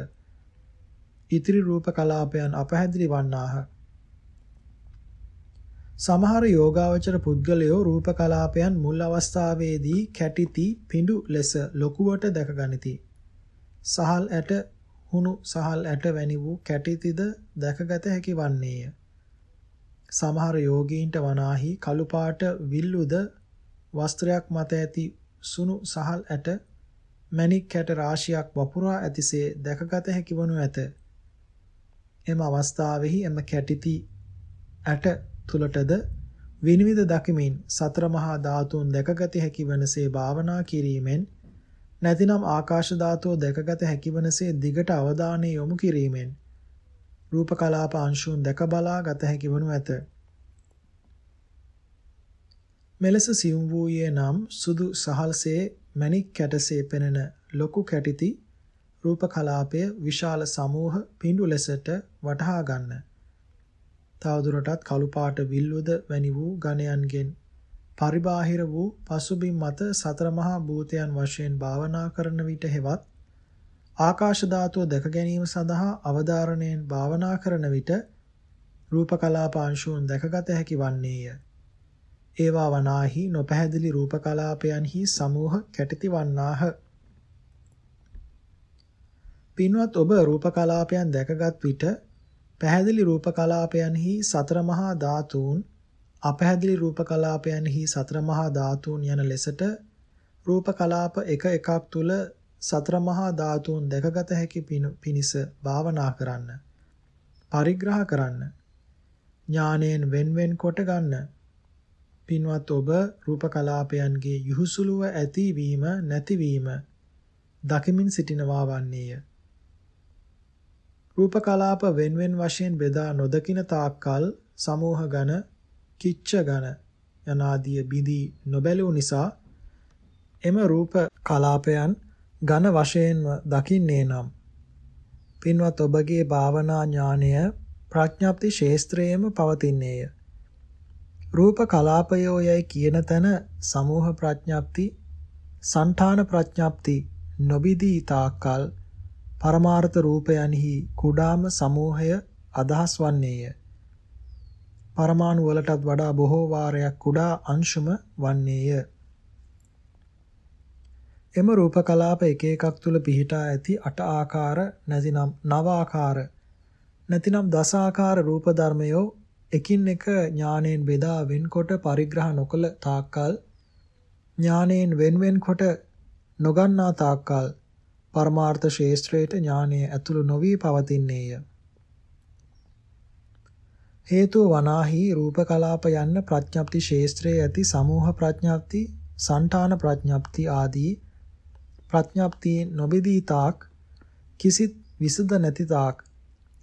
ඉතිරි රූප කලාපයන් අපහැදිලි වන්නාහ. සමහර යෝගාවචර පුද්ගලයෝ රූප කලාපයන් මුල් අවස්ථාවේදී කැටිති පිඬු ලෙස ලොකුවට දැකගනිති. සහල් ඇට හුණු සහල් ඇට වැනි වූ කැටිතිද දැකගත හැකි වන්නේය. සමහර යෝගීන්ට වනාහි කළු පාට විල්ලුද වස්ත්‍රයක් මත ඇති සුණු සහල් ඇට මණික් කැට රාශියක් වපුරා ඇතිසේ දැකගත හැකි වනු ඇත. එම අවස්ථාවෙහි එම කැටිති ඇට තුලටද විනිවිද දකිමින් සතර මහා ධාතුන් දැකගත හැකි වනසේ භාවනා කිරීමෙන් නැතිනම් ආකාශ ධාතුව දැකගත හැකි වනසේ දිගට අවධානය යොමු කිරීමෙන් රූප කලාප අංශුන් දැක බලා ගත හැකි වනු ඇත. මෙලෙස සියුම් වූයේ නම් සුදු සහල්සේ මණික් කැටසේ පෙනෙන ලොකු කැටිති රූප කලාපය විශාල සමූහ පිඬු ලෙසට වටහා ගන්න. තවදුරටත් කළු පාට විල්වුද වැනි වූ ඝණයන්ගෙන් පරිබාහිර වූ පසුබිම් මත සතර මහා භූතයන් වශයෙන් භාවනා කරන විට හෙවත් ආකාශ ධාතුව දැක ගැනීම සඳහා අවධාරණයෙන් භාවනා කරන විට රූප කලාප අංශුන් දැකගත හැකි වන්නේය. ඒවා වනාහි නොපැහැදිලි රූප කලාපයන්හි සමූහ කැටිති වන්නාහ. පින්වත් ඔබ රූප කලාපයන් දැකගත් විට පැහැදිලි රූප කලාපයන්හි සතර මහා ධාතුන් අපැහැදිලි රූප කලාපයන්හි සතර මහා ධාතුන් යන ලෙසට රූප කලාප එක එකක් තුල සතර මහා ධාතුන් දැකගත හැකි පිණිස භාවනා කරන්න. පරිග්‍රහ කරන්න. ඥාණයෙන් වෙන්වෙන් කොට ගන්න. පින්වත් ඔබ රූප කලාපයන්ගේ යහුසුලුව ඇතිවීම නැතිවීම දකිමින් සිටිනවා වන්නේය. රූප කලාප වෙන්වෙන් වශයෙන් බෙදා නොදකින තාක්කල් සමූහ ඝන කිච්ච ඝන යනාදී බිඳී නොබැලූ නිසා එම රූප කලාපයන් ඝන වශයෙන්ම දකින්නේ නම් පින්වත් ඔබගේ භාවනා ඥානය ප්‍රඥාප්ති ශේස්ත්‍රයේම පවතින්නේය රූප කලාපයෝ යයි කියන තැන සමූහ ප්‍රඥාප්ති సంఠාන ප්‍රඥාප්ති නොබිදී තාක්කල් පරමාර්ථ රූපයන්හි කුඩාම සමූහය අදහස් වන්නේය. පරමාණු වලටත් වඩා බොහෝ වාරයක් කුඩා අංශුම වන්නේය. එම රූප කලාප එක එකක් තුල පිහිටා ඇති අට ආකාර නැතිනම් නව ආකාර නැතිනම් දස ආකාර රූප ධර්මයෝ එකින් එක ඥාණයෙන් බෙදා වෙන්කොට පරිග්‍රහ නොකළ තාක්කල් ඥාණයෙන් වෙන්වෙන් කොට නොගන්නා තාක්කල් පරමාර්ථ ශේෂ්ත්‍රයට ඥානය ඇතුළු නොවි පවතින්නේය. හේතුව වනාහි රූප කලාප යන්න ප්‍රඥප්ති ශේස්ත්‍රයේ ඇති සමෝහ ප්‍රඥප්ති, సంతාන ප්‍රඥප්ති ආදී ප්‍රඥප්ති නොබෙදී තාක් කිසිත් විසඳ නැති තාක්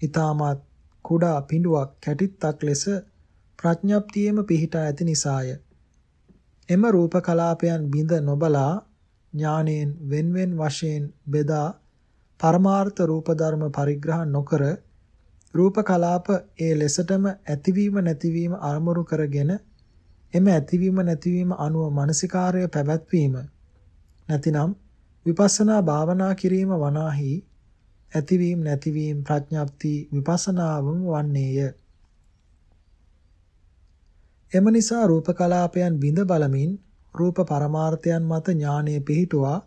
ඊ타මත් කුඩා පිඬුවක් කැටිත්තක් ලෙස ප්‍රඥප්තියේම පිහිටා ඇති නිසාය. එම රූප කලාපයන් බිඳ නොබලා ඥානෙන් wenwen වශයෙන් බෙදා පරමාර්ථ රූප ධර්ම පරිග්‍රහ නොකර රූප කලාප ඒ ලෙසටම ඇතිවීම නැතිවීම අරමුණු කරගෙන එම ඇතිවීම නැතිවීම අනුව මානසිකාර්ය පැවැත්වීම නැතිනම් විපස්සනා භාවනා කිරීම වනාහි ඇතිවීම නැතිවීම ප්‍රඥාප්ති විපස්සනාවම වන්නේය. එම නිසා රූප කලාපයන් බිඳ බලමින් රූප පරමාර්ථයන් මත ඥානය පිහිටුවා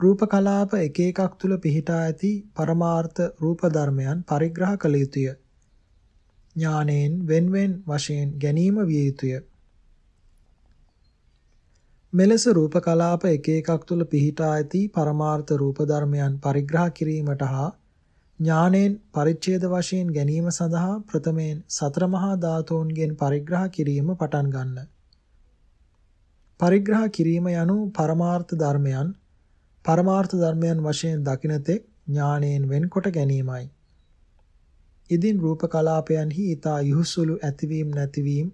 රූප කලාප එක එකක් තුල පිහිටා ඇති පරමාර්ථ රූප ධර්මයන් පරිග්‍රහ කළ යුතුය. ඥානෙන් වෙන්වෙන් වශයෙන් ගැනීම විය යුතුය. මෙලෙස රූප කලාප එක එකක් තුල පිහිටා ඇති පරමාර්ථ රූප ධර්මයන් පරිග්‍රහ කිරීමට හා ඥානෙන් පරිච්ඡේද වශයෙන් ගැනීම සඳහා ප්‍රථමයෙන් සතර මහා ධාතුන්ගෙන් පරිග්‍රහ කිරීම පටන් ගන්න. පරිග්‍රහ කිරීම යනු පරමාර්ථ ධර්මයන් පරමාර්ථ ධර්මයන් වශයෙන් දකිනතෙක් ඥාණයෙන් වෙන්කොට ගැනීමයි. ඉදින් රූප කලාපයන්හි ඊතා යහුසුළු ඇතිවීම නැතිවීම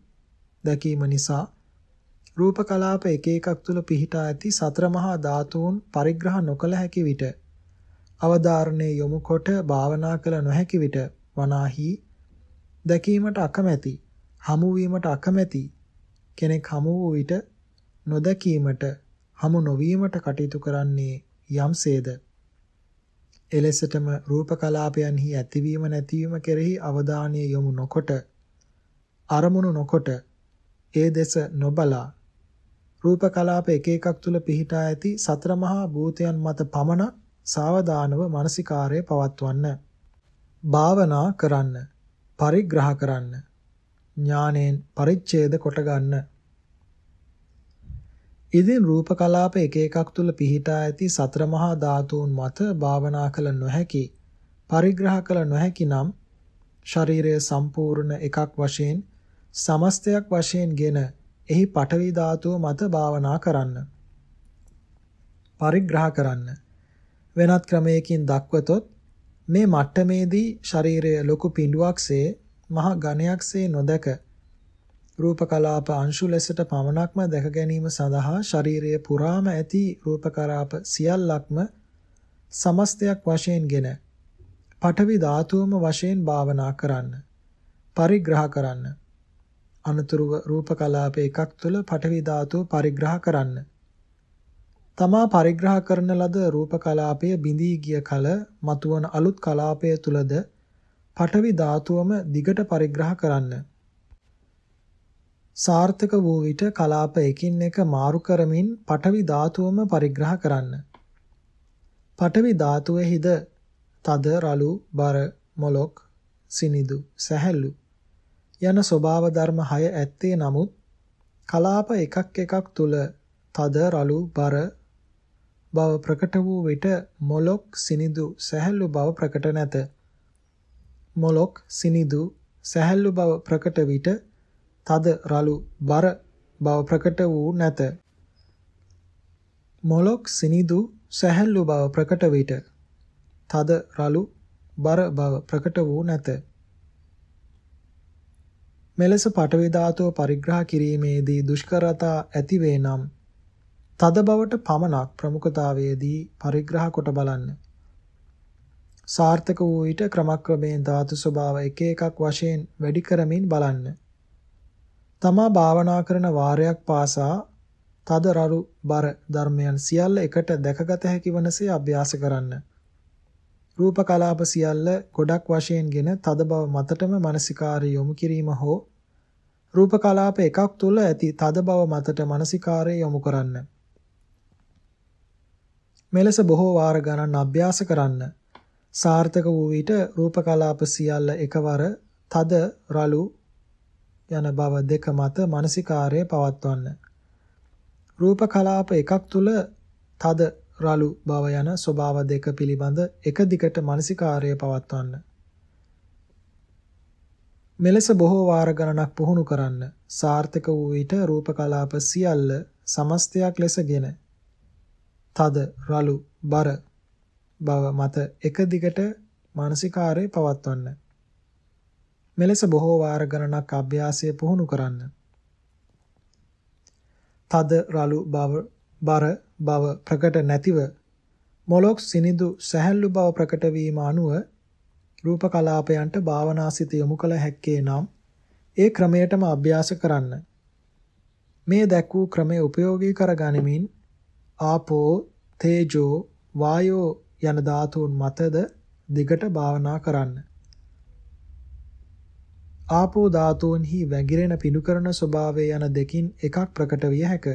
දැකීම නිසා රූප කලාප එක එකක් තුල පිහිටා ඇති සතර මහා ධාතුන් පරිග්‍රහ නොකළ හැකි විට අවධාරණය යොමු කොට භාවනා කළ නොහැකි විට වනාහි දැකීමට අකමැති හමු වීමට අකමැති කෙනෙක් හමු වූ විට නොදැකීමට හමු නොවීමට කටයුතු කරන්නේ යම්සේද? එලෙසටම රූප කලාපයන්හි ඇතිවීම නැතිවීම කෙරෙහි අවධානය යොමු නොකොට අරමුණු නොකොට ඒ දෙස නොබලා රූප කලාප එක එකක් තුල පිහිටා ඇති සතර මහා භූතයන් මත පමණ සාවධානව මානසිකාරය පවත්වන්න භාවනා කරන්න පරිග්‍රහ කරන්න ඥානෙන් පරිච්ඡේද කොට ගන්න. ඉදින් රූප කලාප එක එකක් තුල පිහිටා ඇති සතර මහා ධාතුන් මත භාවනා කළ නොහැකි පරිග්‍රහ කළ නොහැකි නම් ශරීරය සම්පූර්ණ එකක් වශයෙන් සමස්තයක් වශයෙන්ගෙන එහි පඨවි ධාතුව මත භාවනා කරන්න. පරිග්‍රහ කරන්න. වෙනත් ක්‍රමයකින් දක්වතොත් මේ මට්ටමේදී ශරීරය ලොකු පිඬුවක්සේ මහ ඝනයක්සේ නොදක රූප කලාප අංශු ලෙසට පමණක්ම දැක ගැනීම සඳහා ශරීරයේ පුරාම ඇති රූප කලාප සියල්ලක්ම සමස්තයක් වශයෙන්ගෙන පඨවි ධාතුවම වශයෙන් භාවනා කරන්න. පරිග්‍රහ කරන්න. අනතුරුව රූප කලාප එකක් තුළ පඨවි ධාතුව පරිග්‍රහ කරන්න. තමා පරිග්‍රහ කරන ලද රූප කලාපය බිඳී ගිය කල මතුවන අලුත් කලාපය තුලද පඨවි ධාතුවම දිගට පරිග්‍රහ කරන්න. සාර්ථක වූ විට කලාප එකින් එක මාරු කරමින් පඨවි ධාතුවම පරිග්‍රහ කරන්න. පඨවි ධාතුවේහිද තද රළු බර මොලොක් සිනිදු සැහැල්ලු යන ස්වභාව ධර්ම 6 ඇත්තේ නමුත් කලාප එකක් එකක් තුල තද රළු බර බව ප්‍රකට වූ විට මොලොක් සිනිදු සැහැල්ලු බව ප්‍රකට නැත. මොලොක් සිනිදු සැහැල්ලු බව ප්‍රකට විට තද රළු බර බව ප්‍රකට වූ නැත. මොලොක් සිනිදු සැහැල්ලු බව ප්‍රකට විට තද රළු බර බව ප්‍රකට වූ නැත. මෙලෙස පටවි ධාතුව පරිග්‍රහ කිරීමේදී දුෂ්කරතා ඇතිවේ නම් තද බවට පමණක් ප්‍රමුඛතාවයේදී පරිග්‍රහ කොට බලන්න. සාර්ථක වූ විට ක්‍රමක්‍රමයෙන් ධාතු ස්වභාව එක එකක් වශයෙන් වැඩි කරමින් බලන්න. තමා භාවනා කරන වාරයක් පාසා තද රළු බර ධර්මයන් සියල්ල එකට දැකගත හැකි වනසේ අභ්‍යාස කරන්න. රූප කලාප සියල්ල ගොඩක් වශයෙන්ගෙන තද බව මතටම මානසිකාරය යොමු කිරීම හෝ රූප කලාප එකක් තුල ඇති තද බව මතට මානසිකාරය යොමු කරන්න. මෙලෙස බොහෝ වාර ගණන් අභ්‍යාස කරන්න. සාර්ථක වූ විට රූප කලාප සියල්ල එකවර තද රළු යන බව දෙක මත මානසිකාර්යය පවත්වන්න. රූප කලාප එකක් තුල තද රළු බව යන ස්වභාව දෙක පිළිබඳ එක දිගට මානසිකාර්යය පවත්වන්න. මෙලෙස බොහෝ වාර ගණනක් පුහුණු කරන්න. සාර්ථක වූ විට රූප කලාප සියල්ල සමස්තයක් ලෙසගෙන තද රළු බර බව මත එක දිගට මානසිකාර්යය පවත්වන්න. මෙලෙස බොහෝ වාර ගණනක් අභ්‍යාසය පුහුණු කරන්න. තද රළු බව බර බව ප්‍රකට නැතිව මොලොක් සිනිදු සැහැල්ලු බව ප්‍රකට වීම අනුව රූප කලාපයන්ට භාවනාසිත යොමු කළ හැක්කේ නම් ඒ ක්‍රමයටම අභ්‍යාස කරන්න. මේ දැක් වූ ක්‍රමය උපයෝගී කර ගනිමින් ආපෝ තේජෝ වායෝ යන ධාතුන් මතද දිගට භාවනා කරන්න. ආපෝ ධාතුන්හි වැగిරෙන පිණුකරන ස්වභාවය යන දෙකින් එකක් ප්‍රකට විය හැක.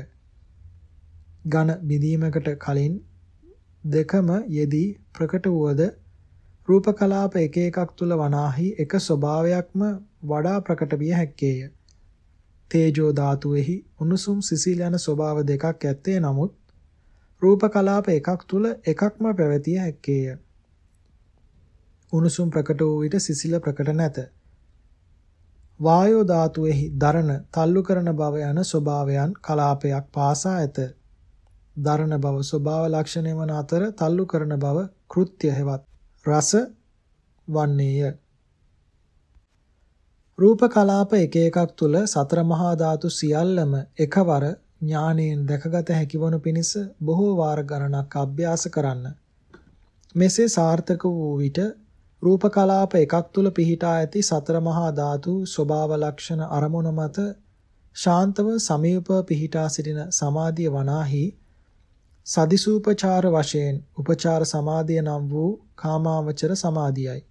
ඝන බිඳීමකට කලින් දෙකම යෙදී ප්‍රකට වුවද රූප කලාප එක එකක් තුල වනාහි එක ස්වභාවයක්ම වඩා ප්‍රකට විය හැක්කේය. තේජෝ ධාතුවේහි උණුසුම් සිසිල් යන ස්වභාව දෙකක් ඇත්තේ නමුත් රූප කලාප එකක් තුල එකක්ම පැවතිය හැක්කේය. උණුසුම් ප්‍රකට වූ විට සිසිල ප්‍රකට නැත. වායෝ ධාතුවේහි දරණ තල්ලු කරන බව යන ස්වභාවයන් කලාපයක් පාසා ඇත. දරණ බව ස්වභාව ලක්ෂණය වන අතර තල්ලු කරන බව කෘත්‍ය හෙවත් රස වන්නේය. රූප කලාප එක එකක් තුල සතර මහා ධාතු සියල්ලම එකවර ඥාණයෙන් දැකගත හැකිවනු පිණිස බොහෝ වාර ගණනක් අභ්‍යාස කරන්න. මෙසේ සාර්ථක වූ විට රූප කලාප එකක් තුල පිහිටා ඇති සතර මහා ධාතු ස්වභාව ලක්ෂණ අරමුණ මත ශාන්තව සමීප පිහිටා සිටින සමාධිය වනාහි සදිසූපචාර වශයෙන් උපචාර සමාධිය නම් වූ කාමාවචර සමාධියයි.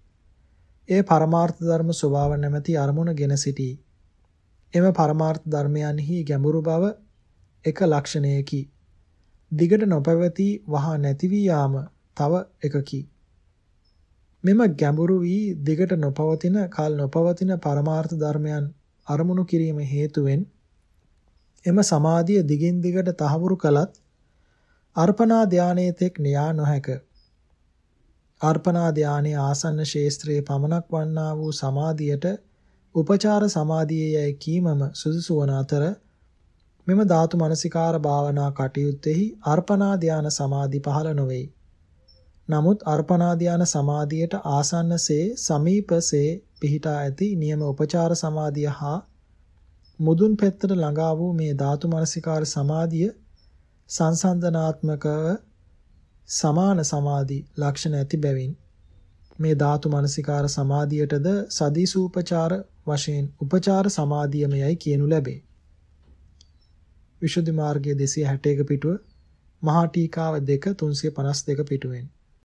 ඒ පරමාර්ථ ධර්ම ස්වභාව නැමැති අරමුණ ගෙන සිටී. එම පරමාර්ථ ධර්මයන්හි ගැඹුරු බව එක ලක්ෂණයකි. දිගට නොපැවති වහා නැති වී යාම තව එකකි. මෙම ගැඹුරු වී දිගට නොපවතින කල් නොපවතින පරමාර්ථ ධර්මයන් අරමුණු කිරීම හේතුවෙන් එම සමාධිය දිගින් දිගට තහවුරු කළත් අර්පණා ධානයේ තෙක් න්‍යා නොහැක. අර්පණා ධානයේ ආසන්න ශේස්ත්‍රයේ පමනක් වන්නා වූ සමාධියට උපචාර සමාධියයි කීමම සුදුසු වන අතර මෙම ධාතු මනසිකාර භාවනා කටයුත්තේහි අර්පණා ධාන සමාධි පහළ නොවේ. නමුත් අර්පණා ධාන සමාධියට ආසන්නසේ සමීපසේ පිහිටා ඇති නියම උපචාර සමාධිය හා මුදුන් පෙත්තට ළඟා වූ මේ ධාතු මනසිකාර සමාධිය සංසන්දනාත්මකව සමාන සමාධි ලක්ෂණ ඇති බැවින් මේ ධාතු මනසිකාර සමාධියටද සදීසූපචාර වශයෙන් උපචාර සමාධියමයයි කියනු ලැබේ. විසුද්ධි මාර්ගයේ 261 පිටුව මහා ටීකාව 2 352 පිටුවෙන්